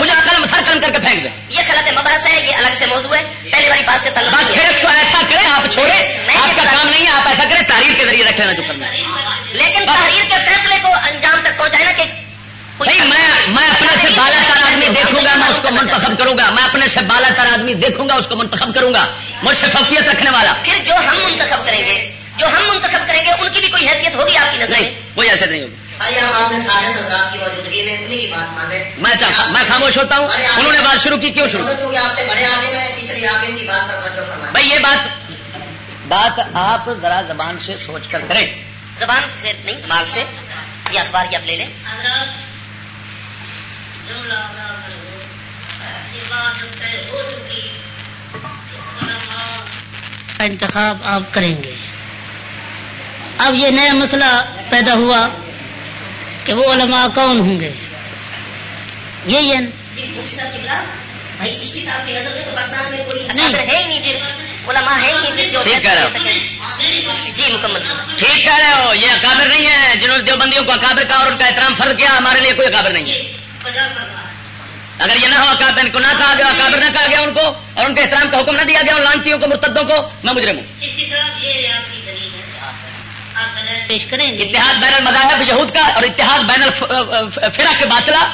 مجھے قلم سر قلم کر کے پھینک دیں۔
یہ خلط مبحث ہے یہ الگ سے موضوع ہے۔ پہلی والی بات سے تعلق
بس
نہیں
پھر
ہے۔
اس کو ایسا کریں آپ چھوڑیں آپ کا کام نہیں ہے آپ ایسا کریں تاریخ کے ذریعے رکھ لینا جو کرنا ہے۔
لیکن تحریر کے فیصلے کو انجام تک پہنچائے نا کہ
میں میں اپنے سے بالا تر آدمی دیکھوں گا میں اس کو منتخب کروں گا۔ میں اپنے سے بالا تر آدمی دیکھوں گا اس کو منتخب کروں گا۔ مجھ سے فوقیت رکھنے والا۔
پھر جو ہم منتخب کریں گے جو ہم منتخب کریں گے ان کی بھی کوئی حیثیت ہوگی آپ کی نظر
نہیں
میں؟
کوئی ایسے نہیں ہوگی۔
بھائی ہم آپ نے سارے حضرات کی موجودگی میں انہیں کی بات مانے
میں چاہتا میں خاموش ہوتا ہوں۔ انہوں نے بات شروع کی کیوں شروع؟
کیونکہ آپ سے بڑے عالم ہیں اس لیے آپ ان کی بات پر توجہ فرمائیں۔
بھائی یہ بات بات آپ ذرا زبان سے سوچ کر کریں۔
زبان سے نہیں دماغ سے یہ اخبار آپ لے لیں۔
انتخاب آپ کریں گے۔ اب یہ نیا مسئلہ پیدا ہوا کہ وہ علماء کون ہوں گے۔ یہی ہے۔ نا؟
جی صاحب کی نظر میں تو پاکستان میں کوئی
نہیں۔
علماء ہے ہی نہیں پھر جو
ٹھیک کہہ رہے ہو۔
جی مکمل۔
ٹھیک کہہ رہے ہو یہ اکابر نہیں ہے جنہوں نے دیوبندیوں کو اکابر کہا اور ان کا احترام فرض کیا ہمارے لیے کوئی اکابر نہیں ہے۔ اگر یہ نہ ہو اکابر ان کو نہ کہا گیا اکابر نہ کہا گیا ان کو اور ان کے احترام کا حکم نہ دیا گیا ان لانچیوں کو مرتدوں کو میں مجرم ہوں۔
پیش کریں۔
اتحاد بین المذاہب یہود کا اور اتحاد بین الفرق کے باطلا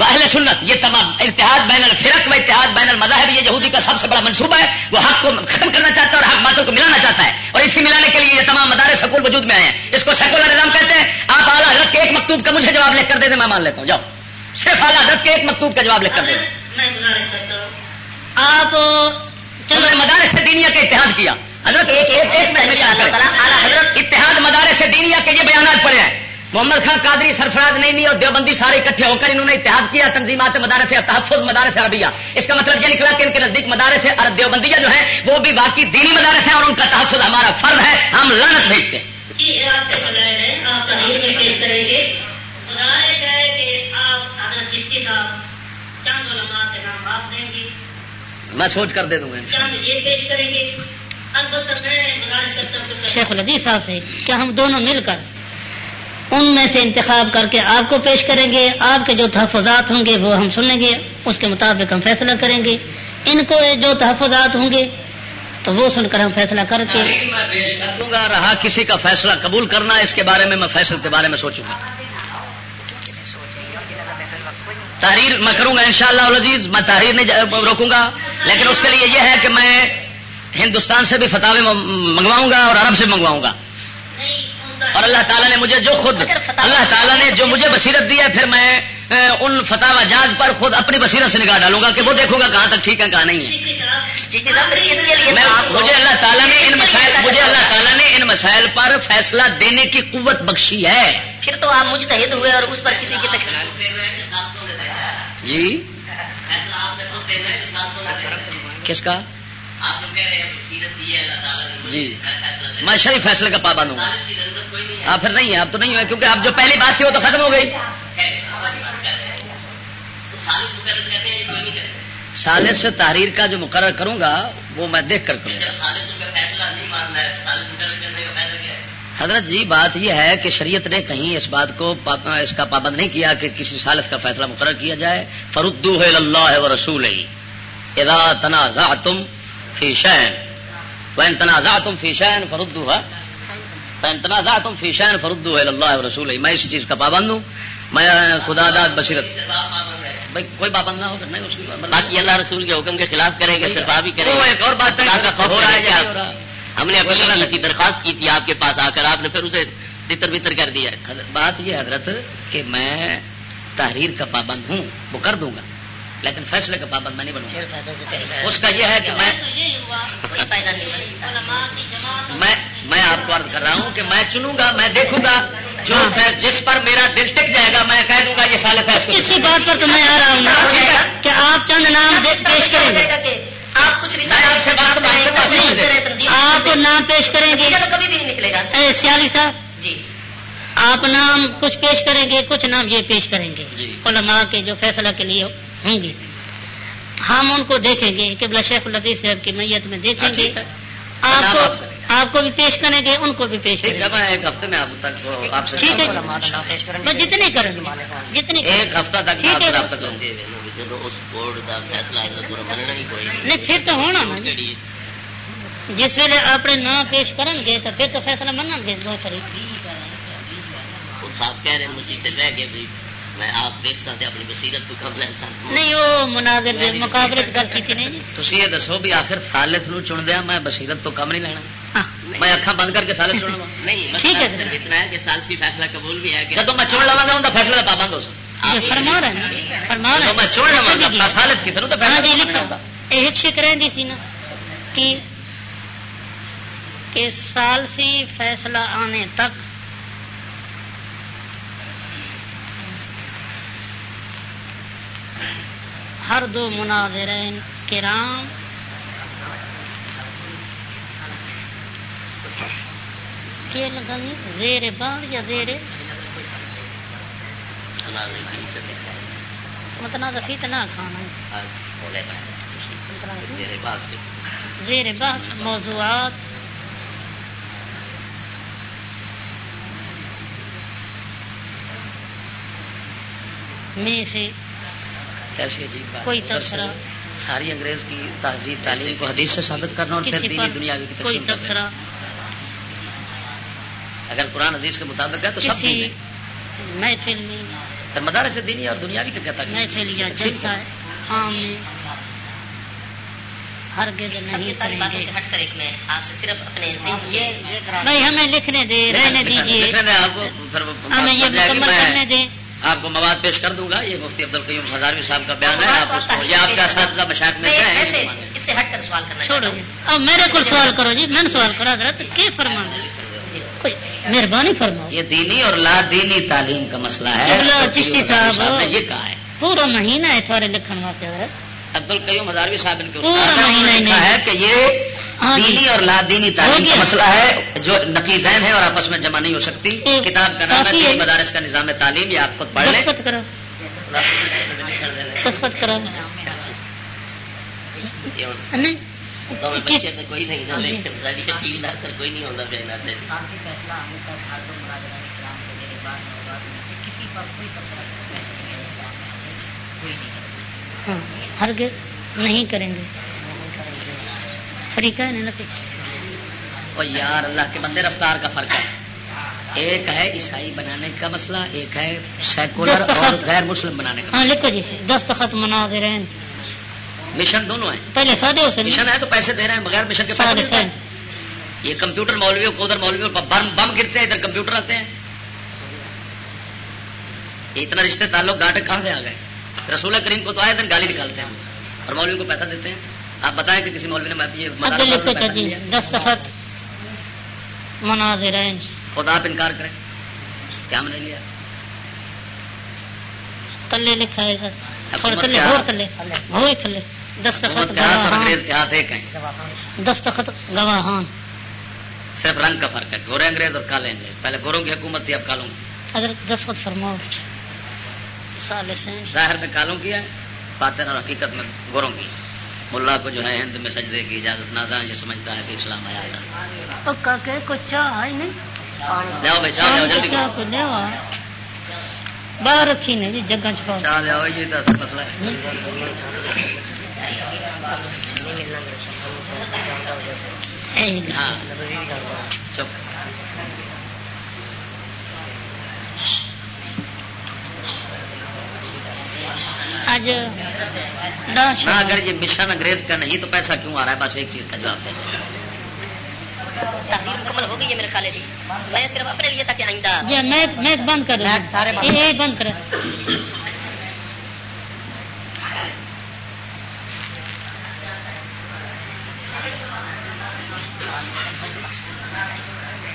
اہل سنت یہ تمام اتحاد بین الفرق و اتحاد بین المذاہب یہ یہودی کا سب سے بڑا منصوبہ ہے وہ حق کو ختم کرنا چاہتا ہے اور حق باطل کو ملانا چاہتا ہے۔ اور اس کی ملانے کے لیے یہ تمام مدارس سکول وجود میں آئے ہیں۔ اس کو سیکولر نظام کہتے ہیں۔ آپ اعلیٰ حضرت کے ایک مکتوب کا مجھے جواب لکھ کر دے دیں میں مان لیتا ہوں۔ جاؤ۔ صرف اعلیٰ حضرت کے ایک مکتوب کا جواب لکھ کر دے دیں۔
آپ
مدارس دینیا کا اتحاد کیا۔ حضرت ایک ایک ایک
حضرت
اتحاد مدارس دینیا کے یہ بیانات پڑے ہیں۔ محمد خان قادری سرفراز نہیں اور دیوبندی سارے اکٹھے ہو کر انہوں نے اتحاد کیا تنظیمات مدارس تحفظ مدارس عربیہ۔ اس کا مطلب یہ نکلا کہ ان کے نزدیک مدارس عرب دیوبندیہ جو ہیں وہ بھی باقی دینی مدارس ہیں اور ان کا تحفظ ہمارا فرض ہے ہم لانت بھیجتے ہیں۔
جی میں پیش کریں گے۔ گزارش ہے کہ آپ حضرت چشتی صاحب چند علماء کے نام آپ دیں گے۔
میں سوچ کر دے دوں گا۔
شیخ العزیز صاحب سے کہ ہم دونوں مل کر ان میں سے انتخاب کر کے آپ کو پیش کریں گے۔ آپ کے جو تحفظات ہوں گے وہ ہم سنیں گے۔ اس کے مطابق ہم فیصلہ کریں گے۔ ان کو جو تحفظات ہوں گے تو وہ سن کر ہم فیصلہ کر کے
میں پیش کر دوں گا۔ رہا کسی کا فیصلہ قبول کرنا اس کے بارے میں میں فیصل کے بارے میں سوچوں گا۔ تحریر میں کروں گا انشاءاللہ العزیز میں تحریر نہیں روکوں گا۔ لیکن اس کے لیے یہ ہے کہ میں ہندوستان سے بھی فتح منگواؤں گا اور عرب سے منگواؤں گا۔ اور اللہ تعالیٰ نے مجھے جو خود اللہ تعالیٰ نے جو مجھے بصیرت دی ہے پھر میں ان فتح جات پر خود اپنی بصیرت سے نگاہ ڈالوں گا کہ وہ دیکھوں گا کہاں تک ٹھیک ہے کہاں نہیں ہے۔ مجھے اللہ تعالیٰ نے ان مسائل مجھے اللہ۔ تعالیٰ نے ان مسائل پر فیصلہ دینے کی قوت بخشی ہے۔
پھر تو آپ مجتہد ہوئے اور اس پر کسی کی تک
جی؟ کس کا؟ جی۔ میں شریف فیصلے کا پابند ہوں۔ ہاں پھر نہیں ہے اب تو نہیں ہے کیونکہ اب جو پہلی بات تھی وہ تو ختم ہو گئی۔ سالس سے تحریر کا جو مقرر کروں گا، وہ میں دیکھ کر کروں گا۔ حضرت جی بات یہ ہے کہ شریعت نے کہیں اس بات کو اس کا پابند نہیں کیا کہ کسی سالس کا فیصلہ مقرر کیا جائے۔ فردو ہے اللہ و رسول ادا تنازع تم فی شین وین تنازع تم فی شین فردو ہے وین تنازع تم فی شین فردو ہے اللہ رسول میں اسی چیز کا پابند ہوں. میں خدا داد بصیرت بھائی کوئی پابند نہ ہو اس کی
باقی اللہ رسول کے حکم کے خلاف کریں گے صرف آپ ہی کریں گے۔
ایک اور بات ہو رہا ہے
ہم نے اپنی اللہ کی درخواست کی تھی آپ کے پاس آ کر آپ نے پھر اسے تتر بتر کر دیا
بات یہ حضرت کہ میں تحریر کا پابند ہوں وہ کر دوں گا۔ لیکن فیصلے کا پابند میں نہیں بنوں اس کا یہ ہے کہ میں
کوئی فائدہ نہیں ہوگا
میں میں آپ کو عرض کر رہا ہوں کہ میں چنوں گا میں دیکھوں گا۔ جو فی- جس پر میرا دل ٹک جائے گا میں کہہ دوں گا یہ سال کو
اسی بات پر تو میں آ رہا ہوں کہ آپ چند نام پیش کریں گے۔
آپ کچھ
آپ سے بات
آپ نام پیش کریں گے۔
کبھی بھی نہیں نکلے گا۔
اے سیالی صاحب
جی۔
آپ نام کچھ پیش کریں گے کچھ نام یہ پیش کریں گے۔
جی۔
علماء کے جو فیصلہ کے لیے ہوں گے ہم ان کو دیکھیں گے کہ بلا شیخ العزیز صاحب کی میت میں دیکھیں
ہاں،
گے۔ آپ کو
آپ
آپ کو بھی پیش کریں گے ان کو بھی پیش کریں گے۔
ایک ہفتے میں آپ تک آپ سے
ٹھیک ہے بس جتنے کریں گے۔ جتنے
ایک ہفتہ تک آپ
کوئی نہیں۔
پھر تو ہونا نا جی۔ جس ویلے اپنے نام پیش کریں گے تو پھر تو فیصلہ منن گے دو شریف
صاحب کہہ رہے ہیں مسیح رہ گئے میں آپ دیکھ سکتے اپنی بصیرت کو کم لے سکتا
نہیں وہ مناظر دے مقابلے چ گل کی نہیں۔ جی
تھی یہ دسو بھی آخر سالت نو چن دیا میں بصیرت تو کم نہیں لینا۔
ہاں۔
میں اکھا بند کر کے سالت چن لوا
نہیں
ٹھیک ہے۔
اتنا ہے کہ سالسی فیصلہ قبول بھی ہے کہ
جب میں چن لوا گا ان کا فیصلہ کا پابند ہو سکتا
فرما رہے ہیں فرما رہے
جب میں چن لوا گا کی طرح تو
ہاں جی
فیصلہ
شک نا کہ کہ سالسی فیصلہ آنے تک ہر دو مناظرین کرام کے لگانی زیر باغ یا زیر متنازع فی کھانا زیر بحث موضوعات۔ میں سے
کیسی عجیب بات
کوئی تبصرہ
ساری انگریز کی تہذیب تعلیم کو حدیث سے ثابت کرنا اور پھر دینی
پر
دنیاوی کی
کوئی
تقسیم کرنا اگر قرآن حدیث کے مطابق ہے تو سب
کسی
دین ہے
محفل میں
پھر مدارس دینی اور دنیاوی کا کیا تقسیم
محفل یا جلسہ ہے عام میں ہر
سب
نہیں
یہ ساری باتوں سے ہٹ کر ایک میں آپ سے صرف اپنے ذہن کے
بھائی ہمیں لکھنے دے رہنے دیجیے
پھر
ہمیں یہ مکمل
میں
کرنے دیں۔
آپ کو مواد پیش کر دوں گا یہ مفتی عبد القیوم ہزاروی صاحب کا بیان ہے آپ اس کو یہ آپ کا اساتذہ مشاہد میں
میں
سے
اس ہٹ کر سوال کرنا
چھوڑو۔ جی میرے کو سوال کرو جی میں نے سوال کرا حضرت کی فرما کوئی مہربانی فرماؤ۔
یہ دینی اور لا دینی تعلیم کا مسئلہ ہے۔
چشتی صاحب
نے یہ کہا ہے۔
پورا مہینہ ہے تھوڑے لکھن واسطے حضرت۔
عبد القیوم ہزاروی صاحب ان کے استاد نے۔ ہے کہ یہ
جی۔
دینی اور لا دینی تعلیم کا۔ مسئلہ ہے جو نقیزین ہے اور آپس میں جمع نہیں ہو سکتی۔ کتاب کا نام ہے مدارس کا نظام تعلیم یہ آپ خود پڑھ لیں۔
دستخط
کوئی نہیں کوئی نہیں ہوتا
ہاں ہرگز نہیں کریں گے۔ فریقہ ہے نا پیچھے
اور یار اللہ کے بندے رفتار کا فرق ہے۔ ایک ہے عیسائی بنانے کا مسئلہ ایک ہے سیکولر اور۔ غیر مسلم بنانے کا
ہاں لکھو جی دستخط
مسئلہ مشن دونوں ہیں۔
پہلے سادے سے
مشن ہے تو پیسے دے رہے ہیں بغیر مشن کے پیسے ہیں۔ یہ کمپیوٹر مولویوں کو ادھر مولویوں بم بم گرتے ہیں ادھر کمپیوٹر آتے ہیں۔ اتنا رشتے تعلق گاٹے کہاں سے آ گئے؟ رسول کریم کو تو آئے دن گالی نکالتے ہیں اور مولوی کو پیسہ دیتے ہیں۔ آپ بتائیں کہ کسی مولوی نے یہ
لکھو؟ دستخط مناظرین
خود آپ انکار کریں۔ کیا ہم نے لیا؟
تلے لکھا ہے سر تھوڑے
حکومت
تلے
کے
اور
ہاتھ-
تلے ہوئے تلے۔ دستخط گواہان۔ دستخط
صرف رنگ کا فرق ہے گورے انگریز اور کالے انگریز۔ پہلے گوروں کی حکومت تھی اب کالوں کی۔
حضرت دستخط فرماؤ۔
ظاہر میں کالوں کی ہے باطن اور حقیقت میں گوروں کی۔ ملا کو جو ہے ہند میں سجدے کی اجازت نہ دیں یہ سمجھتا ہے کہ اسلام آیا تھا
چاہ نہیں؟
بھائی چاہ جلدی
کو باہر رکھی نے جی جگہ چھپاؤ
چاہ جاؤ یہ تو اصل مسئلہ ہے۔
اے
ہاں۔ چپ۔
آج ڈاش
نہ اگر یہ مشن انگریز کا نہیں تو پیسہ کیوں آ رہا ہے؟ بس ایک چیز کا جواب دیں
تحریر مکمل ہو گئی ہے میرے خیال میں میں صرف اپنے لیے تاکہ آئندہ
یہ میں میں بند کر
سارے
یہ بند کر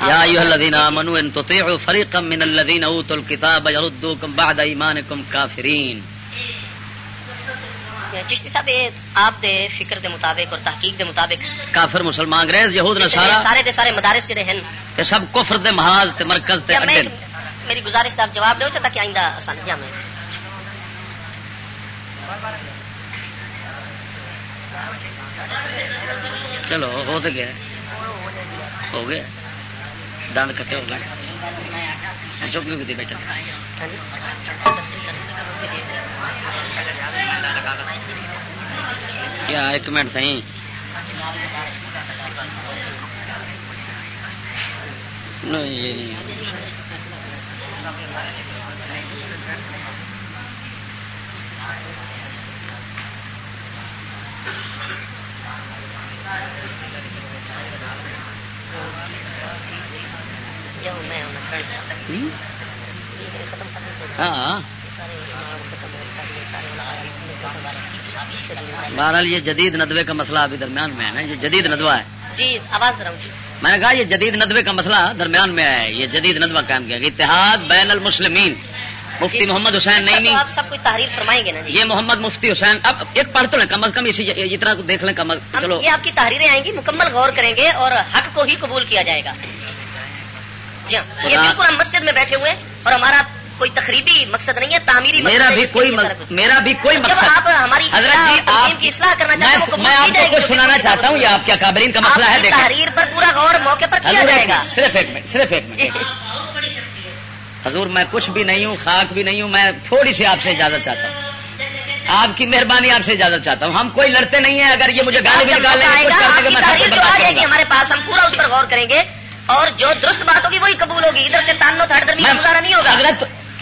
يا ايها الذين امنوا ان تطيعوا فريقا من الذين اوتوا الكتاب يردوكم بعد ايمانكم كافرين
چشتی صاحب آپ دے فکر دے مطابق اور تحقیق دے مطابق
کافر مسلمان انگریز یہود
یہ
نصارا
سارے دے سارے مدارس جڑے ہیں۔
یہ سب کفر دے محاذ تے مرکز تے اڈے
میری گزارش آپ جواب تاکہ آئندہ آسانی جا میں
چلو ہو تو گیا۔ ہو گیا۔ دند کٹے ہو گئے۔ چپ بھی تھی بیٹھا کیا ایک منٹ صحیح نہیں ہاں۔ بہرحال یہ جدید ندوے کا مسئلہ ابھی درمیان میں ہے نا یہ جدید ندوہ ہے۔
جی آواز جی
میں نے کہا یہ جدید ندوے کا مسئلہ درمیان میں ہے یہ جدید ندوہ قائم کیا گیا۔ اتحاد بین المسلمین۔ مفتی محمد حسین نہیں
آپ سب کوئی تحریر فرمائیں گے نا جی؟
یہ محمد مفتی حسین اب ایک پڑھ تو لیں کم از کم اسی اتنا دیکھ لیں کم از چلو۔
یہ آپ کی تحریریں آئیں گی مکمل غور کریں گے اور حق کو ہی قبول کیا جائے گا۔ جی ہاں یہ بالکل ہم مسجد میں بیٹھے ہوئے اور ہمارا کوئی تقریبی مقصد نہیں ہے تعمیری
میرا بھی
کے
کوئی میرا بھی کوئی مقصد
آپ ہماری
حضرت
اصلاح
جی
کی اصلاح کرنا چاہتے ہیں
میں آپ کو سنانا چاہتا ہوں یہ آپ کیا کابرین کا مسئلہ ہے؟
تحریر پر پورا غور موقع پر کیا جائے گا؟
صرف ایک منٹ صرف ایک منٹ حضور میں کچھ بھی نہیں ہوں خاک بھی نہیں ہوں میں تھوڑی سی آپ سے اجازت چاہتا ہوں۔ آپ کی مہربانی آپ سے اجازت چاہتا ہوں۔ ہم کوئی لڑتے نہیں ہیں اگر یہ مجھے گالی بھی
جب
نکال لیں
موقع
گے
آئے
کچھ
گا،۔ ہمارے پاس ہم پورا اس پر غور کریں گے۔ اور جو درست بات ہوگی وہی قبول ہوگی ادھر سے تانو تھڑ درمی کا گزارا نہیں ہوگا۔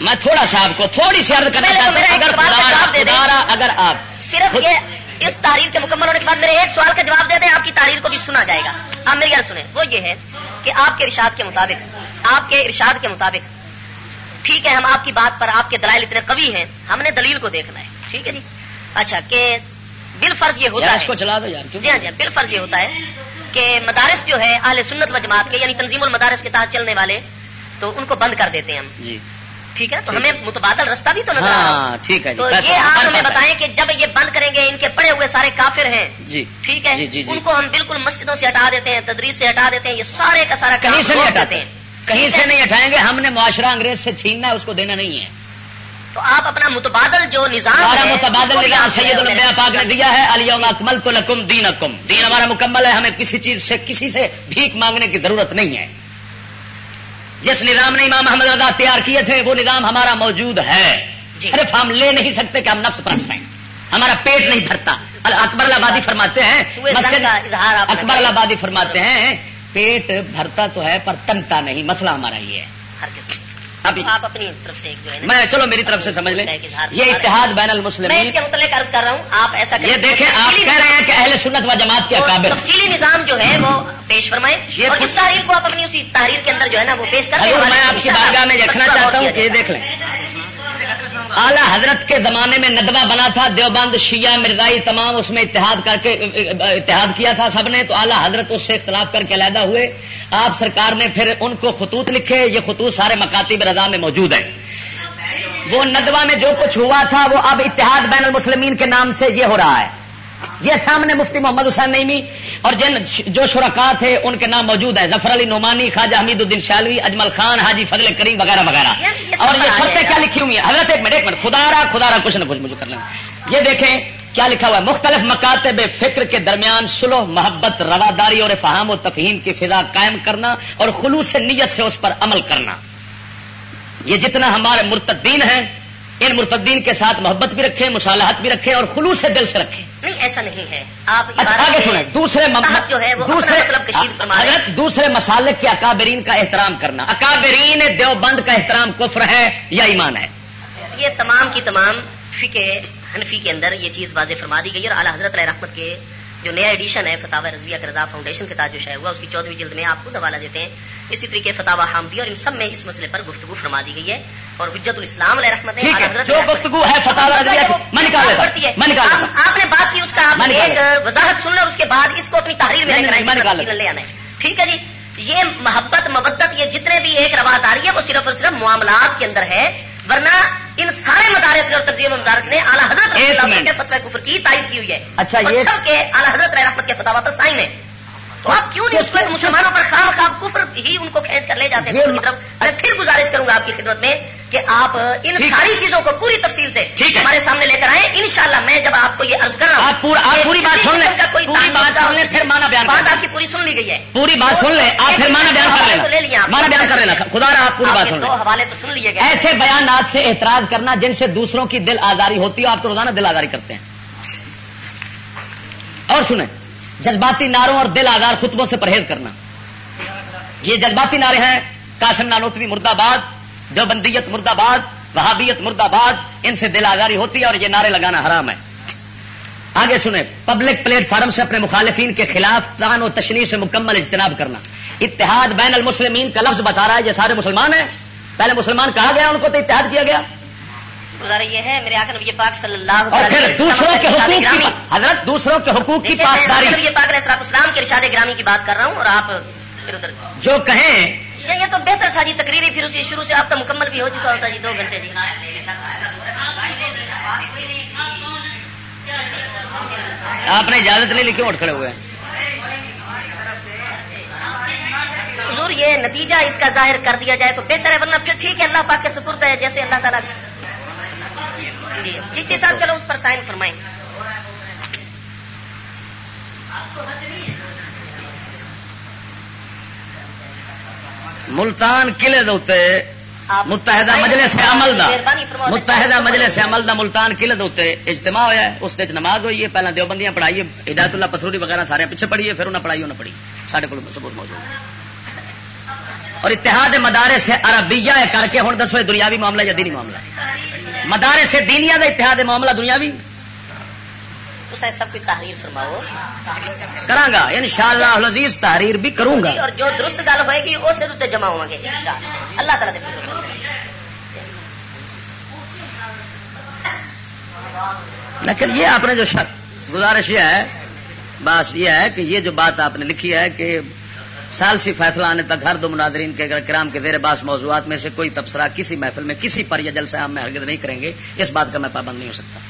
میں تھوڑا سا آپ کو تھوڑی سی عرض کرنا چاہتا ہوں اگر آپ
صرف یہ اس تحریر کے مکمل ہونے کے بعد میرے ایک سوال کا جواب دے دیں آپ کی تحریر کو بھی سنا جائے گا۔ آپ میری غیر سنیں وہ یہ ہے کہ آپ کے ارشاد کے مطابق آپ کے ارشاد کے مطابق ٹھیک ہے ہم آپ کی بات پر آپ کے دلائل اتنے قوی ہیں ہم نے دلیل کو دیکھنا ہے ٹھیک ہے جی؟ اچھا کہ بال فرض یہ ہوتا
یار اس کو
ہے
چلا دو یار
جی ہاں جی بال فرض یہ ہوتا ہے کہ مدارس جو ہے اہل سنت و جماعت کے یعنی تنظیم المدارس کے تحت چلنے والے تو ان کو بند کر دیتے ہیں ہم۔
جی۔
ٹھیک ہے تو ہمیں متبادل رستہ بھی تو نظر ہے۔
ہاں ٹھیک ہے جی
تو یہ آپ ہمیں۔ بتائیں کہ جب یہ بند کریں گے ان کے پڑے ہوئے سارے کافر ہیں۔
جی
ٹھیک ہے؟
جی جی جی۔
ان کو ہم بالکل مسجدوں سے ہٹا دیتے ہیں تدریس سے ہٹا دیتے ہیں یہ سارے کا سارا
کہیں سے نہیں ہٹاتے؟
ہیں۔
کہیں سے؟ نہیں ہٹائیں گے؟ ہم نے معاشرہ انگریز سے چھیننا ہے اس کو دینا نہیں ہے۔
تو آپ اپنا متبادل جو نظام
ہمارا متبادل نظام سید الانبیاء پاک نے دیا ہے الیوم اکمل تو لکم دین اکم دین ہمارا مکمل ہے ہمیں کسی چیز سے کسی سے بھیک مانگنے کی ضرورت نہیں ہے۔ جس نظام نے امام احمد رضا تیار کیے تھے وہ نظام ہمارا موجود ہے۔
جی۔
صرف ہم لے نہیں سکتے کہ ہم نفس پرست ہیں۔ ہمارا پیٹ نہیں بھرتا۔ اکبر آبادی فرماتے ہیں اکبر۔ آبادی فرماتے ہیں پیٹ بھرتا تو ہے پر تنتا نہیں۔ مسئلہ ہمارا یہ ہے۔ ابھی۔
آپ اپنی طرف سے
میں چلو میری طرف سے سمجھ لیں۔ یہ اتحاد بین
ہیں۔ میں اس کے متعلق عرض کر رہا ہوں آپ ایسا
یہ دیکھیں آپ کہہ رہے ہیں کہ اہل سنت و جماعت کے اکابر
تفصیلی نظام جو ہے وہ پیش فرمائیں اور اس تحریر کو آپ اپنی اسی تحریر کے اندر جو ہے نا وہ پیش کریں
میں آپ کی بارگاہ میں رکھنا چاہتا ہوں یہ دیکھ لیں۔ اعلی حضرت کے زمانے میں ندوہ بنا تھا، دیوبند، شیعہ، مرزائی تمام اس میں اتحاد کر کے، اتحاد کیا تھا سب نے، تو اعلی حضرت اس سے اختلاف کر کے علیحدہ ہوئے۔ آپ سرکار نے پھر ان کو خطوط لکھے، یہ خطوط سارے مکاتب رضا میں موجود ہیں۔ وہ ندوہ میں جو کچھ ہوا تھا، وہ اب اتحاد بین المسلمین کے نام سے یہ ہو رہا ہے۔ یہ سامنے مفتی محمد حسین نعیمی اور جن جو شرکا تھے ان کے نام موجود ہیں۔ ظفر علی نعمانی خواجہ حمید الدین شالوی اجمل خان حاجی فضل کریم وغیرہ وغیرہ۔ اور یہ شرطیں۔ کیا لکھی ہوئی ہیں؟ حضرت ایک منٹ ایک منٹ۔ خدا را خدا را کچھ نہ کچھ مجھے کر لیں یہ دیکھیں کیا لکھا ہوا ہے۔ مختلف مکاتب فکر کے درمیان سلو محبت رواداری اور فہام و تفہیم کی فضا قائم کرنا اور خلوص نیت سے اس پر عمل کرنا۔ یہ جتنا ہمارے مرتدین ہیں ان مرتدین کے ساتھ محبت بھی رکھیں مصالحت بھی رکھیں اور خلوص دل سے رکھیں۔
نہیں ایسا نہیں ہے۔ آپ
اچھا آگے سنیں دوسرے
جو ہے وہ
دوسرے
مطلب
حضرت دوسرے مسالک کے اکابرین کا احترام کرنا۔ اکابرین دیوبند کا احترام کفر ہے یا ایمان ہے؟
یہ تمام کی تمام فقہ حنفی کے اندر یہ چیز واضح فرما دی گئی اور اعلیٰ حضرت رحمت کے جو نیا ایڈیشن ہے فتح رضویہ کے رضا فاؤنڈیشن کے تحت جو شائع ہوا اس کی چودہویں جلد میں آپ خود حوالہ دیتے ہیں۔ اسی طریقے فتح حامدی اور ان سب میں اس مسئلے پر گفتگو فرما دی گئی ہے۔ اور حجت الاسلام علیہ رحمت
جو گفتگو ہے فتح رضویہ میں نکال
آپ نے بات کی اس کا آپ ایک وضاحت سن لیں اس کے بعد اس کو اپنی تحریر میں لے آنا ہے۔ ٹھیک ہے جی یہ محبت مبدت یہ جتنے بھی ایک رواداری ہے وہ صرف اور صرف معاملات کے اندر ہے۔ ورنہ ان سارے مدارس نے اور تنظیم مدارس نے اعلیٰ حضرت۔ کے فتوی کفر کی تائید کی ہوئی ہے۔
اچھا، یہ-
سب کے اعلیٰ حضرت رحمت کے فتوا پر سائن ہے تو آپ کیوں نہیں اس کو مسلمانوں پر خام خام کفر ہی ان کو کھینچ کر لے جاتے ہیں؟ پھر گزارش کروں گا آپ کی خدمت میں کہ آپ ان۔ ساری چیزوں کو پوری تفصیل سے۔ ہمارے سامنے لے کر آئے انشاءاللہ میں جب آپ کو یہ عرض کر رہا ہوں
پوری بات سن لیں۔
کوئی
پوری
تعلق
بات
کا
سن لیں،
کسی-
پھر معنی بیان
بات۔ آپ کی پوری سن لی گئی ہے۔
پوری بات سن لیں۔ آپ پھر مانا بیان کر
تو لے لیا
لینا۔ مانا بیان کر لینا۔ خدا رہا آپ پوری بات سن لیں۔
حوالے تو سن لیے گئے۔
ایسے بیانات سے اعتراض کرنا جن سے دوسروں کی دل آزاری ہوتی ہے آپ تو روزانہ دل آزاری کرتے ہیں۔ اور سنیں جذباتی نعروں اور دل آزار خطبوں سے پرہیز کرنا۔ یہ جذباتی نعرے ہیں قاسم نانوتوی مرد آباد۔ دیوبندیت مرد آباد وہابیت مرد آباد ان سے دل آزاری ہوتی ہے اور یہ نعرے لگانا حرام ہے۔ آگے سنیں پبلک پلیٹ فارم سے اپنے مخالفین کے خلاف تان و تشنی سے مکمل اجتناب کرنا۔ اتحاد بین المسلمین کا لفظ بتا رہا ہے یہ سارے مسلمان ہیں۔ پہلے مسلمان کہا گیا ان کو تو اتحاد کیا گیا۔
یہ ہے میرے آقا نبی پاک صلی اللہ
اور
علیہ
پھر
وسلم
دوسروں کے حقوق کی حضرت دوسروں کے حقوق کی پاسداری۔
نبی پاک علیہ والسلام کے ارشاد گرامی کی بات کر رہا ہوں اور آپ
جو کہیں
یہ یہ تو بہتر تھا جی تقریری پھر اسی شروع سے آپ کا مکمل بھی ہو چکا ہوتا جی دو گھنٹے جی۔
آپ نے اجازت نہیں لکھی اٹھ کھڑے ہوئے ہیں؟
حضور یہ نتیجہ اس کا ظاہر کر دیا جائے تو بہتر ہے ورنہ پھر ٹھیک ہے اللہ پاک کے سپرد ہے جیسے اللہ تعالیٰ۔ جی چشتی صاحب چلو اس پر سائن فرمائیں۔
ملتان قلعے دے متحدہ مجلس عمل دا۔ متحدہ مجلس عمل دا ملتان قلعے دے اجتماع ہوا ہے اس وچ نماز ہوئی ہے پہلے دیوبندیاں پڑھائی ہے ہدایت اللہ پسروری وغیرہ سارے پیچھے پڑھی ہے پھر انہیں پڑھائی انہیں پڑھی۔ سارے کو ثبوت موجود ہے۔ اور اتحاد مدارے سے عربیہ کر کے ہوں دسو دنیاوی معاملہ یا دینی معاملہ؟ سے دینیا دا اتحاد معاملہ دنیاوی؟
سب کی تحریر فرماؤ
کراں گا انشاءاللہ العزیز تحریر بھی کروں گا
اور جو درست گل ہوئے گی اس سے جمع ہوں گے۔ اللہ تعالیٰ دے۔
لیکن یہ آپ نے جو شک گزارش یہ ہے بس یہ ہے کہ یہ جو بات آپ نے لکھی ہے کہ سالسی فیصلہ آنے تک ہر دو مناظرین کے کرام کے زیر باس موضوعات میں سے کوئی تبصرہ کسی محفل میں کسی پر یا جلسہ عام میں ہرگز نہیں کریں گے اس بات کا میں پابند نہیں ہو سکتا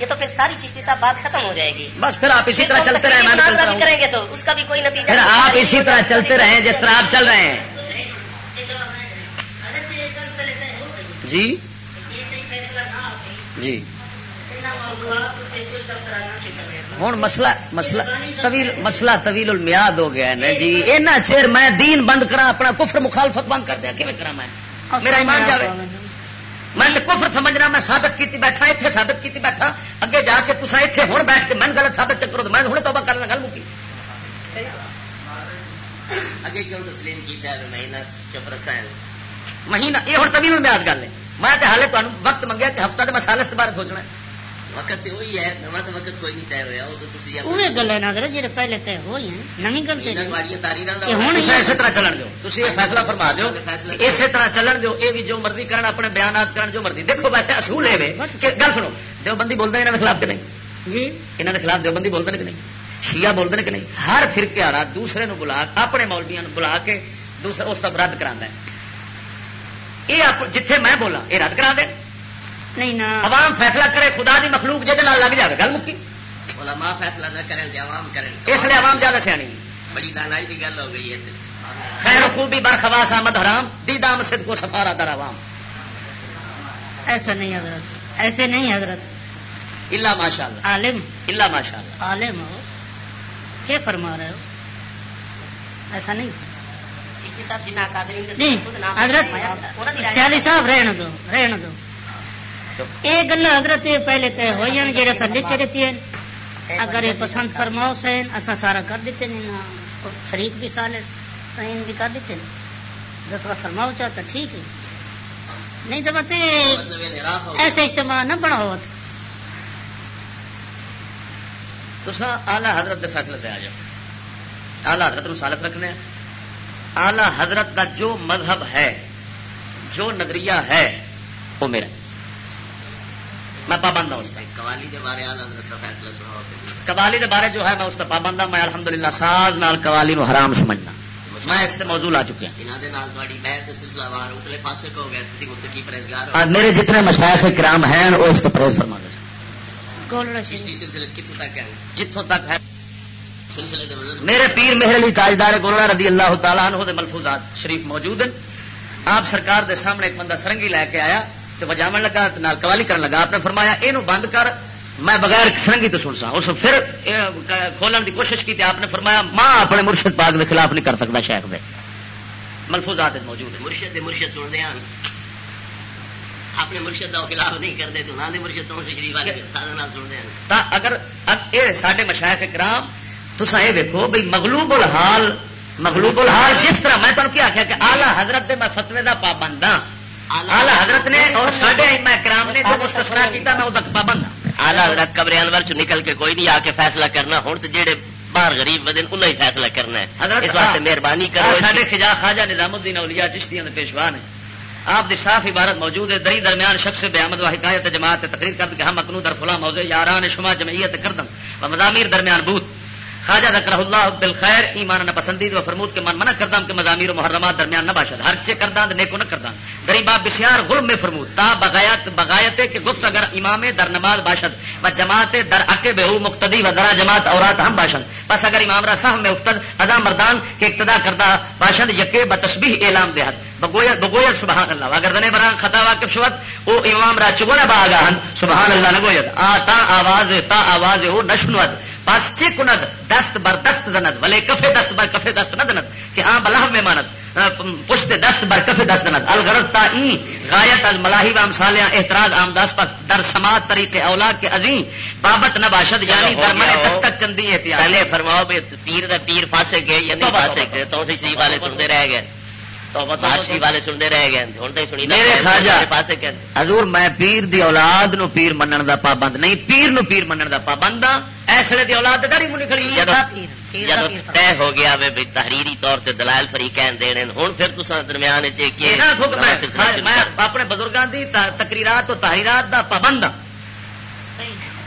یہ تو پھر ساری چیز صاحب بات ختم ہو جائے گی۔
بس پھر آپ اسی طرح چلتے رہیں میں رہوں
کریں گے تو اس کا بھی کوئی نتیجہ
پھر۔ آپ اسی طرح چلتے رہیں جس طرح آپ چل رہے ہیں۔ جی؟ جی۔ ہوں مسئلہ مسئلہ طویل مسئلہ طویل المیاد ہو گیا نا جی۔ اینا چیر میں دین بند کرا اپنا کفر مخالفت بند کر دیا۔ کرا میں؟ میرا ایمان جاوے۔ میں کفر سمجھنا میں ثابت کیتی بیٹھا اتنے ثابت کیتی بیٹھا اگے جا کے تصا اتنے ہوں بیٹھ کے میں غلط ثابت چکرو میں ہوں توبہ کرنا گل مکی۔
اگے کیوں تسلیم کیتا ہے؟ مہینہ چپ رسا ہے
مہینہ یہ ہوں طویل المیاد گل ہے۔ میں تو حالے تمہیں وقت منگیا کہ ہفتہ تو میں سالس کے بارے سوچنا ہے۔
اسی طرح چلن دیو یہ فیصلہ فرما اسی طرح چلن بھی جو مرضی
کرن اپنے بیانات کرن جو مرضی۔ دیکھو ویسے اصول ہے گل
سنو جو بندی بولدا انہاں دے خلاف کہ نہیں؟ خلاف جو بندی بولدا کہ نہیں؟ شیعہ بولتے ہیں کہ نہیں؟ ہر فرقے والا دوسرے بلا اپنے مولویاں بلا کے دوسرا اس کا رد کرا ہے
یہ جتھے
میں بولا یہ رد کرا دیں عوام فیصلہ کرے خدا دی مخلوق
جہد لگ جائے گل مکی؟ علماء فیصلہ
نہ عوام اس لیے عوام زیادہ
سیانی بڑی دانائی کی گل ہو گئی ہے
خیر خوبی برخواس حرام دیدام کو سفارا در عوام.
ایسا نہیں حضرت. ایسے نہیں حضرت. عالم. عالم ہو. کیا فرما رہے ہو؟ ایسا نہیں. حضرت سیالی صاحب رہن دو رہن دو. یہ گلا حضرت پہلے تے ہوئی ہیں جڑے سر لکھے دیتی ہیں اگر یہ پسند فرماؤ سین اصا سارا کر دیتے کو شریک بھی سالے سین بھی کر دیتے ہیں دس کا فرماؤ چاہتا ٹھیک ہے نہیں تو بتے
ہو
ایسے اجتماع نہ بڑھاؤ
تو سا آلہ حضرت دے فیصلے تے آ جاؤ آلہ حضرت سالت رکھنے ہیں آلہ حضرت دا جو مذہب ہے جو نظریہ ہے وہ میرا میں پابند ہوں
قوالی کے بارے
جو ہے میں اس کا پابند ہوں۔ میں الحمدللہ ساز نال قوالی نو حرام سمجھنا۔ میں اس سے موضوع
ہاں۔ آ چکے
ہیں میرے جتنے مشائق کرام ہیں وہ اس پرہیز فرما دے جتوں تک ہے؟ میرے پیر میرے لیے تاجدار گولڑا رضی اللہ تعالیٰ عنہ دے ملفوظات شریف موجود ہیں۔ آپ سرکار دے سامنے ایک بندہ سرنگی لے کے آیا۔ تو وجاون لگا قوالی کرنے لگا۔ آپ نے فرمایا یہ بند کر میں بغیر سرنگی تو سن سا۔ اس پھر کھولنے کی کوشش کی آپ نے فرمایا ماں اپنے مرشد پاک کے خلاف نہیں کر سکتا شیخ دے۔ ملفوظات موجود ہے
مرشد مرشد سن دیا اپنے مرشد کا خلاف نہیں کرتے تو نہ مرشد تو شریف والے سن
دیا اگر یہ سارے مشاعق کرام تو یہ دیکھو بھائی مغلوب الحال مغلوب الحال جس طرح میں تمہیں کیا آخیا کہ آلہ حضرت دے میں فتوے کا پابند ہاں۔ آلہ حضرت نے اور سارے کرام نے جو میں وہ پابند
آلہ حضرت قبر انور چ نکل کے کوئی نہیں آ کے فیصلہ کرنا ہوں تو جہے باہر غریب بدن انہیں ہی فیصلہ کرنا ہے۔ حضرت اس واسطے مہربانی کرو۔
سارے خجا خواجہ نظام الدین اولیاء چشتیاں کے پیشوا نے آپ کی صاف عبارت موجود ہے۔ دری درمیان شخص بے احمد و حکایت جماعت تقریر کر کے ہم اکنو در فلاں موضوع یاران شما جمعیت کردم۔ و مضامیر درمیان بوت۔ خواجہ ذکر اللہ بالخیر، ایمان نہ پسندید و فرمود کے من منع کردام کے مضامیر و محرمات درمیان نہ باشد۔ ہر چے کردان نیکو نہ کردان غریبا بسیار غلم میں فرمود۔ تا بغایت بغایت کے گفت اگر امام در نماز باشد و جماعت در اکے بہو مقتدی و درا جماعت اورات ہم باشد۔ بس اگر امام را صاحب میں افتد ازا مردان کے اقتدا کردہ باشد یکے بتسبیح اعلام دہد۔ بگویا بگویا سبحان اللہ اگر دنے بران خطا واقف شوت او امام را چگونا باگاہن سبحان اللہ نگوید۔ آ تا آواز تا آواز او نشنود۔ پس چی کند دست بر دست زند ولے کفے دست بر کفے دست نہ دند کہ ہاں بلاہ میں ماند پشت دست بر کفے دست زند الغرض تا ای غایت از ملاحی و امثالیاں احتراز عام دست پر در سماعت طریق اولاد کے عظیم بابت نہ باشد یعنی در من دستک چندی احتیاط۔
سنے فرماؤ بھی پیر دا پیر فاسے گئے یا نہیں فاسے گئے تو شریف والے سنتے رہ گئے۔ والے سنتے رہ گئے ہوں تو سنی
میرے خاجا حضور میں پیر دی اولاد نو پیر منن دا پابند نہیں پیر نو پیر منن دا پابند ہاں۔ ایسے دی اولاد داری منی کھڑی
جب طے ہو گیا وے تحریری طور سے دلائل فری کہن دینے ہوں پھر تو درمیان
اپنے بزرگوں کی تقریرات تو تحریرات دا پابند ہاں۔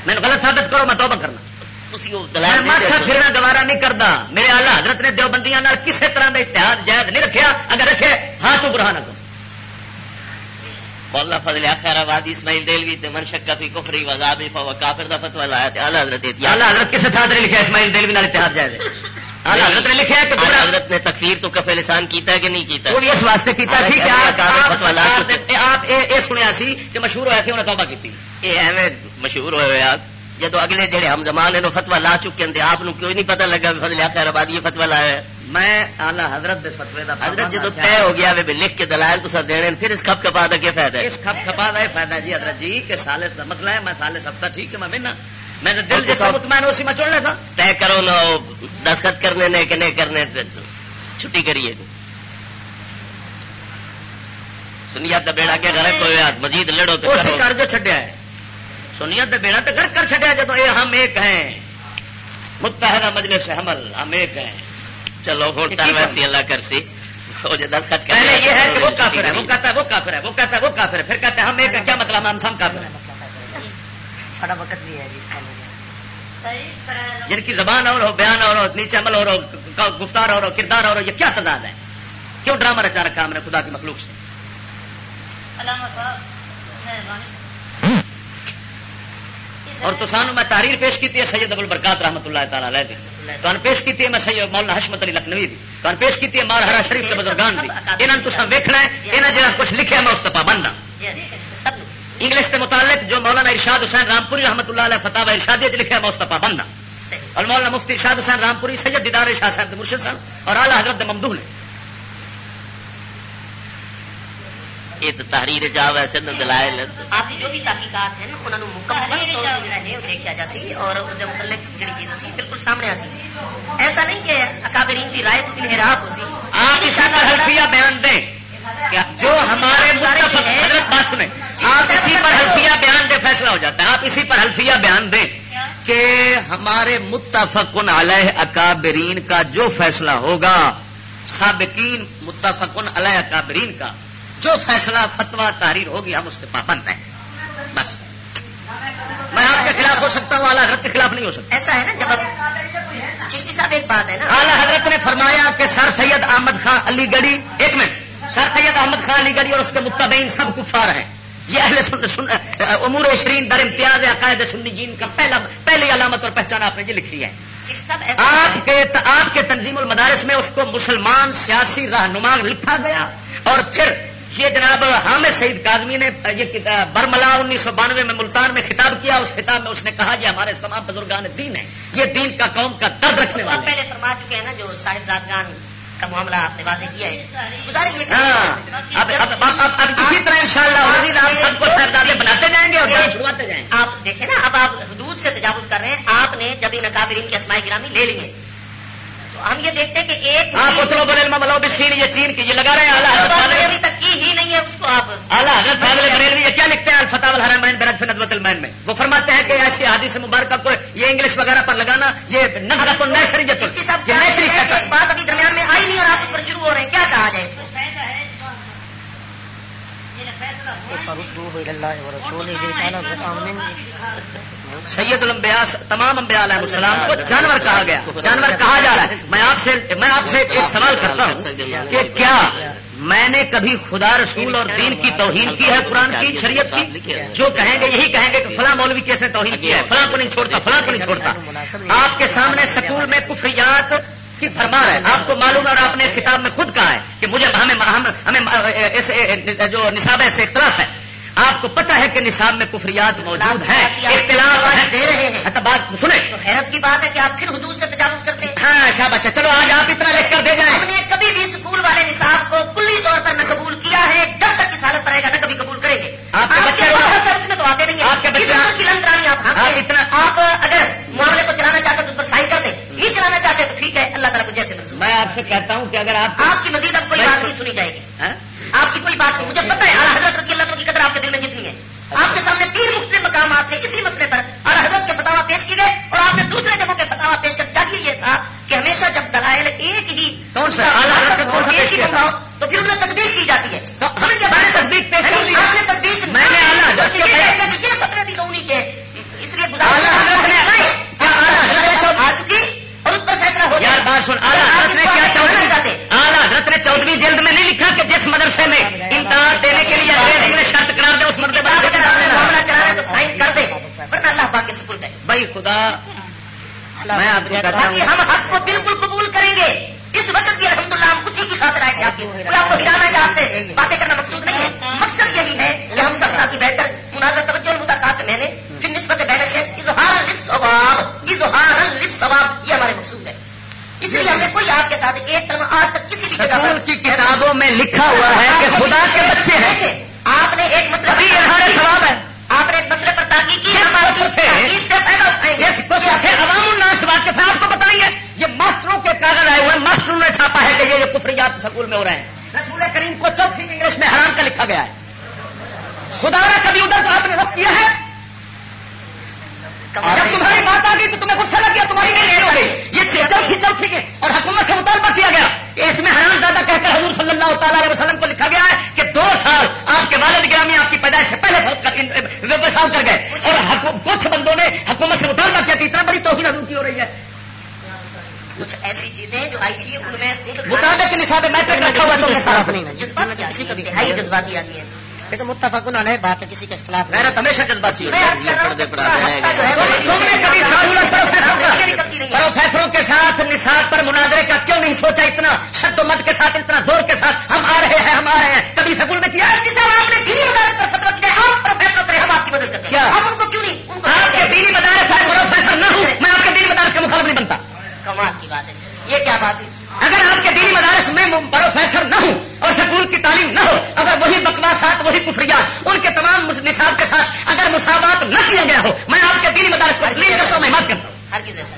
میں غلط ثابت کرو میں توبہ کرنا۔ ماسا پھرنا گوارا نہیں کرتا میرے آلہ حضرت نے دیوبندیاں کسی طرح کا اتحاد جائز نہیں رکھا اگر رکھے ہاں تو برہان کو
مولا فضل خیر آباد اسماعیل دلوی من شکا فی کفری وزاب کافر دا فتوا لایا اعلی حضرت
اعلی حضرت کسی تھان نے لکھا اسماعیل دلوی نال اتحاد جائز اعلی حضرت نے لکھا کہ
حضرت نے تکفیر تو کفے لسان کیتا ہے کہ نہیں کیتا
وہ اس واسطے کیتا سی کہ آپ سنیا سی کہ مشہور ہوا کہ انہیں توبہ کی
یہ ایویں مشہور ہوئے آپ جدو اگلے جڑے ہم زمانے نو فتوا لا چکے ہیں آپ کوئی نہیں پتا لگا فضل خیر آباد یہ فتوا لایا
میں آلہ حضرت دے فتوے دا
حضرت جدو طے ہو گیا وے لکھ کے دلائل تو سر دینے پھر اس کھپ کپا دا کیا فائدہ ہے؟
اس کھپ کپا دا فائدہ جی حضرت جی کہ سالس دا مسئلہ ہے میں سالس ہفتہ ٹھیک ہے میں مہینہ میں نے دل جیسا مطمئن اسی میں چڑھنا تھا۔
طے کرو نا دستخط کرنے نے کہ نہیں کرنے چھٹی کریے۔ سنیات دا بیڑا کے گھر کوئی مزید لڑو
تو کر جو چھڈیا ہے۔ سنیت دے بیڑا تو گھر کر چڑیا جب یہ ہم ایک ہیں۔ متحدہ مجلس حمل ہم ایک ہیں۔
چلو ویسی اللہ کر سی
دستخط پہلے یہ ہے کہ وہ کافر ہے وہ کہتا ہے۔ وہ کافر ہے وہ کہتا ہے وہ کافر ہے۔ پھر کہتے ہیں ہم ایک کیا مطلب ہم سب کافر ہیں۔ وقت بھی ہے جن کی زبان اور ہو بیان اور ہو نیچے عمل اور ہو گفتار اور ہو کردار اور ہو یہ کیا تضاد ہے؟ کیوں ڈرامہ رچا رکھا ہم نے خدا کی مخلوق سے؟ اور تو سانو میں تحریر پیش کی ہے سید ابل برکات رحمت اللہ تعالیٰ علیہ دی. تو پیش کی ہے میں سید مولانا حشمت علی لکھنوی دی. تو پیش کی ہے مار ہرا شریف کے بزرگان دی. یہاں تو ویکنا ہے یہاں جہاں کچھ لکھا میں اس کا پابند ہوں انگلش کے متعلق جو مولانا ارشاد حسین رامپوری رحمت اللہ علیہ فتح ارشاد لکھا میں اس کا پابند ہوں اور مولانا مفتی ارشاد حسین رامپوری سید دیدار شاہ صاحب مرشد سن اور اعلیٰ حضرت ممدو نے۔
یہ تو تحریر جا ویسے دلائل
آپ کی جو بھی تحقیقات ہیں انہوں نے مکمل طور پر دیکھا جا سی اور جو متعلق جڑی چیزیں سی بالکل سامنے آ سی ایسا نہیں کہ اکابرین کی رائے کو انحراف ہو سی
آپ اسی پر حلفیہ بیان دیں جو ہمارے حضرت بات سنیں آپ اسی پر حلفیہ بیان دیں فیصلہ ہو جاتا ہے آپ اسی پر حلفیہ بیان دیں کہ ہمارے متفقن علیہ اکابرین کا جو فیصلہ ہوگا سابقین متفقن علیہ اکابرین کا جو فیصلہ فتوا تحریر ہوگی ہم اس کے پابند ہیں۔ بس۔ میں آپ کے خلاف ہو سکتا ہوں اعلیٰ حضرت کے خلاف نہیں ہو سکتا۔
ایسا ہے نا جب چشتی صاحب ایک بات ہے نا۔
اعلیٰ حضرت نے فرمایا کہ سر سید احمد خان علی گڑھی ایک minute. Sir Syed Ahmad Khan Aligarhi اور اس کے متبین سب کفار ہیں۔ یہ اہل سن, سن, امور شرین در امتیاز عقائد سنی جین کا پہلا پہلی علامت اور پہچان آپ نے یہ لکھی ہے۔ آپ کے آپ کے تنظیم المدارس میں اس کو مسلمان سیاسی رہنما لکھا گیا اور پھر یہ جناب حامد سعید کاظمی نے یہ برملا انیس سو بانوے میں ملتان میں خطاب کیا اس خطاب میں اس نے کہا یہ ہمارے تمام بزرگان دین ہے یہ دین کا قوم کا درد رکھنے والا
پہلے فرما چکے ہیں نا جو صاحب زادگان کا معاملہ آپ نے واضح کیا ہے۔
ہاں اب اسی طرح ان شاء اللہ آپ سب کو صاحبزادے بناتے جائیں گے اور چھڑواتے جائیں گے۔
آپ دیکھیں نا اب آپ حدود سے تجاوز کر رہے ہیں۔ آپ نے جب ان اکابرین کی اسماعی گرامی لے لیے ہم یہ دیکھتے ہیں کہ ایک
آپ اتلو بریل ملو بھی سین یہ چین کی یہ لگا رہے ہیں
اعلیٰ ابھی تک کی ہی نہیں ہے اس کو آپ۔
اعلیٰ حضرت فاضل بریلوی یہ کیا لکھتے ہیں؟ الفتاح الحرمین برج ندوت المین میں۔ وہ فرماتے ہیں کہ ایسی حادث مبارکہ کو یہ انگلش وغیرہ پر لگانا یہ نظرت النیشریت
بات ابھی درمیان میں آئی نہیں اور آپ اس پر شروع ہو رہے ہیں۔ کیا کہا جائے اس کو؟
سید الانبیاء، تمام انبیاء علیہ السلام کو جانور کہا گیا۔ جانور کہا جا رہا ہے۔ میں آپ سے میں آپ سے ایک سوال کرتا ہوں کہ کیا میں نے کبھی خدا رسول اور دین کی توہین کی ہے قرآن کی، شریعت کی؟ جو کہیں گے، یہی کہیں گے کہ فلاں مولوی کیسے توہین کی ہے؟ فلاں کو نہیں چھوڑتا، فلاں کو نہیں چھوڑتا۔ آپ کے سامنے سکول میں کفریات کی فرما ہے آپ کو معلوم ہے اور آپ نے کتاب میں خود کہا ہے کہ مجھے ہمیں ہمیں جو نصاب ہے سے اختلاف ہے۔ آپ کو پتا ہے کہ نصاب میں کفریات موجود ہیں
دے رہے ہیں۔
بات سنیں۔
حیرت کی بات ہے کہ آپ پھر حدود سے تجاوز کرتے ہیں۔
ہاں شاباش چلو آج آپ اتنا لکھ کر دے جائیں۔
ہم نے کبھی بھی اسکول والے نصاب کو کلی طور پر نہ قبول کیا ہے جب تک اس حالت رہے گا نہ کبھی قبول کریں گے۔
آپ کے بچے
اس میں تو آتے نہیں
آپ کے بچے
آپ اتنا آپ اگر معاملے کو چلانا چاہتے تو اس پر سائن کر دیں۔ نہیں چلانا چاہتے تو ٹھیک ہے اللہ تعالیٰ کو جیسے
میں آپ سے کہتا ہوں کہ اگر آپ
آپ کی مزید اب کوئی بات نہیں سنی جائے گی۔ آپ کی کوئی بات نہیں۔ مجھے پتا ہے حضرت کی اللہ کی قدر آپ کے دل میں جتنی ہے۔ آپ کے سامنے تین مختلف مقامات سے اسی مسئلے پر اور حضرت کے فتوا پیش کی گئے اور آپ نے دوسرے جگہوں کے فتوا پیش کر چاہیے یہ تھا کہ ہمیشہ جب دلائل ایک ہی
کون سا؟
ایک ہی بناؤ تو پھر انہیں تقدیر کی جاتی ہے۔ سمجھ کے بارے
تصدیق پیش کر
یعنی آپ نے تصدیق
میں نے
یہ فتوے بھی لونی کے اس لیے آ چکی اور اس پر فیصلہ ہو
یار بات سن اعلیٰ حضرت نے کیا چودھری اعلیٰ حضرت نے چودہویں جلد میں نہیں مدرسے میں امتحان دینے کے لیے انگریز نے شرط قرار دے اس مرتبے
پر معاملہ رہے تو سائن کر دے۔ ورنہ اللہ پاک کے سپرد ہے۔
بھائی خدا میں آپ کو کہتا ہوں۔
ہم حق کو بالکل قبول کریں گے۔ اس وقت بھی الحمدللہ ہم کچھ ہی کی خاطر آئے تھے آپ کی۔ کو ہرانا ہے آپ سے باتیں کرنا مقصود نہیں ہے۔ مقصد یہی ہے کہ ہم سب ساتھی بیٹھ کر مناظر توجہ کہا سے میں نے۔ پھر نسبت بحث ہے اظہار ثواب اظہار ثواب یہ ہمارے مقصود ہے۔ اس لیے ہمیں کوئی آپ کے ساتھ ایک طرح آج تک کسی بھی جگہ
کی کتابوں میں لکھا ہوا ہے کہ خدا کے بچے ہیں۔
آپ نے ایک مسئلہ
ثواب ہے۔
آپ نے ایک مسئلے پر تاکید کی۔
جس کو عوام الناس واقف ہے آپ کو بتائیں گے یہ ماسٹروں کے کاغذ آئے ہوئے ماسٹروں نے چھاپا ہے کہ یہ کفریات سکول میں ہو رہے ہیں۔ رسول کریم کو چوتھی انگلش میں حرام کا لکھا گیا ہے۔ خدا نے کبھی ادھر تو آپ نے رخ کیا ہے؟ جب تمہاری بات آ گئی تو تمہیں غصہ لگ گیا تمہاری نہیں ہو گئی یہ چوتھی چوتھی کے اور حکومت سے مطالبہ کیا گیا؟ اس میں حرام زیادہ کہہ کر حضور صلی اللہ تعالیٰ علیہ وسلم کو لکھا گیا ہے کہ دو سال آپ کے والد گرامی آپ کی پیدائش سے پہلے بہت کر کر گئے۔ اور کچھ بندوں نے حکومت سے مطالبہ کیا کہ اتنا بڑی توہین حضور کی ہو رہی ہے۔
کچھ ایسی چیزیں جو آئی تھی ان میں
مطابق نصاب میٹرک رکھا ہوا تو نہیں
جذبات کسی کا بھی جذباتی آتی ہے لیکن متفق علیہ بات ہے کسی کا اختلاف
غیرت ہمیشہ جذباتی پروفیسروں کے ساتھ نصاب پر مناظرے کا کیوں نہیں سوچا اتنا؟ شد و مت کے ساتھ اتنا زور کے ساتھ ہم آ رہے ہیں ہم آ رہے ہیں۔ کبھی سکول میں کیا؟
آپ نے دینی مدارس پر فتوا کیا پروفیسر ہم آپ کی مدد کرتے ہم ان کو کیوں نہیں؟
آپ کے دینی مدارس پروفیسر نہ ہوں میں آپ کے دینی مدارس کا مخالف نہیں بنتا۔
کمال کی بات ہے۔ یہ کیا بات ہے؟
اگر آپ کے دینی مدارس میں پروفیسر نہ ہوں اور سکول کی تعلیم نہ ہو اگر وہی بکواسات وہی کفریات ان کے تمام نصاب کے ساتھ اگر مساوات نہ کیا گیا ہو میں آپ کے دینی مدارس کو تسلیم کرتا ہوں میں مت کرتا ہوں۔
ہر کسی ایسا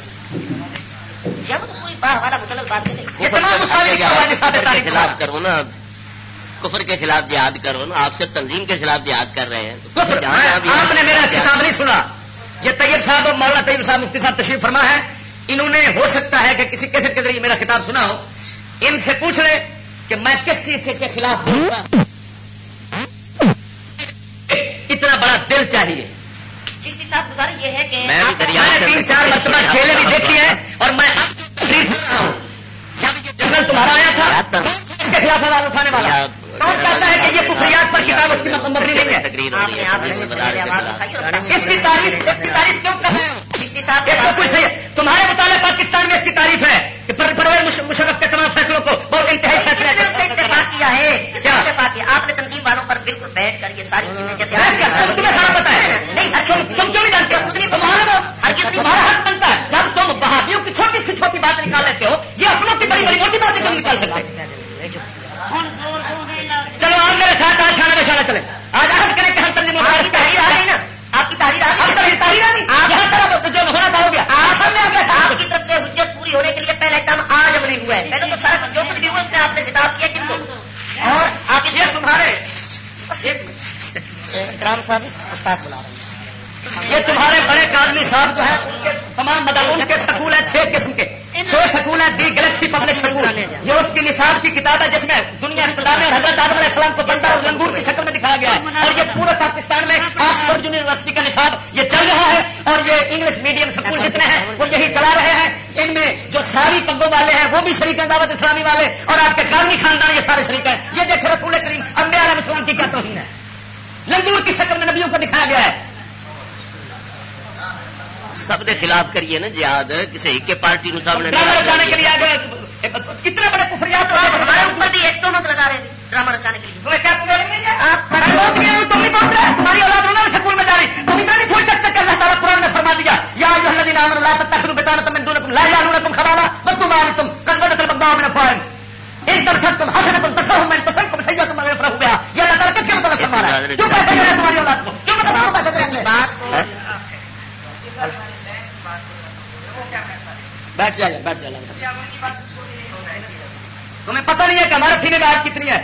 جب پوری بات ہمارا مطلب بات نہیں
یہ تمام مساوی
خلاف کرو نا کفر کے خلاف جہاد کرو نا آپ صرف تنظیم کے خلاف جہاد کر رہے ہیں۔
آپ نے میرا خطاب نہیں سنا۔ یہ طیب صاحب اور مولانا طیب صاحب مفتی صاحب تشریف فرما ہے۔ انہوں نے ہو سکتا ہے کہ کسی کیسے کے ذریعے میرا خطاب سنا ہو ان سے پوچھ لے کہ میں کس چیز کے خلاف ہوں۔ اتنا بڑا دل چاہیے۔
یہ ہے کہ
میں
تین چار مرتبہ کھیلے بھی دیکھی ہے اور میں جب یہ جنگل تمہارا آیا تھا اس کے خلاف آواز اٹھانے والا؟ کون کہتا ہے کہ یہ کفریات پر کتاب اس کی مبنی نہیں ہے؟ اس کی تعریف اس کی تعریف کیوں کر رہے ہیں؟ اس کو کوئی صحیح تمہارے مطالعے پاکستان میں اس کی تعریف ہے کہ پرویز مشرف کے تمام فیصلوں کو بہت انتہائی فیصلے
اتفاق کیا ہے؟ آپ نے یہ ساری چیزیں جیسے
تمہیں سارا پتا ہے۔ تم کیوں نہیں جانتے؟ تمہارا حق بنتا ہے۔ جب تم بہادیوں کی چھوٹی سے چھوٹی بات نکال لیتے ہو یہ اپنوں کی بڑی بڑی موٹی باتیں کیوں نکال سکتے چلو آپ میرے ساتھ آج شانہ بشانہ چلے۔ آج عہد کریں کہ ہم تنظیم
تحریر آ رہی نا۔ آپ کی تحریر آ رہی
ہے جو ہونا تھا ہو گیا۔
آپ کی طرف سے حجت پوری ہونے کے لیے پہلے کام آج نہیں ہوا ہے۔ پہلے تو سارا جو کچھ بھی ہوا اس میں آپ نے کتاب کیا کن کو؟
اور آپ یہ تمہارے
اکرام صاحب استاد بلا رہے ہیں۔
یہ تمہارے بڑے کادمی صاحب جو ہے تمام مدد ان کے سکول ہیں چھ قسم کے۔ چھ سکول ہیں دی گلیکسی پبلک سکول۔ یہ اس کی نصاب کی کتاب ہے جس میں دنیا ابتدا میں حضرت آدم علیہ السلام کو بندہ اور لنگور کی شکل میں دکھایا گیا ہے۔ اور یہ پورے پاکستان میں آکسفورڈ یونیورسٹی کا نصاب یہ چل رہا ہے اور یہ انگلش میڈیم سکول جتنے ہیں وہ یہی چلا رہے ہیں۔ ان میں جو ساری پگوں والے ہیں وہ بھی شریک ہیں دعوت اسلامی والے اور آپ کے کارمی خاندان یہ سارے شریک ہیں۔ یہ دیکھو رسول کریم امبیا علیہ السلام کی کیا توہین ہے۔ لنگور کی شکل میں نبیوں کو دکھایا گیا ہے۔
سب کے خلاف کریے نا جہاد کسی ایک پارٹی نو سامنے
کتنے بڑے کفریات
ہمارے اوپر بھی ایک تو مت لگا رہے ڈرامہ رچانے کے لیے۔ آپ
گئے تم نہیں پہنچ رہے تمہاری اولاد رونا سکول میں جا رہی۔ تم اتنا نہیں سکتے کہ اللہ تعالیٰ قرآن نے فرما دیا یا اللہ دین لا یہ اللہ تعالیٰ کس کے مطلب فرما رہا ہے؟ کیوں پیسے دے تمہاری اولاد کو؟ کیوں بتا پیسے دے
بات کو؟
بیٹھ جائے بیٹھ جائے تمہیں پتہ نہیں ہے کہ ہمارے سینے میں آج کتنی ہے۔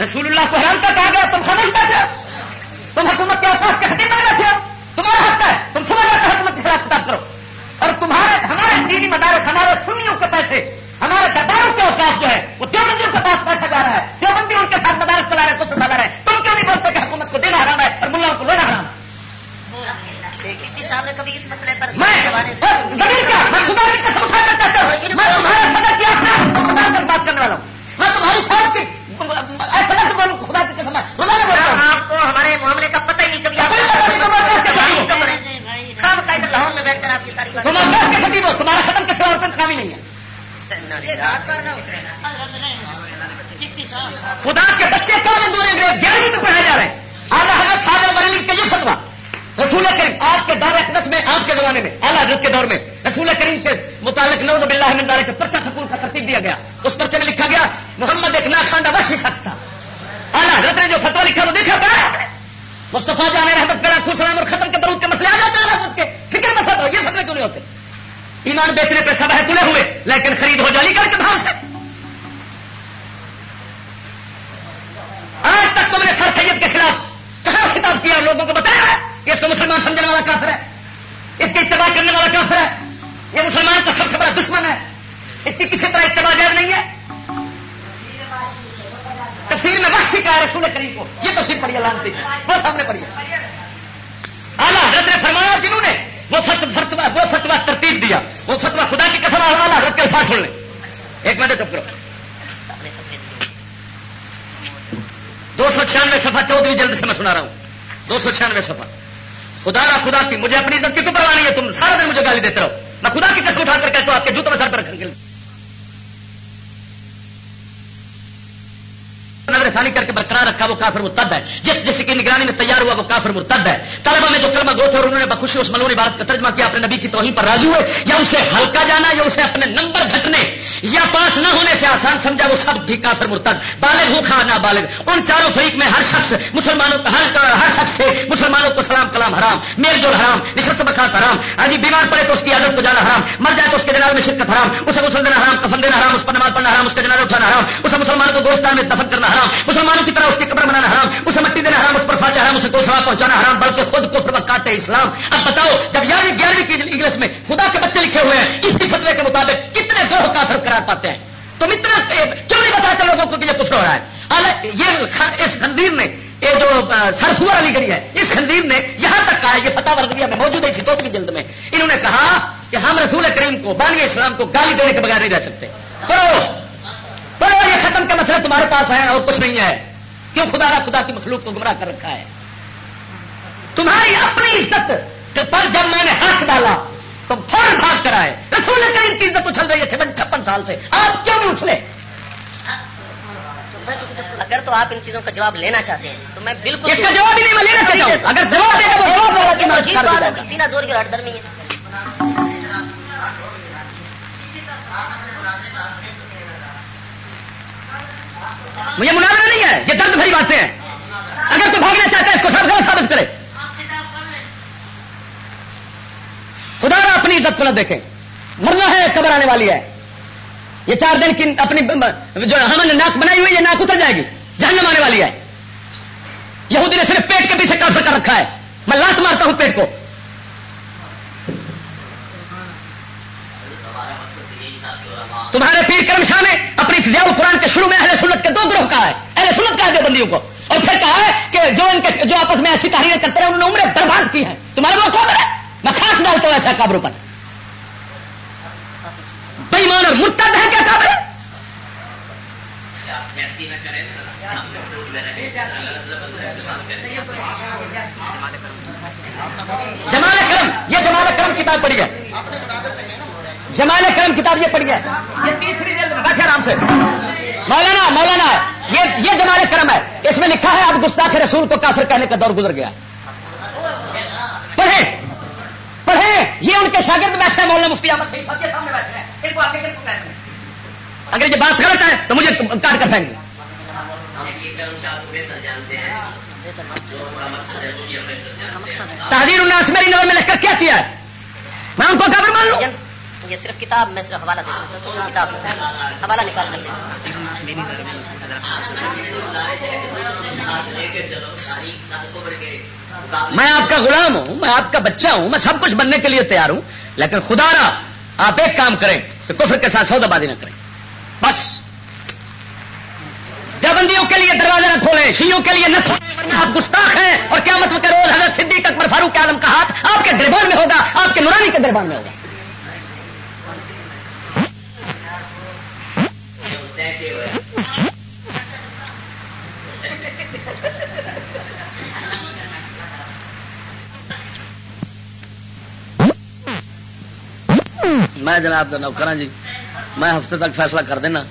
رسول اللہ کو حرام تک آ گیا، تم سمجھ بیٹھے تم حکومت کے اوقات کے حقیقت میں بیٹھے تمہارا حق ہے، تم سمجھ جاتے حکومت کے خلاف کتاب کرو۔ اور تمہارے، ہمارے دینی مدارس، ہمارے سنیوں کے پیسے، ہمارے درباروں کے اوقات جو ہے وہ دیوبندیوں کے پاس پیسہ جا رہا ہے دیوبندی ان کے ساتھ مدارس چلا رہے کچھ اٹھا رہے ہیں تم کیوں نہیں بولتے کہ حکومت کو دینا حرام ہے اور ملاؤں کو لینا حرام ہے
کشتی صاحب نے کبھی اس مسئلے پر
میں خدا کی قسم اٹھا کر کہتا ہوں۔ میں تمہارے مدد کی آپ خدا کر بات کرنے والا ہوں۔ میں تمہاری کی ایسا نہ بولوں خدا کی قسم خدا نے بولا
آپ کو ہمارے معاملے کا پتہ ہی نہیں کبھی لاہور میں بیٹھ کر آپ یہ ساری بات
تم اللہ کے خطیب ہو تمہارا ختم کسی اور کام ہی نہیں ہے۔ خدا کے بچے کون دور گیارہویں میں پڑھائے جا رہے ہیں۔ اعلیٰ حضرت صاحب بریلی کا یہ فتوا رسول کریم آپ کے دور اقدس میں، آپ کے زمانے میں، اعلیٰ حضرت کے دور میں، رسول کریم کے متعلق نوز باللہ من دارے کے پرچہ سکول کا ترتیب دیا گیا۔ اس پرچے میں لکھا گیا، محمد ایک ناخاندہ وحشی شخص تھا۔ اعلیٰ حضرت نے جو فتوا لکھا، وہ دیکھا پڑا مصطفیٰ جان رحمت کرا خود سلام اور ختم کے درود کے مسئلے آ جاتے ہیں حضرت کے فکر میں فتوا یہ فتوے کیوں نہیں ہوتے؟ ایمان بیچنے پہ سب ہے تلے ہوئے، لیکن خرید ہو جالی کر کے بھاؤ سے۔ آج تک تم نے سر سید کے خلاف کہاں خطاب کیا لوگوں کو بتایا؟ کہ اس کو مسلمان سمجھنے والا کافر ہے۔ اس کی اتباع کرنے والا کافر ہے۔ یہ مسلمان کا سب سے بڑا دشمن ہے۔ اس کی کسی طرح اتباع جائز نہیں ہے۔ تفسیر میں وقت سکھا ہے رسول کریم کو۔ یہ تفسیر پڑھی لانتی۔ وہ سامنے پڑھی اعلیٰ حضرت نے فرمایا، جنہوں نے وہ فتوا وہ فتوا ترتیب دیا، وہ فتوا خدا کی قسم اعلیٰ حضرت کے الفاظ سن لیں۔ ایک منٹ چپ کرو۔ دو سو چھیانوے سفا چودہویں جلد سے میں سنا رہا ہوں۔ دو سو چھیانوے سفا خدا را خدا کی مجھے اپنی عزت کی تو پرواہ نہیں ہے، تم سارا دن مجھے گالی دیتے رہو۔ میں خدا کی قسم اٹھا کر کہتا ہوں آپ کے جوتوں میں سر پر رکھنے کے لیے۔ کر کے رکھا وہ کافر مرتد ہے۔ جس جس کی نگرانی میں تیار ہوا وہ کافر مرتد ہے۔ طلبہ میں جو کلمہ گو تھے اور انہوں نے بخوشی اس ملونی بات کا ترجمہ کیا، اپنے نبی کی توہین پر راضی ہوئے، یا اسے ہلکا جانا، یا اسے اپنے نمبر گھٹنے، یا پاس نہ ہونے سے آسان سمجھا، وہ سب بھی کافر مرتد۔ بالغ ہو کھا نہ بالغ ان چاروں فریق میں ہر شخص مسلمانوں ہر ہر شخص سے مسلمانوں کو سلام، کلام حرام، میل جول حرام، نشست بخات حرام۔ ابھی بیمار پڑے تو اس کی عادت کو جانا حرام، مر جائے تو اس کے جناب میں شرکت حرام، اسے مسلم دینا حرام، کفن دینا حرام، اس پر نماز پڑھنا حرام، اس کے جناب اٹھانا حرام، اسے مسلمانوں کو گوشتان میں دفن کرنا حرام، مسلمانوں کی طرح اس کی قبر بنانا حرام، اسے مٹی دینا حرام، اس پر فاتح حرام، اسے کوئی سواب پہنچانا حرام، بلکہ خود کو فرما کاٹے اسلام۔ اب بتاؤ، جب یارویں گیارہویں کی انگلش میں خدا کے بچے لکھے ہوئے ہیں، اس کی فتوے کے مطابق کتنے گروہ کافر قرار پاتے ہیں؟ تم اتنا کیوں نہیں بتاتے لوگوں کو کہ یہ کفر ہو رہا ہے؟ یہ اس خندیر نے یہ جو سرفور علی گڑھی ہے، اس خندیر نے یہاں تک کہا یہ فتح ورگیا میں موجود ہے چوتھویں جلد میں۔ انہوں نے کہا کہ ہم رسول کریم کو، بانی اسلام کو گالی دینے کے بغیر نہیں رہ سکتے۔ پڑھو پڑھو، یہ ختم کا مسئلہ تمہارے پاس ہے اور کچھ نہیں ہے۔ کیوں خدا را خدا کی مخلوق کو گمراہ کر رکھا ہے؟ تمہاری اپنی عزت پر جب میں نے ہاتھ ڈالا تو فوراً بھاگ کر آئے۔ رسول کریم کی عزت اچھل رہی ہے چھپن چھپن سال سے۔ آپ کیوں نہیں اچھلے
اگر تو آپ ان چیزوں کا جواب لینا چاہتے ہیں تو میں بالکل
اس کا جواب ہی نہیں میں لینا چاہتا ہوں۔ اگر جواب دے گا وہ جواب ہوگا کہ میں۔
سینا زور کی ہٹ درمی ہے۔
مجھے مناظرہ نہیں ہے، یہ درد بھری باتیں ہیں۔ اگر تو بھاگنا چاہتا ہے، اس کو سب غلط ثابت کرے۔ خدا نہ اپنی عزت کو نہ دیکھیں مرنا ہے، قبر آنے والی ہے۔ یہ چار دن کی اپنی جو ہم نے ناک بنائی ہوئی ہے ناک اتر جائے گی۔ جہنم آنے والی ہے۔ یہودی نے صرف پیٹ کے پیچھے کافر کر رکھا ہے۔ میں لات مارتا ہوں پیٹ کو۔ تمہارے پیر کرم شاہ نے اپنی فضیا قرآن کے شروع میں اہل سنت کے دو گروہ کہا ہے۔ اہل سنت کہا ہے دیوبندیوں کو۔ اور پھر کہا ہے کہ جو ان کے جو آپس میں ایسی تحریریں کرتے رہے، انہوں نے عمریں برباد کی ہیں۔ تمہارے وہ کون ہے۔ میں خاص ڈالتا ہوں ایسا قابروں پر۔ بےمان اور مرتد ہے کیا قابر جمال کرم، یہ جمال کرم کتاب پڑھی ہے۔ جمال کرم کتاب یہ پڑھی ہے۔ یہ تیسری بیٹھے آرام سے۔ مولانا مولانا، یہ یہ جمال کرم ہے۔ اس میں لکھا ہے، اب گستاخ رسول کو کافر کہنے کا دور گزر گیا۔ پڑھیں۔ پڑھیں۔ یہ ان کے شاگرد بیٹھے ہیں، مولانا مفتی احمد کے سامنے بیٹھے ہیں۔ ان کو آگے اگر یہ بات غلط ہے، تو مجھے کاٹ کر پھینک تحریر الناس میری نظر میں لکھ کر کیا کیا ہے؟ میں ان کو قبر مان لوں؟
یہ صرف کتاب میں صرف حوالہ دے دوں کتاب حوالہ نکال کر
میں آپ کا غلام ہوں، میں آپ کا بچہ ہوں، میں سب کچھ بننے کے لیے تیار ہوں، لیکن خدا را، آپ ایک کام کریں کہ کفر کے ساتھ سودا بازی نہ کریں۔ بس۔ دیوبندیوں کے لیے دروازے نہ کھولیں شیوں کے لیے نہ کھولیں آپ گستاخ ہیں اور کیا مطلب کرو حضرت صدیق اکبر فاروق اعظم کا ہاتھ آپ کے گربان میں ہوگا، آپ کے نورانی کے گربان میں ہوگا۔ میں جناب کا نوکر جی۔ میں ہفتے تک فیصلہ کر دینا۔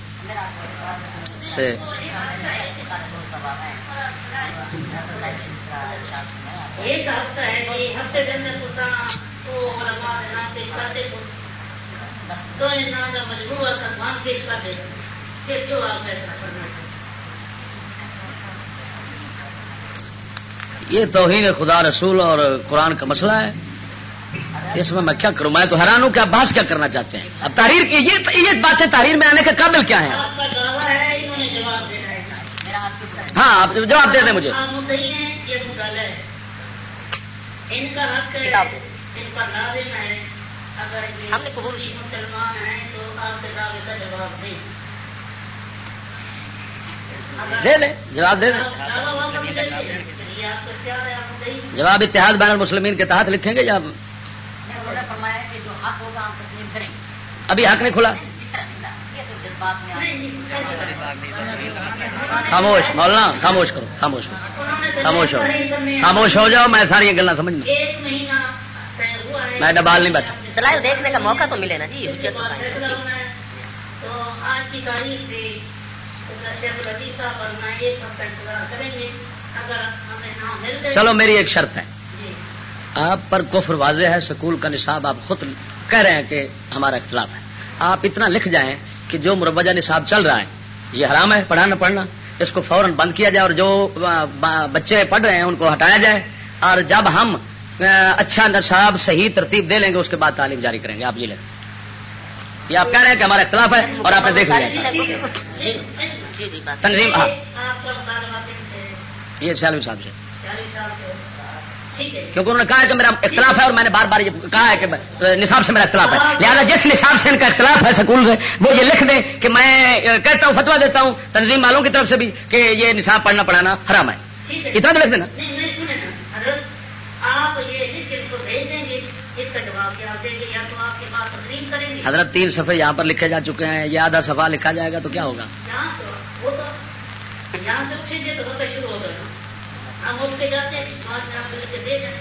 مجموعہ آپ کرنا
یہ توہین خدا رسول اور قرآن کا مسئلہ ہے۔ اس میں میں کیا کروں؟ میں تو حیران ہوں کہ آپ بحث کیا کرنا چاہتے ہیں۔ اب تحریر کی یہ یہ باتیں تحریر میں آنے کے قابل کیا ہیں؟
ہے
ہاں آپ جواب دے دیں مجھے۔
ان کا حق ہے ان پر لازم ہے اگر
ہم نے قبول
مسلمان ہیں تو آپ کے دعوے کا جواب دیں
جواب دے دیں۔ جواب اتحاد بین المسلمین کے تحت لکھیں گے یا ابھی حق نہیں کھلا؟ خاموش، مولانا، خاموش کرو خاموش کرو، خاموش ہو خاموش ہو جاؤ، میں ساری گلیں سمجھنا میں ڈبال نہیں بیٹھا۔
دیکھنے کا موقع تو ملے نا جی
چلو میری ایک شرط ہے۔
جی۔
آپ پر کفر واضح ہے سکول کا نصاب آپ خود کہہ رہے ہیں کہ ہمارا اختلاف ہے۔ آپ اتنا لکھ جائیں کہ جو مروجہ نصاب چل رہا ہے یہ حرام ہے پڑھانا پڑھنا۔ اس کو فوراً بند کیا جائے اور جو بچے پڑھ رہے ہیں ان کو ہٹایا جائے۔ اور جب ہم اچھا نصاب صحیح ترتیب دے لیں گے اس کے بعد تعلیم جاری کریں گے۔ آپ یہ لیں یہ آپ کہہ رہے ہیں کہ ہمارا اختلاف ہے اور آپ نے دیکھ لیا۔
جی جی
تنظیم ہاں۔ یہ چھیالویں صاحب سے۔ کیونکہ انہوں نے کہا ہے کہ میرا اختلاف ہے اور میں نے بار بار یہ کہا ہے کہ نصاب سے میرا اختلاف ہے۔ لہٰذا جس نصاب سے ان کا اختلاف ہے سکول سے وہ یہ لکھ دیں کہ میں کہتا ہوں فتوا دیتا ہوں تنظیم والوں کی طرف سے بھی کہ یہ نصاب پڑھنا پڑھانا حرام ہے۔
ٹھیک ہے۔
اتنا تو لکھ دینا۔
حضرت
تین صفحے یہاں پر لکھے جا چکے ہیں یہ آدھا صفحہ لکھا جائے گا تو کیا ہوگا؟
یہاں سے اٹھیں گے تو وقت شروع ہوگا نا ہم اٹھ کے جاتے ہیں بعد میں آپ کو کے دے دیں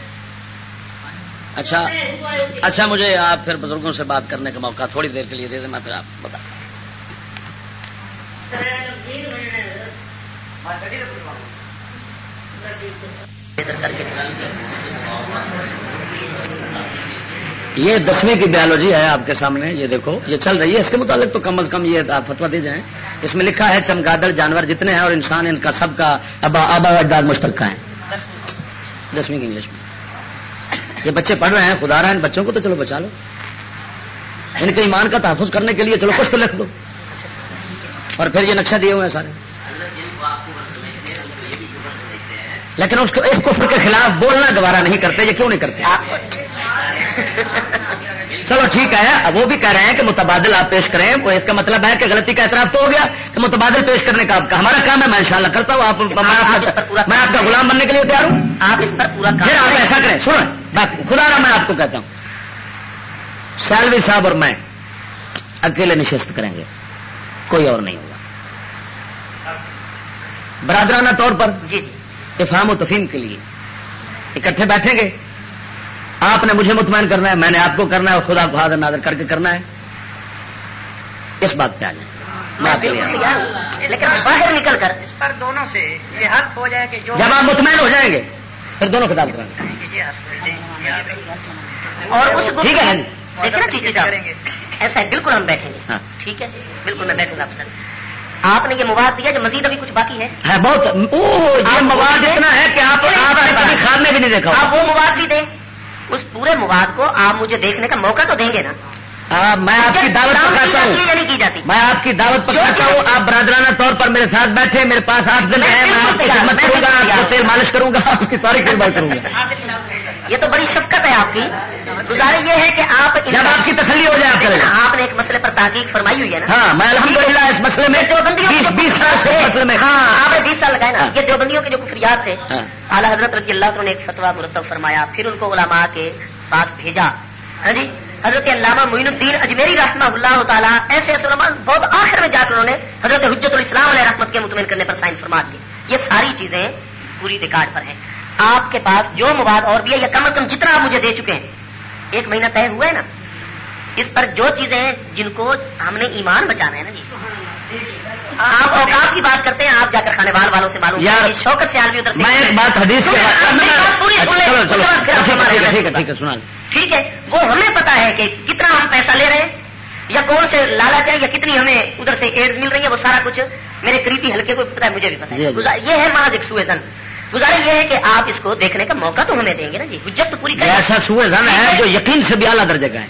اچھا اچھا مجھے آپ پھر بزرگوں سے بات کرنے کا موقع تھوڑی دیر کے لیے دے دیں، میں پھر آپ بتا کر کے یہ دسویں کی بیالوجی ہے آپ کے سامنے یہ دیکھو یہ چل رہی ہے۔ اس کے متعلق تو کم از کم یہ آپ فتوا دے جائیں اس میں لکھا ہے چمگادڑ جانور جتنے ہیں اور انسان ان کا سب کا آبا اجداد مشترکہ ہیں۔ دسویں۔ کی انگلش میں۔ یہ بچے پڑھ رہے ہیں خدا رہے ہیں ان بچوں کو تو چلو بچا لو۔ ان کے ایمان کا تحفظ کرنے کے لیے چلو کچھ تو لکھ دو۔ اور پھر یہ نقشہ دیے ہوئے ہیں سارے۔ لیکن اس کو اس کفر کے خلاف بولنا گوارا نہیں کرتے یہ کیوں نہیں کرتے؟ چلو ٹھیک ہے اب وہ بھی کہہ رہے ہیں کہ متبادل آپ پیش کریں وہ اس کا مطلب ہے کہ غلطی کا اعتراف تو ہو گیا کہ متبادل پیش کرنے کا آپ کا ہمارا کام ہے میں انشاءاللہ کرتا ہوں آپ میں آپ کا غلام بننے کے لیے تیار ہوں۔
آپ اس پر پورا
پھر آپ ایسا کریں سنیں خدا رہا میں آپ کو کہتا ہوں۔ سالوی صاحب اور میں اکیلے نشست کریں گے۔ کوئی اور نہیں ہوگا۔ برادرانہ طور پر
جی جی۔
افہام و تفہیم کے لیے اکٹھے بیٹھیں گے۔ آپ نے مجھے مطمئن کرنا ہے میں نے آپ کو کرنا ہے اور خدا کو حاضر نادر کر کے کرنا ہے۔ اس بات پہ آ جائیں۔ لیے
لیکن باہر نکل کر۔
اس پر دونوں سے یہ حق ہو جائے کہ جو
جب آپ مطمئن ہو جائیں گے پھر دونوں خطاب کریں گے
اور اس
ٹھیک ہے
دیکھیں نا چیز
کریں گے۔
ایسا ہے بالکل ہم بیٹھیں گے۔
ہاں۔
ٹھیک ہے بالکل میں بیٹھوں گا آپ سر آپ نے یہ مواد دیا جو مزید ابھی کچھ باقی ہے۔
بہت۔ مواد اتنا ہے کہ آپ آپ نے کبھی خواب میں بھی نہیں دیکھا
آپ وہ مواد بھی دیں۔ اس پورے مواد کو آپ مجھے دیکھنے کا موقع تو دیں گے نا۔
میں آپ کی دعوت پکڑتا ہوں۔
یا نہیں کی جاتی۔
میں آپ کی دعوت پکڑتا ہوں۔ آپ برادرانہ طور پر میرے ساتھ بیٹھے میرے پاس آٹھ دن
میں
ہے میں آپ کی خدمت کروں گا آپ کو تیل مالش کروں گا آپ کی ساری خدمت کروں گا۔ *laughs*
یہ تو بڑی شفقت ہے آپ کی۔ گزارش یہ ہے کہ آپ
جب آپ کی تسلی ہو جائے آپ
نے ایک مسئلے پر تحقیق فرمائی ہوئی ہے نا۔
ہاں میں الحمدللہ اس مسئلے میں بیس سال سے مسئلے میں۔
ہاں آپ نے بیس سال لگائے نا۔
ہاں۔
یہ دیوبندیوں کے جو کفریات تھے۔
ہاں۔
اعلیٰ حضرت رضی اللہ عنہ نے ایک فتوا مرتب فرمایا۔ پھر ان کو علماء کے پاس بھیجا۔ ہاں جی حضرت علامہ معین الدین اجمیری رحمہ اللہ تعالیٰ ایسے ایسے علماء بہت آخر میں جا کر انہوں نے حضرت حجت الاسلام علیہ رحمت کے مطمئن کرنے پر سائن فرما دیے۔ یہ ساری چیزیں پوری ریکارڈ پر ہیں۔ آپ کے پاس جو مواد اور بھی ہے یا کم از کم جتنا آپ مجھے دے چکے ہیں ایک مہینہ طے ہوا ہے نا اس پر جو چیزیں ہیں جن کو ہم نے ایمان بچانا ہے نا جی آپ اوقات کی بات کرتے ہیں آپ جا کر کھانے وال والوں سے معلوم
یار،۔
شوکت سے عالمی ادھر سے
میں ایک بات حدیث ٹھیک ہے
وہ ہمیں پتا ہے کہ کتنا ہم پیسہ لے رہے ہیں یا کون سے لالچ ہے یا کتنی ہمیں ادھر سے ایڈز مل رہی ہے وہ سارا کچھ میرے قریبی ہلکے کو پتا ہے مجھے بھی پتا
جی،
ہے
جی۔
گزار- یہ ہے محض ایک سوئے گزارا یہ ہے کہ آپ اس کو دیکھنے کا موقع تو ہمیں دیں گے نا جی۔ حجت تو پوری کریں۔
ایسا سوئے زن ہے جو یقین سے بھی اعلیٰ درجے کا ہے۔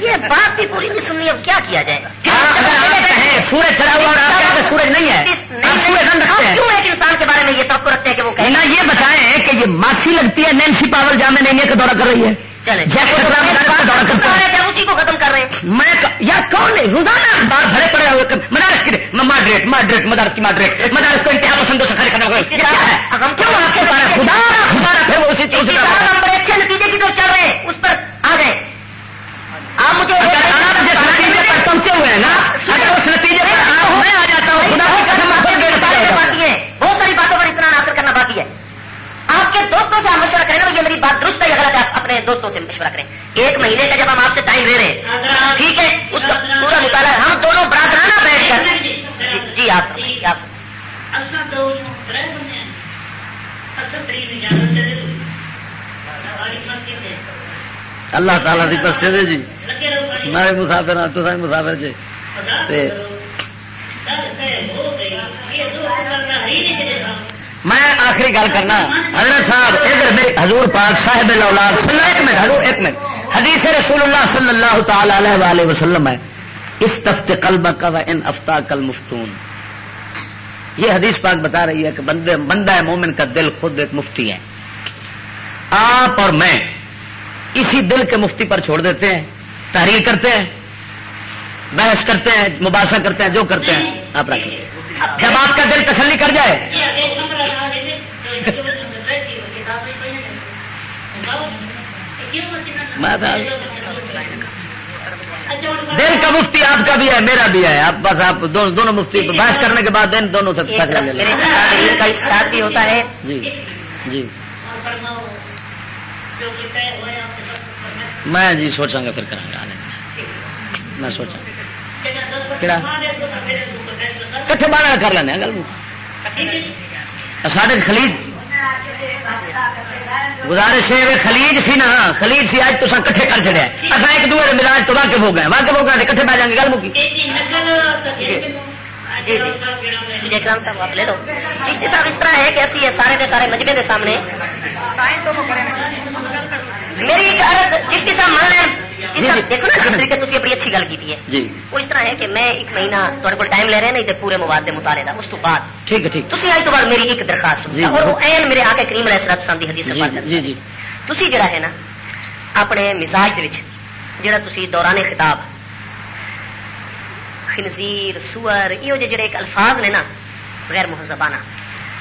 یہ بات بھی پوری نہیں سننی اب کیا کیا جائے؟
سورج چڑھا ہوا اور سورج نہیں ہے؟
کیوں ایک انسان کے بارے میں یہ توقع رکھتے ہیں کہ وہ کہے؟
نہ یہ بتائیں کہ یہ ماسی لگتی ہے نینسی پاول جامع نہیں کا دورہ کر رہی ہے۔
چلے۔
ہے۔
اسی کو ختم کر رہے ہیں؟
میں یا کون ہے؟ روزانہ اخبار بھرے پڑے ہوئے مدارس کی ماڈریٹ ماڈریٹ مدارس کی ماڈریٹ مدارس کو انتہا پسندوں سے ہے
ہم
کیوں آپ کے خدا خدا پھر وہ اسی چیز
ہم بڑے اچھے نتیجے کی طرف چل رہے ہیں اس پر آ گئے۔ آپ مجھے
پہنچے ہوئے ہیں نا اگر اس نتیجے پر آپ میں آ جاتا ہوں خدا کی قسم آپ کو یہ بتا
باتیں
دیتا ہوں۔
باقی ہیں بہت ساری باتوں پر اتنا حاصل کرنا باقی ہے آپ کے دوستوں سے آپ مشورہ کریں نا یہ میری بات درست ہے یا غلط ہے، آپ اپنے دوستوں سے مشورہ کریں۔ ایک مہینے کا جب ہم آپ سے ٹائم لے رہے ہیں، ٹھیک ہے؟ اس کا پورا مطالعہ ہم دونوں برادرانہ بیٹھ کر۔ جی-, جی، آپ آپ۔
اللہ تعالیٰ کی پستے دے جی۔ میں مسافر ہوں تو مسافر جی۔ تے میں آخری گل کرنا، حضرت صاحب، ادھر میرے حضور پاک صاحب الاولاد سننا ایک منٹ، حضور، ایک منٹ۔ حدیث رسول اللہ صلی اللہ تعالی علیہ وآلہ وسلم ہے اس تفت قلب کا و ان افتا کل مفتون یہ حدیث پاک بتا رہی ہے کہ بندے، بندہ مومن کا دل خود ایک مفتی ہے۔ آپ اور میں اسی دل کے مفتی پر چھوڑ دیتے ہیں، تحریر کرتے ہیں، بحث کرتے ہیں، مباحثہ کرتے ہیں، جو کرتے ہیں، آپ رکھ لیں۔ جب آپ کا دل تسلی کر جائے۔ دل کا مفتی آپ کا بھی ہے میرا بھی ہے۔ آپ بس آپ دونوں مفتی بحث کرنے کے بعد ان دونوں سے
بھی ہوتا ہے۔
جی جی۔ میں جی سوچاں گا پھر کریں گے آنے میں میں سوچاں گا۔ کٹھے باہر کر لینا گل ساڈے خلیج گزارش ہے خلیج سی نا خلیج سی اج تو کٹھے کر چڑیا اصل ایک دوسرے مزاج تو واقف ہو گئے واقف ہو گئے کٹھے بہ جائیں گے گل مکی
جی جی اکرام صاحب آپ لے لو چشتی صاحب اس طرح ہے کہ اسی یہ سارے کے سارے مجمے کے سامنے میری ایک عرض چشتی صاحب مان لیں دیکھو نا جس طریقے تھی بڑی اچھی گل کی
جی۔
وہ اس طرح ہے کہ میں ایک مہینہ تھوڑے کو ٹائم لے رہے ہیں نہیں تو پورے مواد کے مطالعے کا اس تو بعد
ٹھیک ہے ٹھیک۔
تھی آج تو بعد میری ایک درخواست
جی
اور وہ این میرے آ کے کریم علیہ السلام سام کی حدیث
جی جی
تھی جڑا ہے نا اپنے مزاج دے جڑا دوران خطاب خنزیر سور یہ جڑے ایک الفاظ نے نا غیر مہذبانہ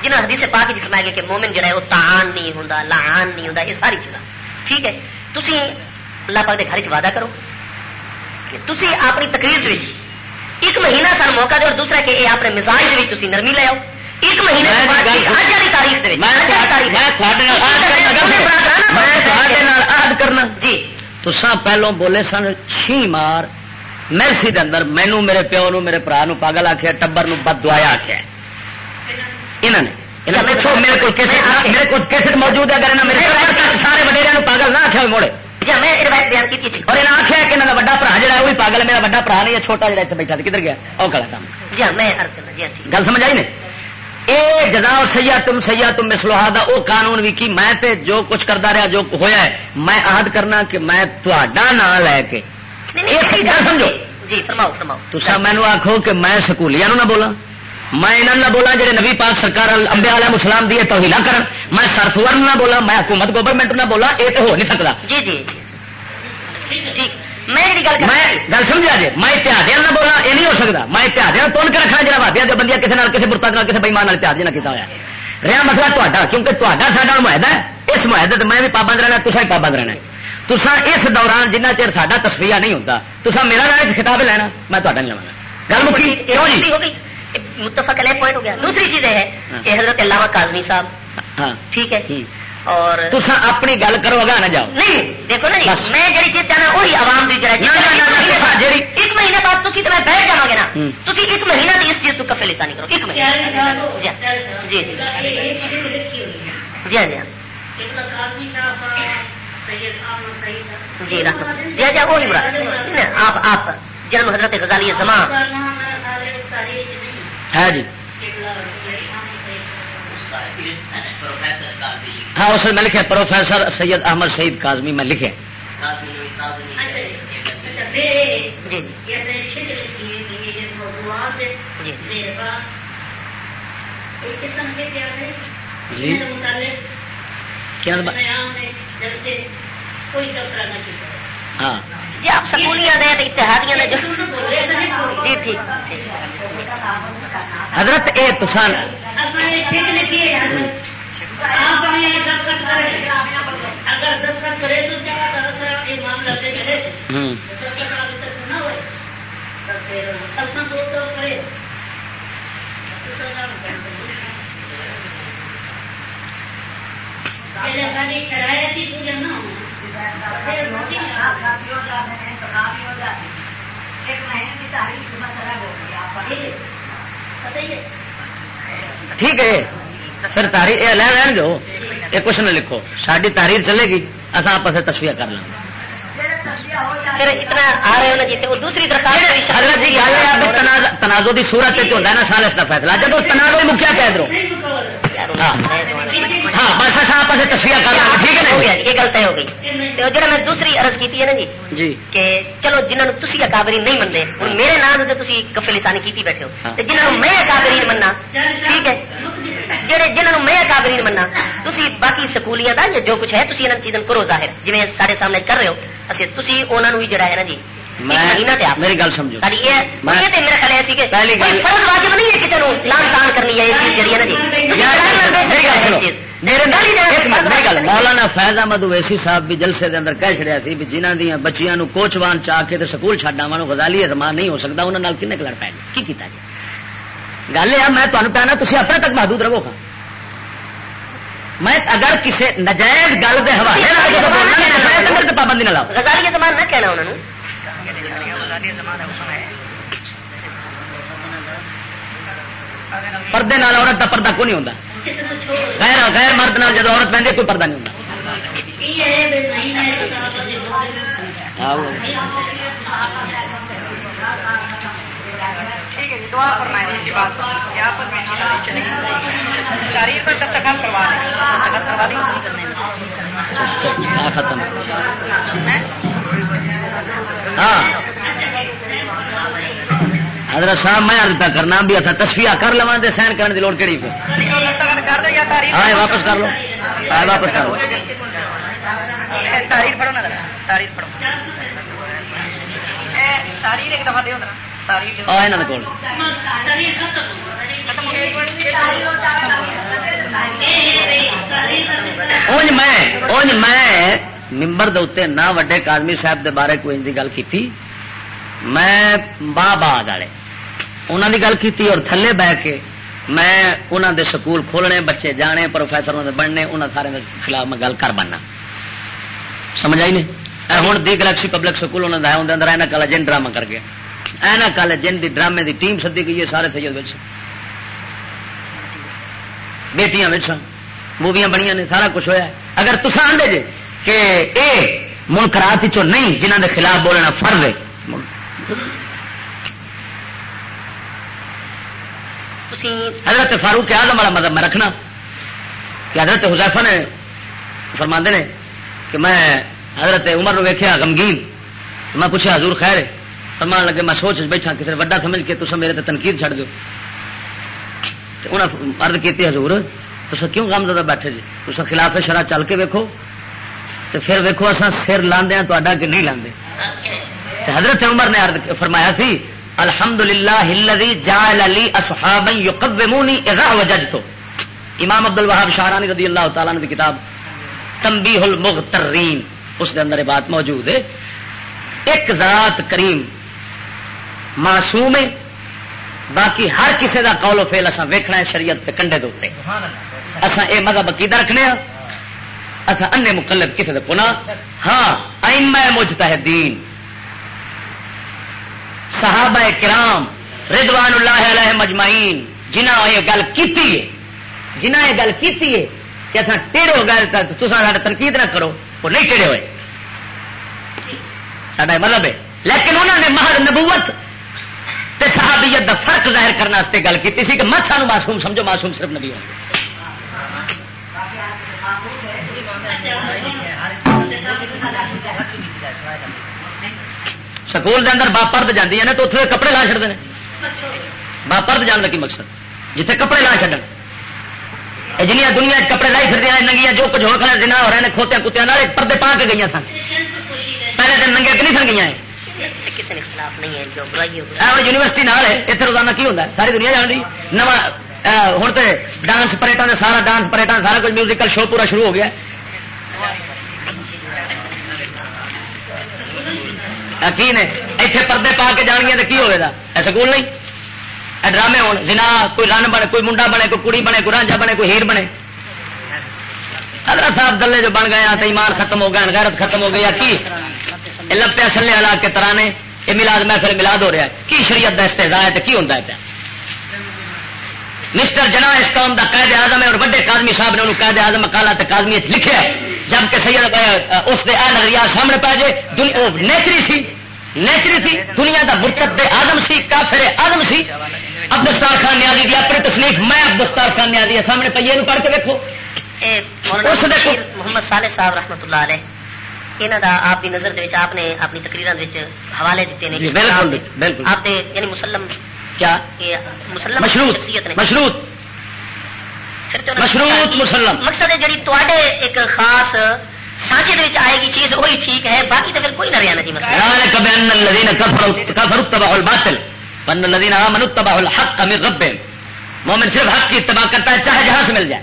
جنہوں حدیث پاک جی فرمایا گیا کہ مومن جڑا ہے وہ تان نہیں ہوں لان نہیں ہوں یہ ساری چیزاں۔ ٹھیک ہے؟ تھی اللہ پاک کے گھر وعدہ کرو کہ تھی اپنی تقریر ایک مہینہ سر موقع دے اور دوسرا کہ یہ اپنے مزاج کے نرمی لے آؤ۔ ایک مہینے
کرنا۔ جی۔ پہلو بولے سن چھی مار مرسی دے اندر مینو میرے پیو نو میرے برا نو پاگل آخیا ٹبر نو بد دعایا آخیا نے میرے کو میرے کو کیسٹ موجود ہے اگر میرے سارے وڈیریا پاگل نہ آخیا موڑے۔ اور یہاں آخیا کہ یہاں کا وا برا جا وہ پاگل ہے میرا وا برا نہیں ہے چھوٹا جا اتنے بیٹھا کدھر گیا؟ کلا سامنے۔ گل سمجھ آئی نے؟ اے جزا سیا تم سیا تم مسلوہا دا او قانون بھی کی میں تے جو کچھ کرتا رہا جو ہویا ہے میں عہد کرنا کہ میں تا نام لے کے۔ سمجھو۔
جی فرماؤ فرماؤ۔
مینو آخو کہ میں سکولیا نہ بولا میں یہاں نہ بولا جی نبی پاک سرکار امبیا والا مسلام دی توہیلا کر میں سرفور نہ بولا میں حکومت گورنمنٹ نہ بولا یہ تو ہو نہیں سکتا
جی جی
جی۔ میں گل سمجھا جی میں اتحاد نہ بولا یہ نہیں ہو سکتا میں اتحاد تول کے رکھنا جا وادیا جو بندیاں کسی کسی برتا کسی بئیمان اتحاد نہ کیا ہوا رہا مسئلہ تا کیونکہ تا سا معاہدہ ہے۔ اس معاہدے میں بھی پابند رہنا تصا بھی پابند رہنا تسا اس دوران جنہ چر سا تصویر نہیں ہوتا تسا میرا نام خطاب لینا میں تا نہیں لوا گل مکی؟
جی؟ متفق علیہ پوائنٹ ہو گیا۔ دوسری چیز ہے کہ حضرت علامہ کاظمی صاحب ہاں۔ ٹھیک ہے۔ اور
تسا اپنی گل کرو اگا نہ جاؤ۔
نہیں دیکھو نا جی میں جی چیز چاہنا وہی عوام کی جڑا ایک مہینے بعد تھی تو میں بہ جاؤ گے نا۔ تھی ایک مہینہ کی اس چیز تو کفے لسانی کرو ایک مہینہ۔ جی جی جی۔ جی جی۔ جی جی وہی برا آپ آپ جنم حضرت غزالی زمان۔
ہے جی۔ ہاں اس میں لکھے پروفیسر سید احمد سعید کازمی میں لکھے جی۔
ہاں۔ جی آپ سکولیاں دیں اتحادیاں دیں جی ٹھیک
حضرت اے تسان
اگر دستخط کرے تو معاملہ شرائط ہی پوجا نہ ہو
ٹھیک ہے پھر تاریخ لے لین جو یہ کچھ نہ لکھو ساری تحریر چلے گی اصل آپ سے تصویر کر لیں تنازع کی صورت ہوتا ہے نا سال اس کا فیصلہ۔ جب تنازع مکیا کہہ دو ہاں بس آپ سے تصویر کر لیں ٹھیک ہے نا؟
یہ گل طے ہو گئی۔ تو جا میں دوسری عرض کی ہے نا جی؟
جی۔
کہ چلو جنہوں نے تھی اکابری نہیں منتے ہوں میرے نام سے تھی کفے لسانی کی بیٹھے ہو۔ جنہوں میں اکابری مننا ٹھیک ہے؟ جہے جنہوں میں اکابرین مننا تھی باقی سکولیاں دا یا جو کچھ ہے تھی چیزوں کرو ظاہر۔ جی سارے سامنے کر رہے ہو اچھا تھی انہوں بھی جڑا ہے نا جی؟
میری گل سمجھو۔
میرا خیال کہ فرض واجب نہیں ہے کسی کو لان تان کرنی ہے یہ چیز جڑی ہے نا جی؟
مولانا فیض احمد ویسی صاحب بھی جلسے دے اندر کہہ چڑیا سی جنہ دیا بچیاں نو کوچوان چاہ کے سکول چڈ آوا غزالی زمان نہیں ہو سکتا انہوں نے کن کلر پائے کی کیتا جی؟ گل یہ میں تمہیں پہنا تھی اپنے تک محدود رہو گا میں اگر کسی نجائز گل کے حوالے پابندی نہ پردے پردہ کو نہیں ہوتا غیر غیر مرد نال جب عورت پہنتی کوئی پردہ نہیں ہوتا
جی
ختم۔ ہاں۔ حضرت صاحب میں عرض کرنا بھی اتنا تصفیہ کر لوا دے سین کرنے کی لوڑ کہڑی پہ ہاں واپس کر لو۔ ہاں واپس کر لو۔ میں ممبر دے نہ وڈے کادمی صاحب دے بارے کوئی گل کی میں با باغ والے۔ انہوں نے گل کی اور تھلے بہ کے میں انہوں دے سکول کھولنے بچے جانے پروفیسر بننے انہوں سارے دے خلاف میں گل کر بننا سمجھ آئی نہیں ہوں دی گلیکسی پبلک سکول انہوں نے اندر اینا کالا جن ڈرامہ کر گیا اینا کالا جن دی ڈرامے دی ٹیم سدی گئی ہے سارے سید بچ بیٹیاں بچ موویاں بنیا نے سارا کچھ ہویا ہے اگر تصا آدھے جی کہ اے منکرات چو نہیں جنہ دے خلاف بولنا فرض ہے حضرت فاروق اعظم والا مذہب میں رکھنا کہ حضرت حذیفہ نے فرما نے کہ میں حضرت عمر نو ویکھیا غمگین، میں پوچھا حضور خیر ہے فرمان لگے میں سوچ بیٹھا کسی وڈا سمجھ کے تصا میرے تے تنقید چھڑ دو انہیں عرض کیتی حضور تصا کیوں غم زدہ بیٹھے جی؟ تصا خلاف شرح چل کے ویکھو۔ تو پھر ویکھو اصا سر لاندے ہیں تا کہ نہیں لاندے۔ حضرت عمر نے عرض فرمایا سی الحمد للہ جعل لی اصحابا یقومونی اذا وجدتو امام عبد الوہاب شاہرانی رضی اللہ تعالیٰ نے کتاب تنبیح المغترین اس کے اندر یہ بات موجود ہے۔ ایک ذات کریم معصوم ہے باقی ہر کسی کا قول و فیل اصا ویکھنا ہے شریعت کے کنڈے دے اصا یہ مذہب عقیدہ رکھنے ہاں اصا انے مقلد کسی کو نہ ہاں ائمہ مجتہدین صحابہ کرام ردوان اللہ علیہ مجمعین جنہ یہ گل کیتی ہے جنہ یہ گل کیتی ہے کہ اصا ٹیڑے ہو گئے تو سارے تنقید نہ کرو، وہ نہیں ٹیڑے ہوئے۔ سڈا مطلب ہے۔ لیکن انہوں نے محض نبوت تے صحابیت دا فرق ظاہر کرنے واسطے گل کی سی کہ مت سانو معصوم سمجھو، معصوم صرف نبی ہو سکول دے اندر باپرد جاندی ہیں تو اتنے کپڑے لا چڑتے ہیں۔ باپرد جان کا کی مقصد؟ جتنے کپڑے لا چڈن جنیا دنیا کپڑے لائی پھر ہیں ننگیاں جو کچھ ہو جنا ہو رہے ہیں کھوتیا کتیا پردے پا کے گئی سن۔ پہلے دن ننگے نہیں سن گئی یونیورسٹی نال ہے اتنے روزانہ کی ہوتا ہے؟ ساری دنیا جان دی۔ نواں ہوں تو ڈانس پریٹا نے سارا ڈانس پریٹا سارا کچھ میوزیکل شو پورا شروع ہو گیا۔ کی نے؟ اتنے پردے پا کے جان گیا تو کی ہوئے گا؟ سکول نہیں؟ ڈرامے ہو جنا کوئی رن بنے، کوئی منڈا بنے، کوئی کڑی بنے، کوئی رانجا بنے، کوئی ہیر بنے۔ حضرت صاحب دلے جو بن گئے تو ایمان ختم ہو گیا غیرت ختم ہو گیا کی؟ لپیا سلے ہلا کے طرح نے یہ ملاد محفل ملاد ہو رہا ہے۔ کی شریعت کا استحصا ہے تو کی ہوتا ہے پیا؟ مسٹر جنا اس قوم کا قید اعظم ہے اور بڑے کادمی صاحب نے انہوں قید اعظم کالا کادمی لکھا ہے۔ جبکہ سید اس دے اہل ریاض سامنے پا جائے نیچری سی۔ نیچری تھی دنیا کا مرتب دے آدم سی کافر آدم سی۔ عبدستار خان نیازی دی اپنی تصنیف میں عبدستار خان نیازی سامنے پہ پڑھ کے دیکھو
محمد صالح صاحب رحمت اللہ علیہ یہاں دا آپ کی نظر دے آپ نے اپنی تقریر حوالے دیتے ہیں
بالکل بالکل۔
آپ دے یعنی مسلم
کیا؟ مشروط مشروط۔ مشروط مسلم۔
مقصد ہے جی تے ایک خاص سانچے دے آئے گی چیز وہی ٹھیک ہے باقی تو پھر کوئی نہ رہنا جی مسئلہ۔
ذلك بأن الذين كفروا كفروا اتبعوا الباطل وأن الذين آمنوا اتبعوا الحق من ربهم۔ مومن صرف حق کی اتباع کرتا ہے چاہے جہاں سے مل جائے۔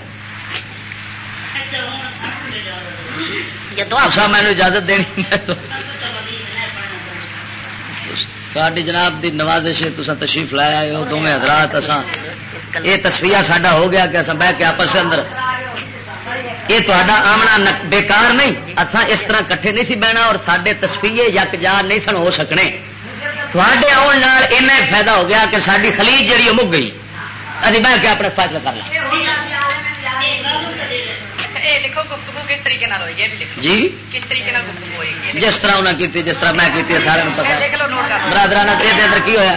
یہ دعا۔
میں نے اجازت دینی۔ تو ساری جناب دی نوازش تصا تشریف لایا ہو دونوں حضرات اساں۔ یہ تصویر ساڈا ہو گیا کہ اصا بہ کے آپس اندر۔ یہ تا آمنا بیکار نہیں اصا اس طرح کٹھے نہیں سی بہنا اور سارے تصویر یک جان نہیں سن ہو سکنے۔ تھے آن ایسا فائدہ ہو گیا کہ ساری خلیج جی وہ مک گئی۔
ابھی میں کیا اپنے فیصلہ کر لیں
یہ لکھو گفتگو کس طریقے نال ہوئی یہ بھی لکھو
جی؟
کس طریقے نال گفتگو ہوئی گی
جس طرح انہیں کی جس طرح میں کی سارے پتا
لکھ لو نوٹ کر لو۔
برادرانہ دے دے اندر کی ہویا؟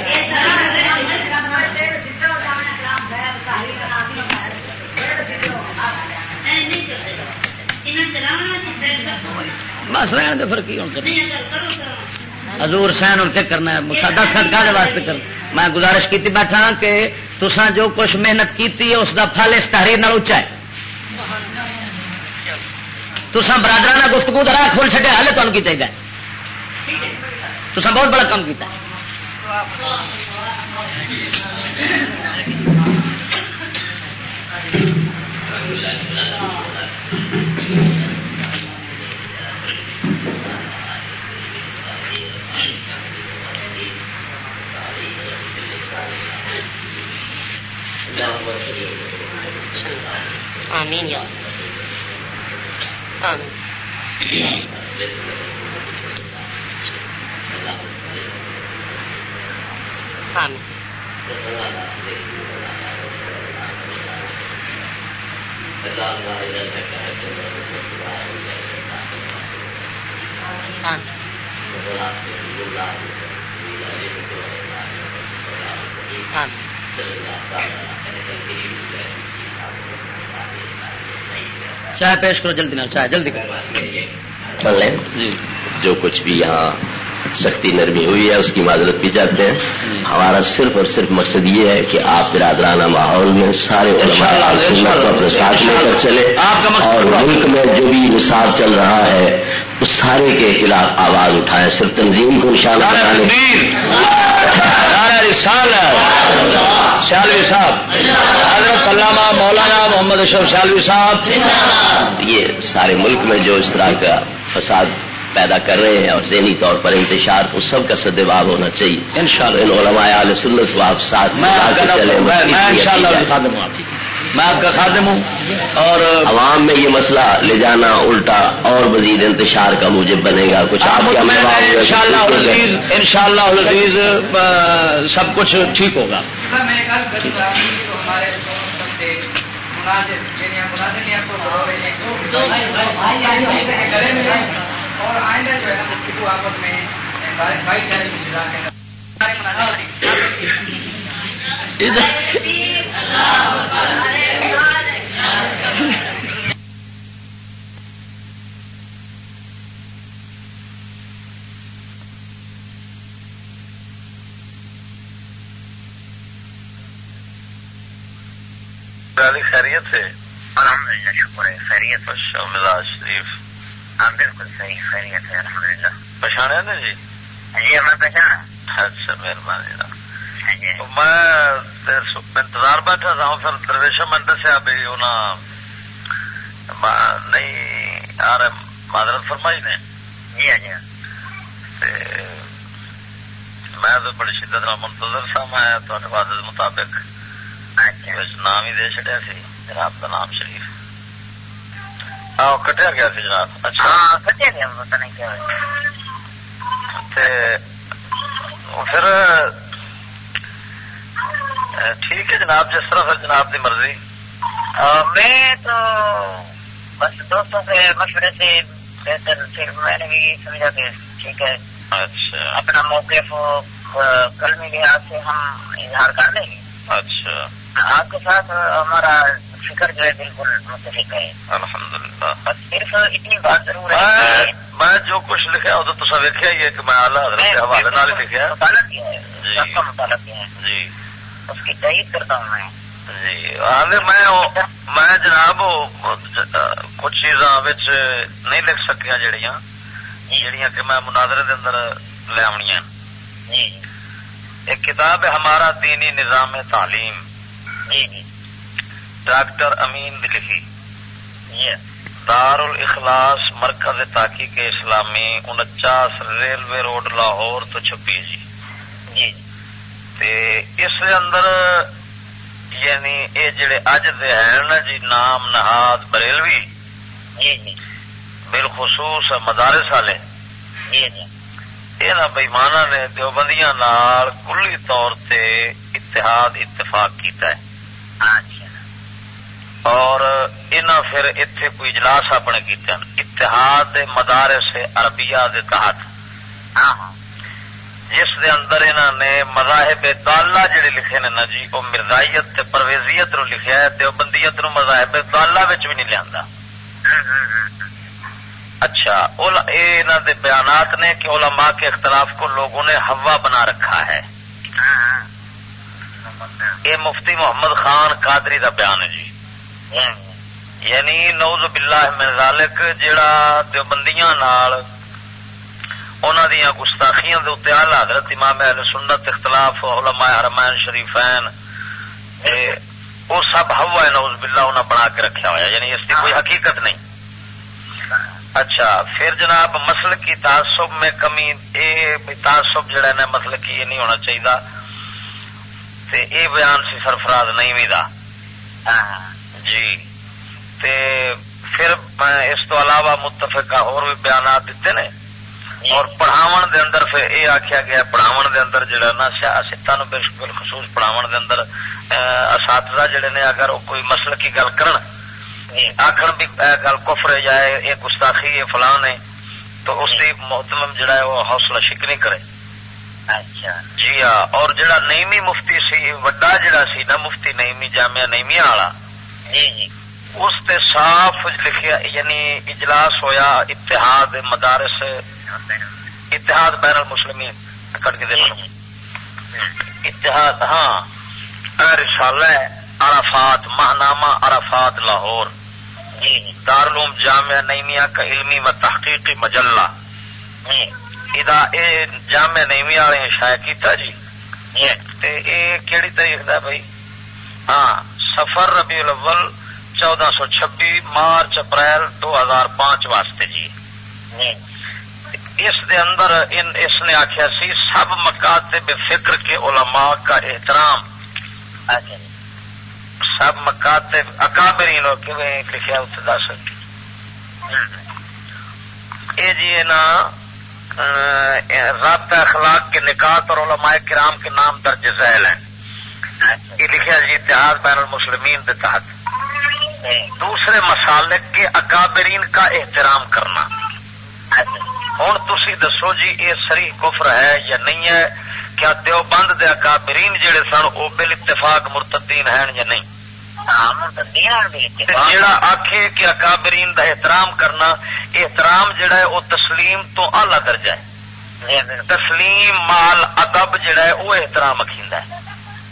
بس رہن دے ہوں کرنا؟ حضور سین اور کرنا ہے؟ دس کا واسطے کر؟ میں گزارش کی بیٹھا کہ تسا جو کچھ محنت کی ہے اس دا پھل اس تحریر نال اچا ہے۔ تسا برادرانہ گفتگو درا کھول چڈیا ہلے تمہیں کی چاہیے تسا بہت بڑا کام کیتا ہے۔
آمین یا آمین آمین آمین آمین
چائے پیش کرو جلدی نہ چائے جلدی کرو۔
چل لیں۔
جی۔
جو کچھ بھی یہاں سختی نرمی ہوئی ہے اس کی معذرت بھی چاہتے ہیں ہمارا صرف اور صرف مقصد یہ ہے کہ آپ برادرانہ ماحول میں سارے علماء کو اپنے ساتھ لے کر چلے اور ملک میں جو بھی نصاب چل رہا ہے اس سارے کے خلاف آواز اٹھائیں صرف تنظیم کو نشانہ بنانے۔
سیالوی صاحب۔ حضرت علامہ مولانا محمد اشرف سیالوی صاحب۔
یہ سارے ملک میں جو اس طرح کا فساد پیدا کر رہے ہیں اور ذہنی طور پر انتشار اس سب کا سدباب ہونا چاہیے۔
انشاءاللہ۔
ان علماء اہل سنت کو آپ ساتھ
میں
ملا کے چلیں
میں آپ کا خادم ہوں اور
عوام میں یہ مسئلہ لے جانا الٹا اور مزید انتشار کا موجب بنے گا۔ کچھ آپ کے
میں ان شاء اللہ ان شاء اللہ العزیز سب کچھ ٹھیک ہوگا۔
میں اور آئندہ جو ہے نا آپس میں بھائی چارے
علی خیریت سے
الحمد للہ شکر. ہے خیریت
اچھا مزاج شریف.
ہاں بالکل صحیح خیریت ہے الحمد للہ
نا جی؟
جی ہمیں پہچانا
اچھا مہربانی میں انتظار بیٹھا تھا پھر درویشہ میں دسیا بھی انہاں نہیں آ رہے معذرت فرمائی نے؟
جی ہاں جی
میں تو بڑی شدت منتظر سا میں تھوڑے وعدے مطابق نام ہی دے چڑیا سی جناب کا نام شریف۔ کٹیا گیا سی جناب۔ اچھا۔
ہاں گیا نہیں کیا
پھر ٹھیک ہے جناب جس طرح پھر جناب کی مرضی۔
میں تو بس دوستوں کے مشورے سے بہتر پھر میں نے بھی سمجھا کہ ٹھیک ہے۔
اچھا۔
اپنا موقف لحاظ سے ہم اظہار کر لیں گے۔
اچھا۔
آپ کے ساتھ ہمارا فکر جو ہے بالکل متفق ہے۔
الحمدللہ۔
بس صرف اتنی بات ضرور ہے۔
میں جو کچھ لکھا وہ تو ویکیا ہی ہے کہ میں اعلیٰ حضرت کے حوالے نال لکھا
مطالعہ کیا ہے
جی۔
سب کا مطالعہ کیا ہے۔
جی۔
اس کی تائید کرتا ہوں میں۔
جی۔ حالے میں میں جناب کچھ چیزاں نہیں لکھ سکیا جڑیاں جڑیاں کہ میں مناظرے دے اندر آونیاں
جی۔
ایک کتاب ہے ہمارا دینی نظام تعلیم۔
جی جی
ڈاکٹر امین لکھی دار الاخلاص مرکز تحقیق اسلامی انچاس ریلوے روڈ لاہور تو چھپی جی۔
جی۔
تے اس اندر یعنی یہ جڑے اج دے ہیں نا جی نام نہاد بریلوی۔
جی جی۔
بالخصوص مدارس والے۔
جی جی۔
یہ بےمانا نے دیوبندیاں نال کلی طور تے اتحاد اتفاق کیتا ہے۔ اور انہاں پھر اتنے کوئی اجلاس اپنے کیتے ہیں اتحاد مدارس عربیہ دے تحت۔
ہاں ہاں۔
جس دے اندر انہوں نے مذاہب دالہ جڑے لکھے نے نا جی وہ مرزائیت تے پرویزیت نو لکھیا ہے دیوبندیت نو مذاہب دالہ وچ بھی نہیں لیا اچھا اول- اے انہاں دے بیانات نے کہ علماء کے اختلاف کو لوگوں نے ہوا بنا رکھا ہے۔ یہ مفتی محمد خان قادری دا بیان ہے جی۔ یعنی نوز باللہ من ذالک جڑا دیوبندیاں نال انہاں دیاں گستاخیاں دے اوتے اعلی حضرت امام اہل سنت اختلاف علماء حرمین شریفین اے وہ سب ہوا ہے نوز باللہ انہاں بنا کے رکھا ہوا ہے یعنی اس کی کوئی حقیقت نہیں۔ اچھا پھر جناب مسل کی تعصب میں کمی اے تعصب جڑا ہے نا مسل کی یہ نہیں ہونا چاہیے تے اے بیان سی سرفراز نہیں بھی دا جی۔ تے پھر اس تو علاوہ متفقہ اور بھی بیانات دیتے نے۔ اور پڑھاون دے اندر پھر اے آکھیا گیا پڑھاون دے اندر جڑا نا سیاستاں نو بالخصوص پڑھاون دے اندر اساتذہ جڑے نے اگر کوئی مسئلہ کی گل کرن آخر بھی اہ گل کفر یہ یہ گستاخی ہے فلان ہے تو اس کی محتمم جڑا ہے وہ حوصلہ شکنی کرے۔ جی ہاں۔ اور جڑا نئیمی مفتی سی وڈا جڑا سی نا مفتی نئیمی جامعہ نئیمی والا
جی جی۔
اس تے صاف لکھیا یعنی اجلاس ہویا اتحاد مدارس اتحاد بین المسلمین کٹ کے دیکھو۔ اتحاد ہاں۔ رسالہ ہے عرفات ماہنامہ عرفات لاہور۔
جی جی۔
دارالعلوم جامعہ نئیمیہ کا علمی و تحقیقی مجلہ۔
جی
ادا اے جامعہ نئیمی والے نے شائع کیتا جی
جی
تے اے کیڑی تاریخ دا بھائی ہاں سفر ربیع الاول چودہ سو چھبی مارچ اپریل دو ہزار پانچ واسطے جی اس دے اندر ان اس نے آخیا سی سب مکاتب فکر کے علماء کا احترام سب مکاتب اکابرین ہو کے لکھیا اتنے دس یہ جی نا رابطہ اخلاق کے نکات اور علماء کرام کے نام درج ذیل ہیں۔ یہ لکھا جی اتحاد بین المسلمین کے تحت۔ دوسرے مسالک کے اکابرین کا احترام کرنا۔ ہوں تھی دسو جی یہ سری کفر ہے یا نہیں ہے؟ کیا دیوبند دے اکابرین جڑے سن، وہ بل اتفاق مرتدین ہیں یا نہیں؟ جڑا آخے کہ اکابرین دا احترام کرنا احترام جڑا ہے وہ تسلیم تو اعلی درجہ ہے۔
جی بالکل
تسلیم مال ادب جڑا ہے وہ احترام اکھیندا ہے۔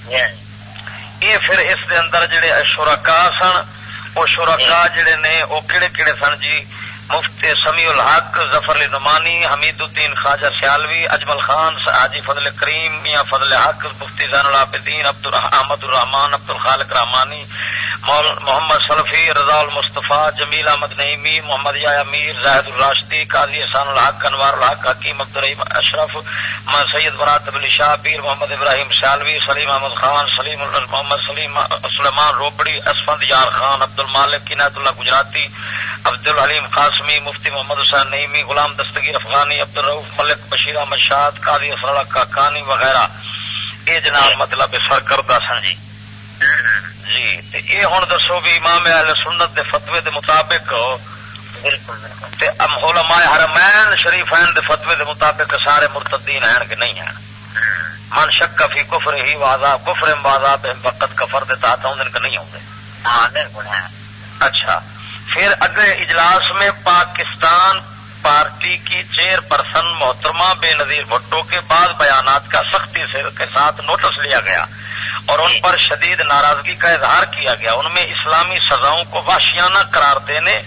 جی۔
یہ پھر اس دے اندر جڑے شرکا سن وہ شرکا جڑے نے وہ کہڑے کہڑے سن جی؟ مفتی سمیع الحق، ظفر علی نعمانی حمید الدین خواجہ سیالوی، اجمل خان حاجی فضل کریم، میاں فضل حق، مفتی زین العابدین عبد احمد الرحمان عبد الخالق رحمانی محمد سلفی رضا المصطفیٰ، جمیل احمد نعیمی، محمد یا امیر، زاہد الراشدی، قاضی احسان الحق، انوار الحق، حکیم عبد الرحیم اشرف سید برات ابلی شاہ پیر محمد ابراہیم سیالوی، سلیم احمد خان، سلیم محمد سلیم سلیمان روبڑی، اسفند یار خان عبد المالک عنایت اللہ گجراتی عبد الحلیم قاسمی مفتی محمد حسین نعیمی غلام دستگیر افغانی عبد الروف ملک بشیر احمد شاد قاضی اسراللہ کاکانی وغیرہ۔ یہ جناب مطلب سرکردہ سن جی۔ جی تے یہ ہوں دسو بھی امام اہل سنت دے فتوے دے مطابق تے ام علماء حرمین شریفین دے فتوے دے مطابق سارے مرتدین ہیں کہ نہیں ہیں؟ من شک فی کفر ہی واضح کفر واضح وقت کفر دے تحت آؤں کہ نہیں آؤں
ہاں بالکل ہے
اچھا۔ پھر اگلے اجلاس میں پاکستان پارٹی کی چیئر پرسن محترمہ بے نظیر بھٹو کے بعد بیانات کا سختی سے کے ساتھ نوٹس لیا گیا۔ اور ان پر شدید ناراضگی کا اظہار کیا گیا۔ ان میں اسلامی سزاؤں کو وحشیانہ قرار دینے،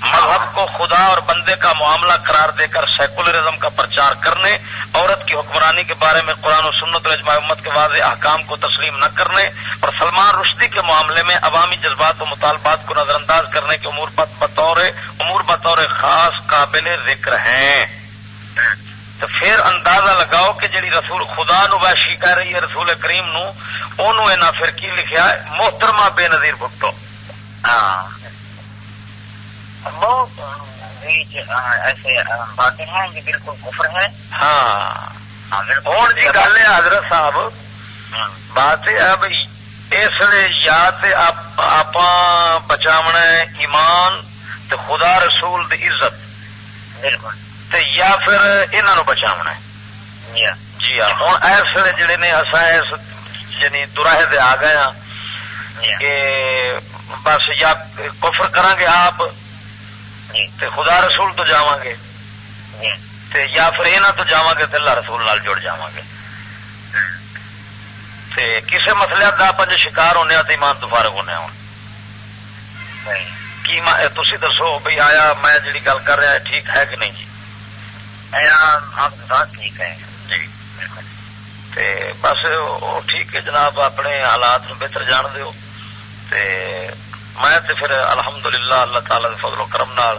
مذہب کو خدا اور بندے کا معاملہ قرار دے کر سیکولرزم کا پرچار کرنے، عورت کی حکمرانی کے بارے میں قرآن و سنت اور امت کے واضح احکام کو تسلیم نہ کرنے اور سلمان رشدی کے معاملے میں عوامی جذبات و مطالبات کو نظر انداز کرنے کے امور بطور امور بطور خاص قابل ذکر ہیں۔ تو پھر اندازہ لگاؤ کہ جڑی رسول خدا نو وحشی کہہ رہی ہے رسول کریم نو اونوں انہاں پھر کی لکھیا ہے؟ محترمہ بے نظیر بھٹو
ہاں۔ بہت ایسے باتیں ہیں جو بالکل کفر ہے
ہاں۔
ہاں
ہوں جی گل ہے حضرت صاحب۔
ہاں،
بات یہ ہے بھائی اس لیے یا تے آپ بچاونا ہے ایمان تے خدا رسول دی عزت۔
بالکل۔
تے یا پھر بچاونا ہے۔ جی ہاں ہوں اس ویلے جڑے نے اصا اس یعنی دراہے دے آ گئے ہاں کہ بس یا کفر کریں گے آپ تے خدا رسول تو جا گے تے یا پھر یہاں تو جا گے تو اللہ رسول لال جڑ جا گے تے کسے مسئلے کا پنج شکار ہونے تو ایمان تو فارغ ہونے ہوں کی تھی دسو بھائی آیا میں جی گل کر رہا ٹھیک ہے کہ نہیں جی؟ جی تے بس وہ ٹھیک ہے جناب اپنے حالات بہتر جان دیو۔ تے میں تے پھر الحمدللہ اللہ تعالی دے فضل و کرم نال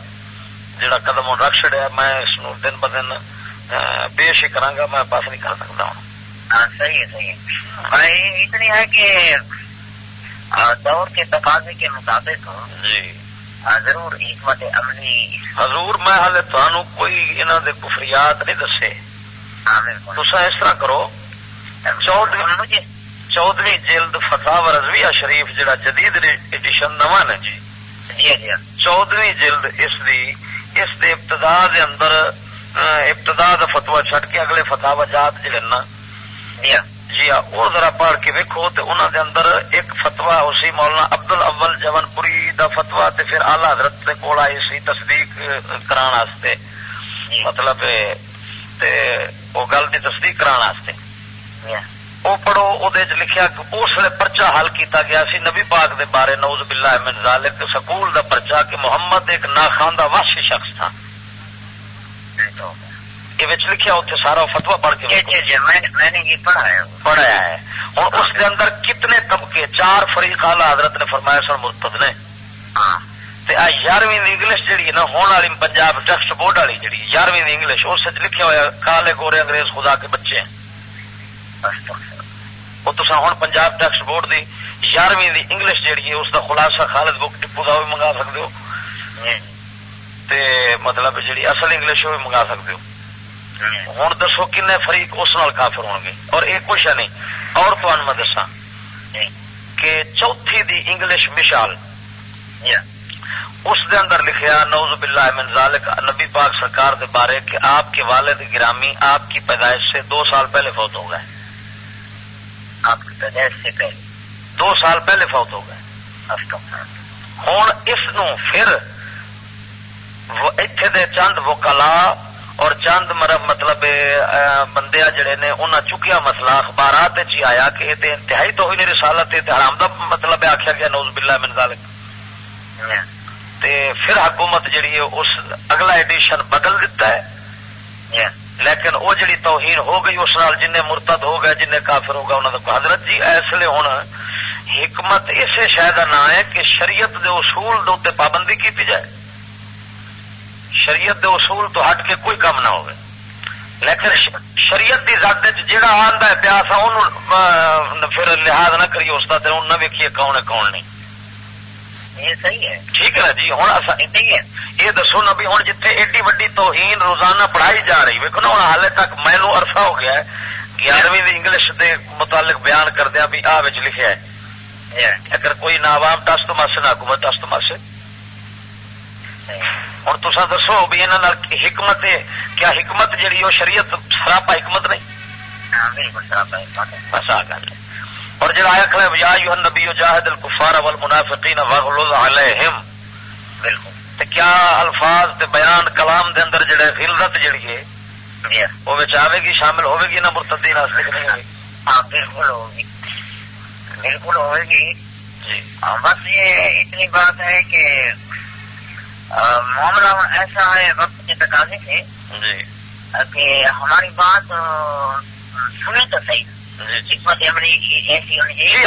جڑا قدم رکھ چڑیا میں اس دن ب دن پیش ہی کرا میں بس نہیں کر سکتا ہوں۔
ہاں صحیح ہے صحیح ہے۔ اتنی ہے کہ دور کے تقاضے کے مطابق
جی۔
ضرور حکمت عملی
حضور میں ہالے تمہوں کوئی انہوں دے کفریات نہیں دسے۔ تصا اس طرح کرو چودویں جلد فتح و رضویہ شریف جڑا جدید ایڈیشن نواں نے۔ جی چودویں جلد اس دی اس دے ابتدا دے اندر ابتدا دا فتوا چھٹ کے اگلے فتح جات جڑے نا جی ہاں وہ ذرا پڑھ کے ویکو تو انہوں دے اندر ایک فتوا اسی مولانا ابدل اول جون پوری دا فتوا تے پھر آلہ حضرت دے کول آئی سی تصدیق کران واسطے۔ مطلب تے وہ گل دی تصدیق کران واسطے۔ وہ پڑھو وہ لکھیا کہ اس لیے پرچا حل کیتا گیا سی نبی پاک دے بارے نوز باللہ من ذالک سکول دا پرچا کہ محمد ایک ناخاندہ وحشی شخص تھا۔ یہ لکھا اتنے سارا فتوا پڑھ کے
میں نے یہ پڑھایا
پڑھایا ہے۔ ہوں اس کے اندر کتنے طبقے چار فریق آلہ حضرت نے فرمایا سن مرتد نے۔ یارویں انگلش جہی ہے نا ہونے والی پنجاب ٹیکسٹ بورڈ والی جہی یارویں انگلش اس لکھا ہوا کالے گورے انگریز خدا کے بچے ہیں۔ وہ تو ہوں پنجاب ٹیکسٹ بورڈ دی یارویں انگلش جہی ہے اس کا خلاصہ خالد بک ٹپو کا بھی منگا سکتے ہو۔ مطلب جی اصل انگلش وہ بھی منگا سکتے ہو۔ ہوں دسو کن فریق اس نال کافر ہو گے۔ اور یہ کچھ نہیں۔ اور تمہیں میں دسا کہ چوتھی دی انگلش مشال اس دے اندر لکھیا نوز باللہ من ذالک نبی پاک سرکار دے بارے کہ آپ کے والد گرامی آپ کی پیدائش سے دو سال پہلے فوت ہو گئے۔
آپ کی پیدائش سے پہلے۔
دو سال پہلے فوت ہو گئے۔ ہوں اس نو پھر اتنے دے چند وکلا اور چند مرب مطلب بندے جڑے نے انہیں چکیا مسئلہ اخبارات جی آیا کہ یہ انتہائی تو ہوئی رسالت حرام دا مطلب آخیا گیا نوز باللہ من ذالک۔ تے پھر حکومت جڑی ہے اس اگلا ایڈیشن بدل دیتا ہے۔ لیکن وہ جڑی توہین ہو گئی اس نال جن مرتد ہو گئے جن کافر ہو گیا انہوں نے حضرت جی اس لیے ہوں حکمت اسے شاید نام ہے کہ شریعت دے اصول دے پابندی کی جائے۔ شریعت دے اصول تو ہٹ کے کوئی کام نہ ہوگا لیکن شریعت کی ذات جہاں آتا ہے پیاس پھر لحاظ نہ کریے اس کا نہ ویکھیے کون ہے کون نہیں۔
یہ صحیح ہے۔
ٹھیک ہے نا جی ہوں یہ دسو نا بھی ہوں جیتے ایڈی وڈی توہین روزانہ پڑھائی جا رہی ویکو نا ہوں ہالے تک مینو عرصہ ہو گیا ہے گیارہویں انگلش دے متعلق بیان کردیا بھی آ لکھا ہے۔ اگر کوئی نہ عوام ٹس تو ماسے نہ حکومت ٹس تو ماسے ہوں تصا دسو بھی یہاں حکمت کیا حکمت جہی وہ شریعت سراپا حکمت نہیں؟ بس آ گل اور جڑا آیا یا یو نبی جاہد الکفار والمنافقین وغلظ علیہم۔ بالکل۔ کیا الفاظ تے بیان کلام دے اندر جڑے غلظت جڑی ہے وہ آئے گی شامل ہوے گی نہ نہیں؟
ہاں بالکل ہوگی بالکل ہوئے گی۔ جی۔ بس یہ اتنی بات ہے کہ معاملہ ایسا ہے وقت کے تقاضے سے جی۔ کہ ہماری بات سنی تو صحیح۔ حکمت عملی ایسی ہونی چاہیے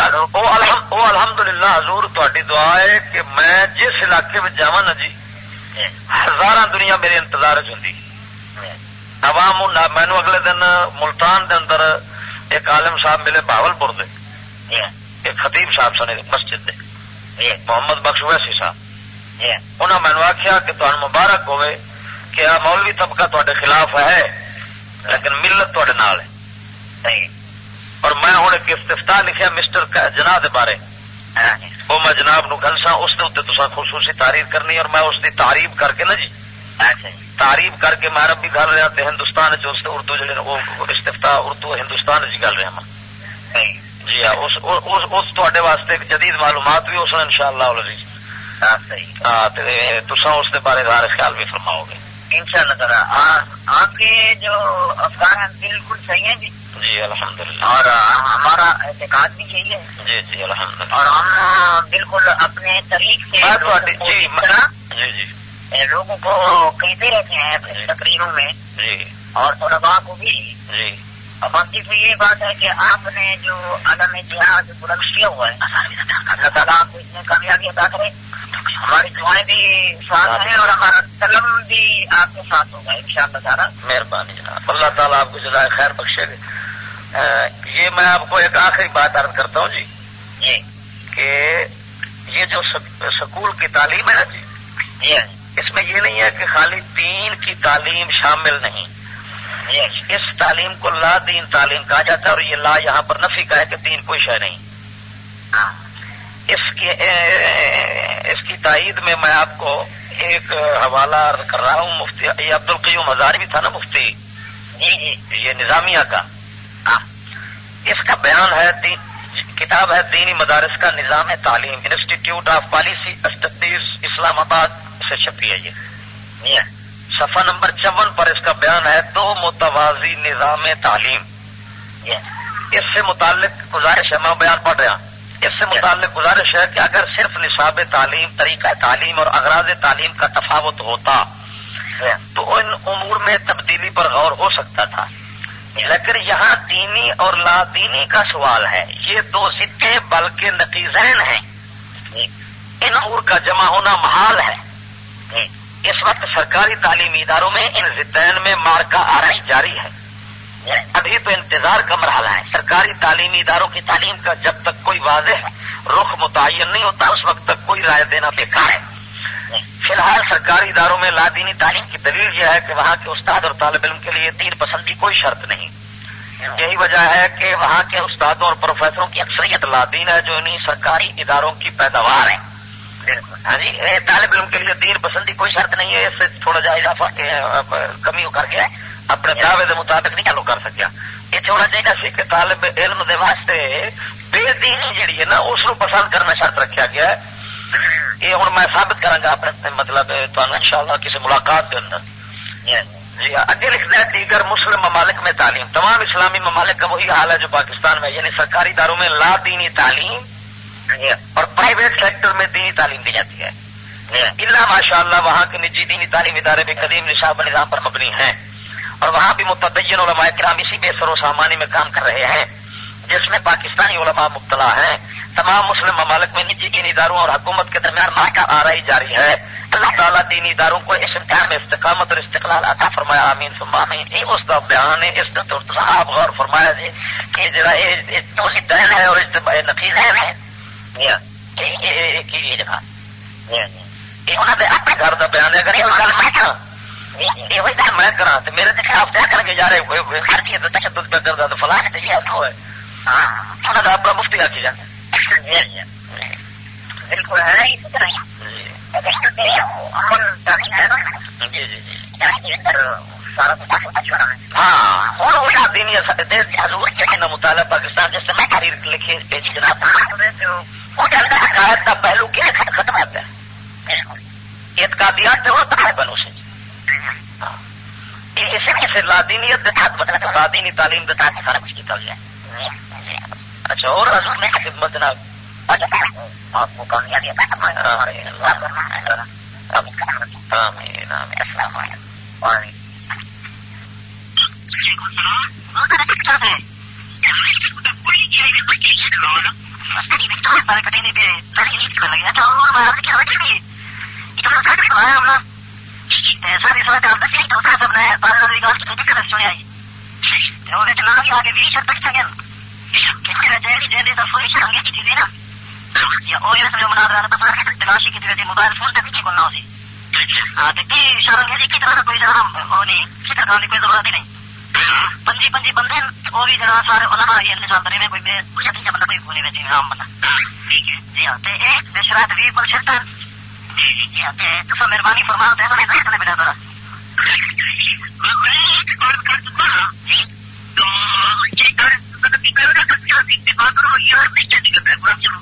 وہ الحمد للہ حضور تاری دعا ہے کہ میں جس علاقے میں جا نا جی ہزار دنیا میرے انتظار چی عوام مینو اگلے دن ملتان دے اندر ایک عالم صاحب ملے بہاول پور دے ایک خطیب صاحب سنے مسجد دے۔ محمد بخش ویسی صاحب۔ انہوں مینو آخیا کہ تمہیں مبارک ہوے کہ آ مولوی طبقہ تے خلاف ہے لیکن ملت تے نال ہے۔ اور میں ہوں ایک استفتا لکھا مسٹر جناح کے بارے۔ وہ میں جناب نو گل سا اس تصا خصوصی تعریف کرنی اور میں اس کی تعریف کر کے نا جی۔ تعریف کر کے میں بھی گل رہا تو ہندوستان اردو جڑے وہ استفتا اردو ہندوستان گل رہا جی ہاں اس تے واسطے جدید معلومات بھی اس ان شاء اللہ تسا اس بارے دار خیال بھی فرماؤ گے۔
ان شاء اللہ آپ کے جو افغان ہیں بالکل صحیح ہیں جی۔
جی الحمد للہ
اور ہمارا اعتقاد بھی یہی ہے۔
جی جی الحمد للہ
اور ہم بالکل اپنے طریق سے
جی جی جی۔
لوگوں کو کہتے رہتے ہیں اپنی تقریروں میں۔
جی۔
اور طلبا کو بھی۔
جی۔
اب ہم صرف یہ بات ہے کہ آپ نے جو عالم جہاز بلند کیا ہوا ہے اللہ تعالیٰ آپ کو اس میں کامیابی ادا کرے۔ ہماری دعائیں بھی ساتھ ہیں اور ہمارا قلم بھی آپ کے ساتھ ہوگا ان شاء اللہ تعالیٰ
مہربانی جناب۔ اللہ تعالیٰ آپ کو جزائے خیر بخشے۔ گا یہ میں آپ کو ایک آخری بات عرض کرتا ہوں جی۔
جی۔
کہ یہ جو سکول کی تعلیم ہے نا جی اس میں یہ نہیں ہے کہ خالی دین کی تعلیم شامل نہیں۔ اس تعلیم کو لا دین تعلیم کہا جاتا ہے اور یہ لا یہاں پر نفی کا ہے کہ دین کوئی شے نہیں۔
ہاں۔
اس کی اس کی تائید میں میں آپ کو ایک حوالہ کر رہا ہوں، مفتی یہ عبد القیوم ہزار بھی تھا نا مفتی؟
جی جی
یہ نظامیہ کا۔ ہاں، اس کا بیان ہے کتاب ہے، دینی مدارس کا نظام تعلیم institute of policy studies Islamabad سے چھپی ہے یہ۔ صفحہ نمبر چون پر اس کا بیان ہے، دو متوازی نظام تعلیم۔ اس سے متعلق گزارش ہے، میں بیان پڑھ رہا اس سے متعلق گزارش ہے کہ اگر صرف نصاب تعلیم، طریقہ تعلیم اور اغراض تعلیم کا تفاوت ہوتا، تو ان امور میں تبدیلی پر غور ہو سکتا تھا۔ لیکن یہاں دینی اور لا دینی کا سوال ہے۔ یہ دو سکے بلکہ نتیزین ہیں۔ ان امور کا جمع ہونا محال ہے۔ اس وقت سرکاری تعلیمی اداروں میں ان زدین میں مار کا آرائی جاری ہے۔ ابھی تو انتظار کا مرحلہ ہے۔ سرکاری تعلیمی اداروں کی تعلیم کا جب تک کوئی واضح رخ متعین نہیں ہوتا، اس وقت تک کوئی رائے دینا بیکار ہے۔ فی الحال سرکاری اداروں میں لادینی تعلیم کی دلیل یہ ہے کہ وہاں کے استاد اور طالب علم کے لیے تین پسند کی کوئی شرط نہیں۔ یہی وجہ ہے کہ وہاں کے استادوں اور پروفیسروں کی اکثریت لادین ہے، جو انہیں سرکاری اداروں کی پیداوار ہے ہاں جی طالب علم کے لیے دین پسندی کوئی شرط نہیں ہے، اس سے تھوڑا جا اضافہ کمی کر کے۔ اپنے دعوے کے مطابق نہیں چالو کر سکیا۔ یہ ہونا چاہیے سی کہ طالب علم دے واسطے بے دینی جیڑی ہے نا اس کو پسند کرنا شرط رکھا گیا ہے۔ یہ ہوں میں ثابت کرا اپنے مطلب ان شاء اللہ کسی ملاقات کے اندر۔ جی اگے لکھتا ہے دیگر مسلم ممالک میں تعلیم۔ تمام اسلامی ممالک کا وہی حال ہے جو پاکستان میں یعنی سرکاری اداروں میں لا دینی تعلیم اور پرائیویٹ سیکٹر میں دینی تعلیم دی جاتی ہے۔ اللہ ماشاء اللہ وہاں کے نجی دینی تعلیم ادارے بھی قدیم نشاب نظام پر مبنی ہیں۔ اور وہاں بھی متدین علماء کرام اسی بے سر و سامانی میں کام کر رہے ہیں، جس میں پاکستانی علماء مبتلا ہیں۔ تمام مسلم ممالک میں نجی دینی اداروں اور حکومت کے درمیان ماہ کا آ رہی جاری ہے۔ اللہ تعالیٰ دینی اداروں کو اس امتحان میں استقامت اور استقلال عطا فرمایا آمین سمامین یہ اس کا بیان ہے، اس کا آپ غور فرمایا جی کہ جرا دین ہے اور اس نفیز ہے اپنے گھر کا بیان ہے، اگر یہ گل میں میں کرا تو میرے تشدد پہ کرتا تو فلاں یہ ہے انہوں کا اپنا مفتی جانا
بالکل ہے اسی طرح
ہاں مطالعہ پاکستان جیسے میں تحریر لکھی جناب حکایت کا پہلو کیا ختم ہے اعتقادیات ہوتا ہے بنو سے اسی کسی لادینیت تحت مطلب لادینی تعلیم تحت سارا کچھ گیا اچھا اور حضور نے خدمت جناب آپ کو کامیابی السلام علیکم موبائل فون پیچھے ہاں کوئی ضرورت ہی نہیں۔
پنجی پنجی بندے وہ بھی سارے علماء یہ کوئی کچھ اچھی بندہ کوئی عام بندہ ٹھیک ہے جی ہاں ایک شرائط بھی جی جی ہاں تے تو مہربانی فرماؤ تے میں جی تو یہ کر کرو نا کرو یار نہیں ہے پورا چلو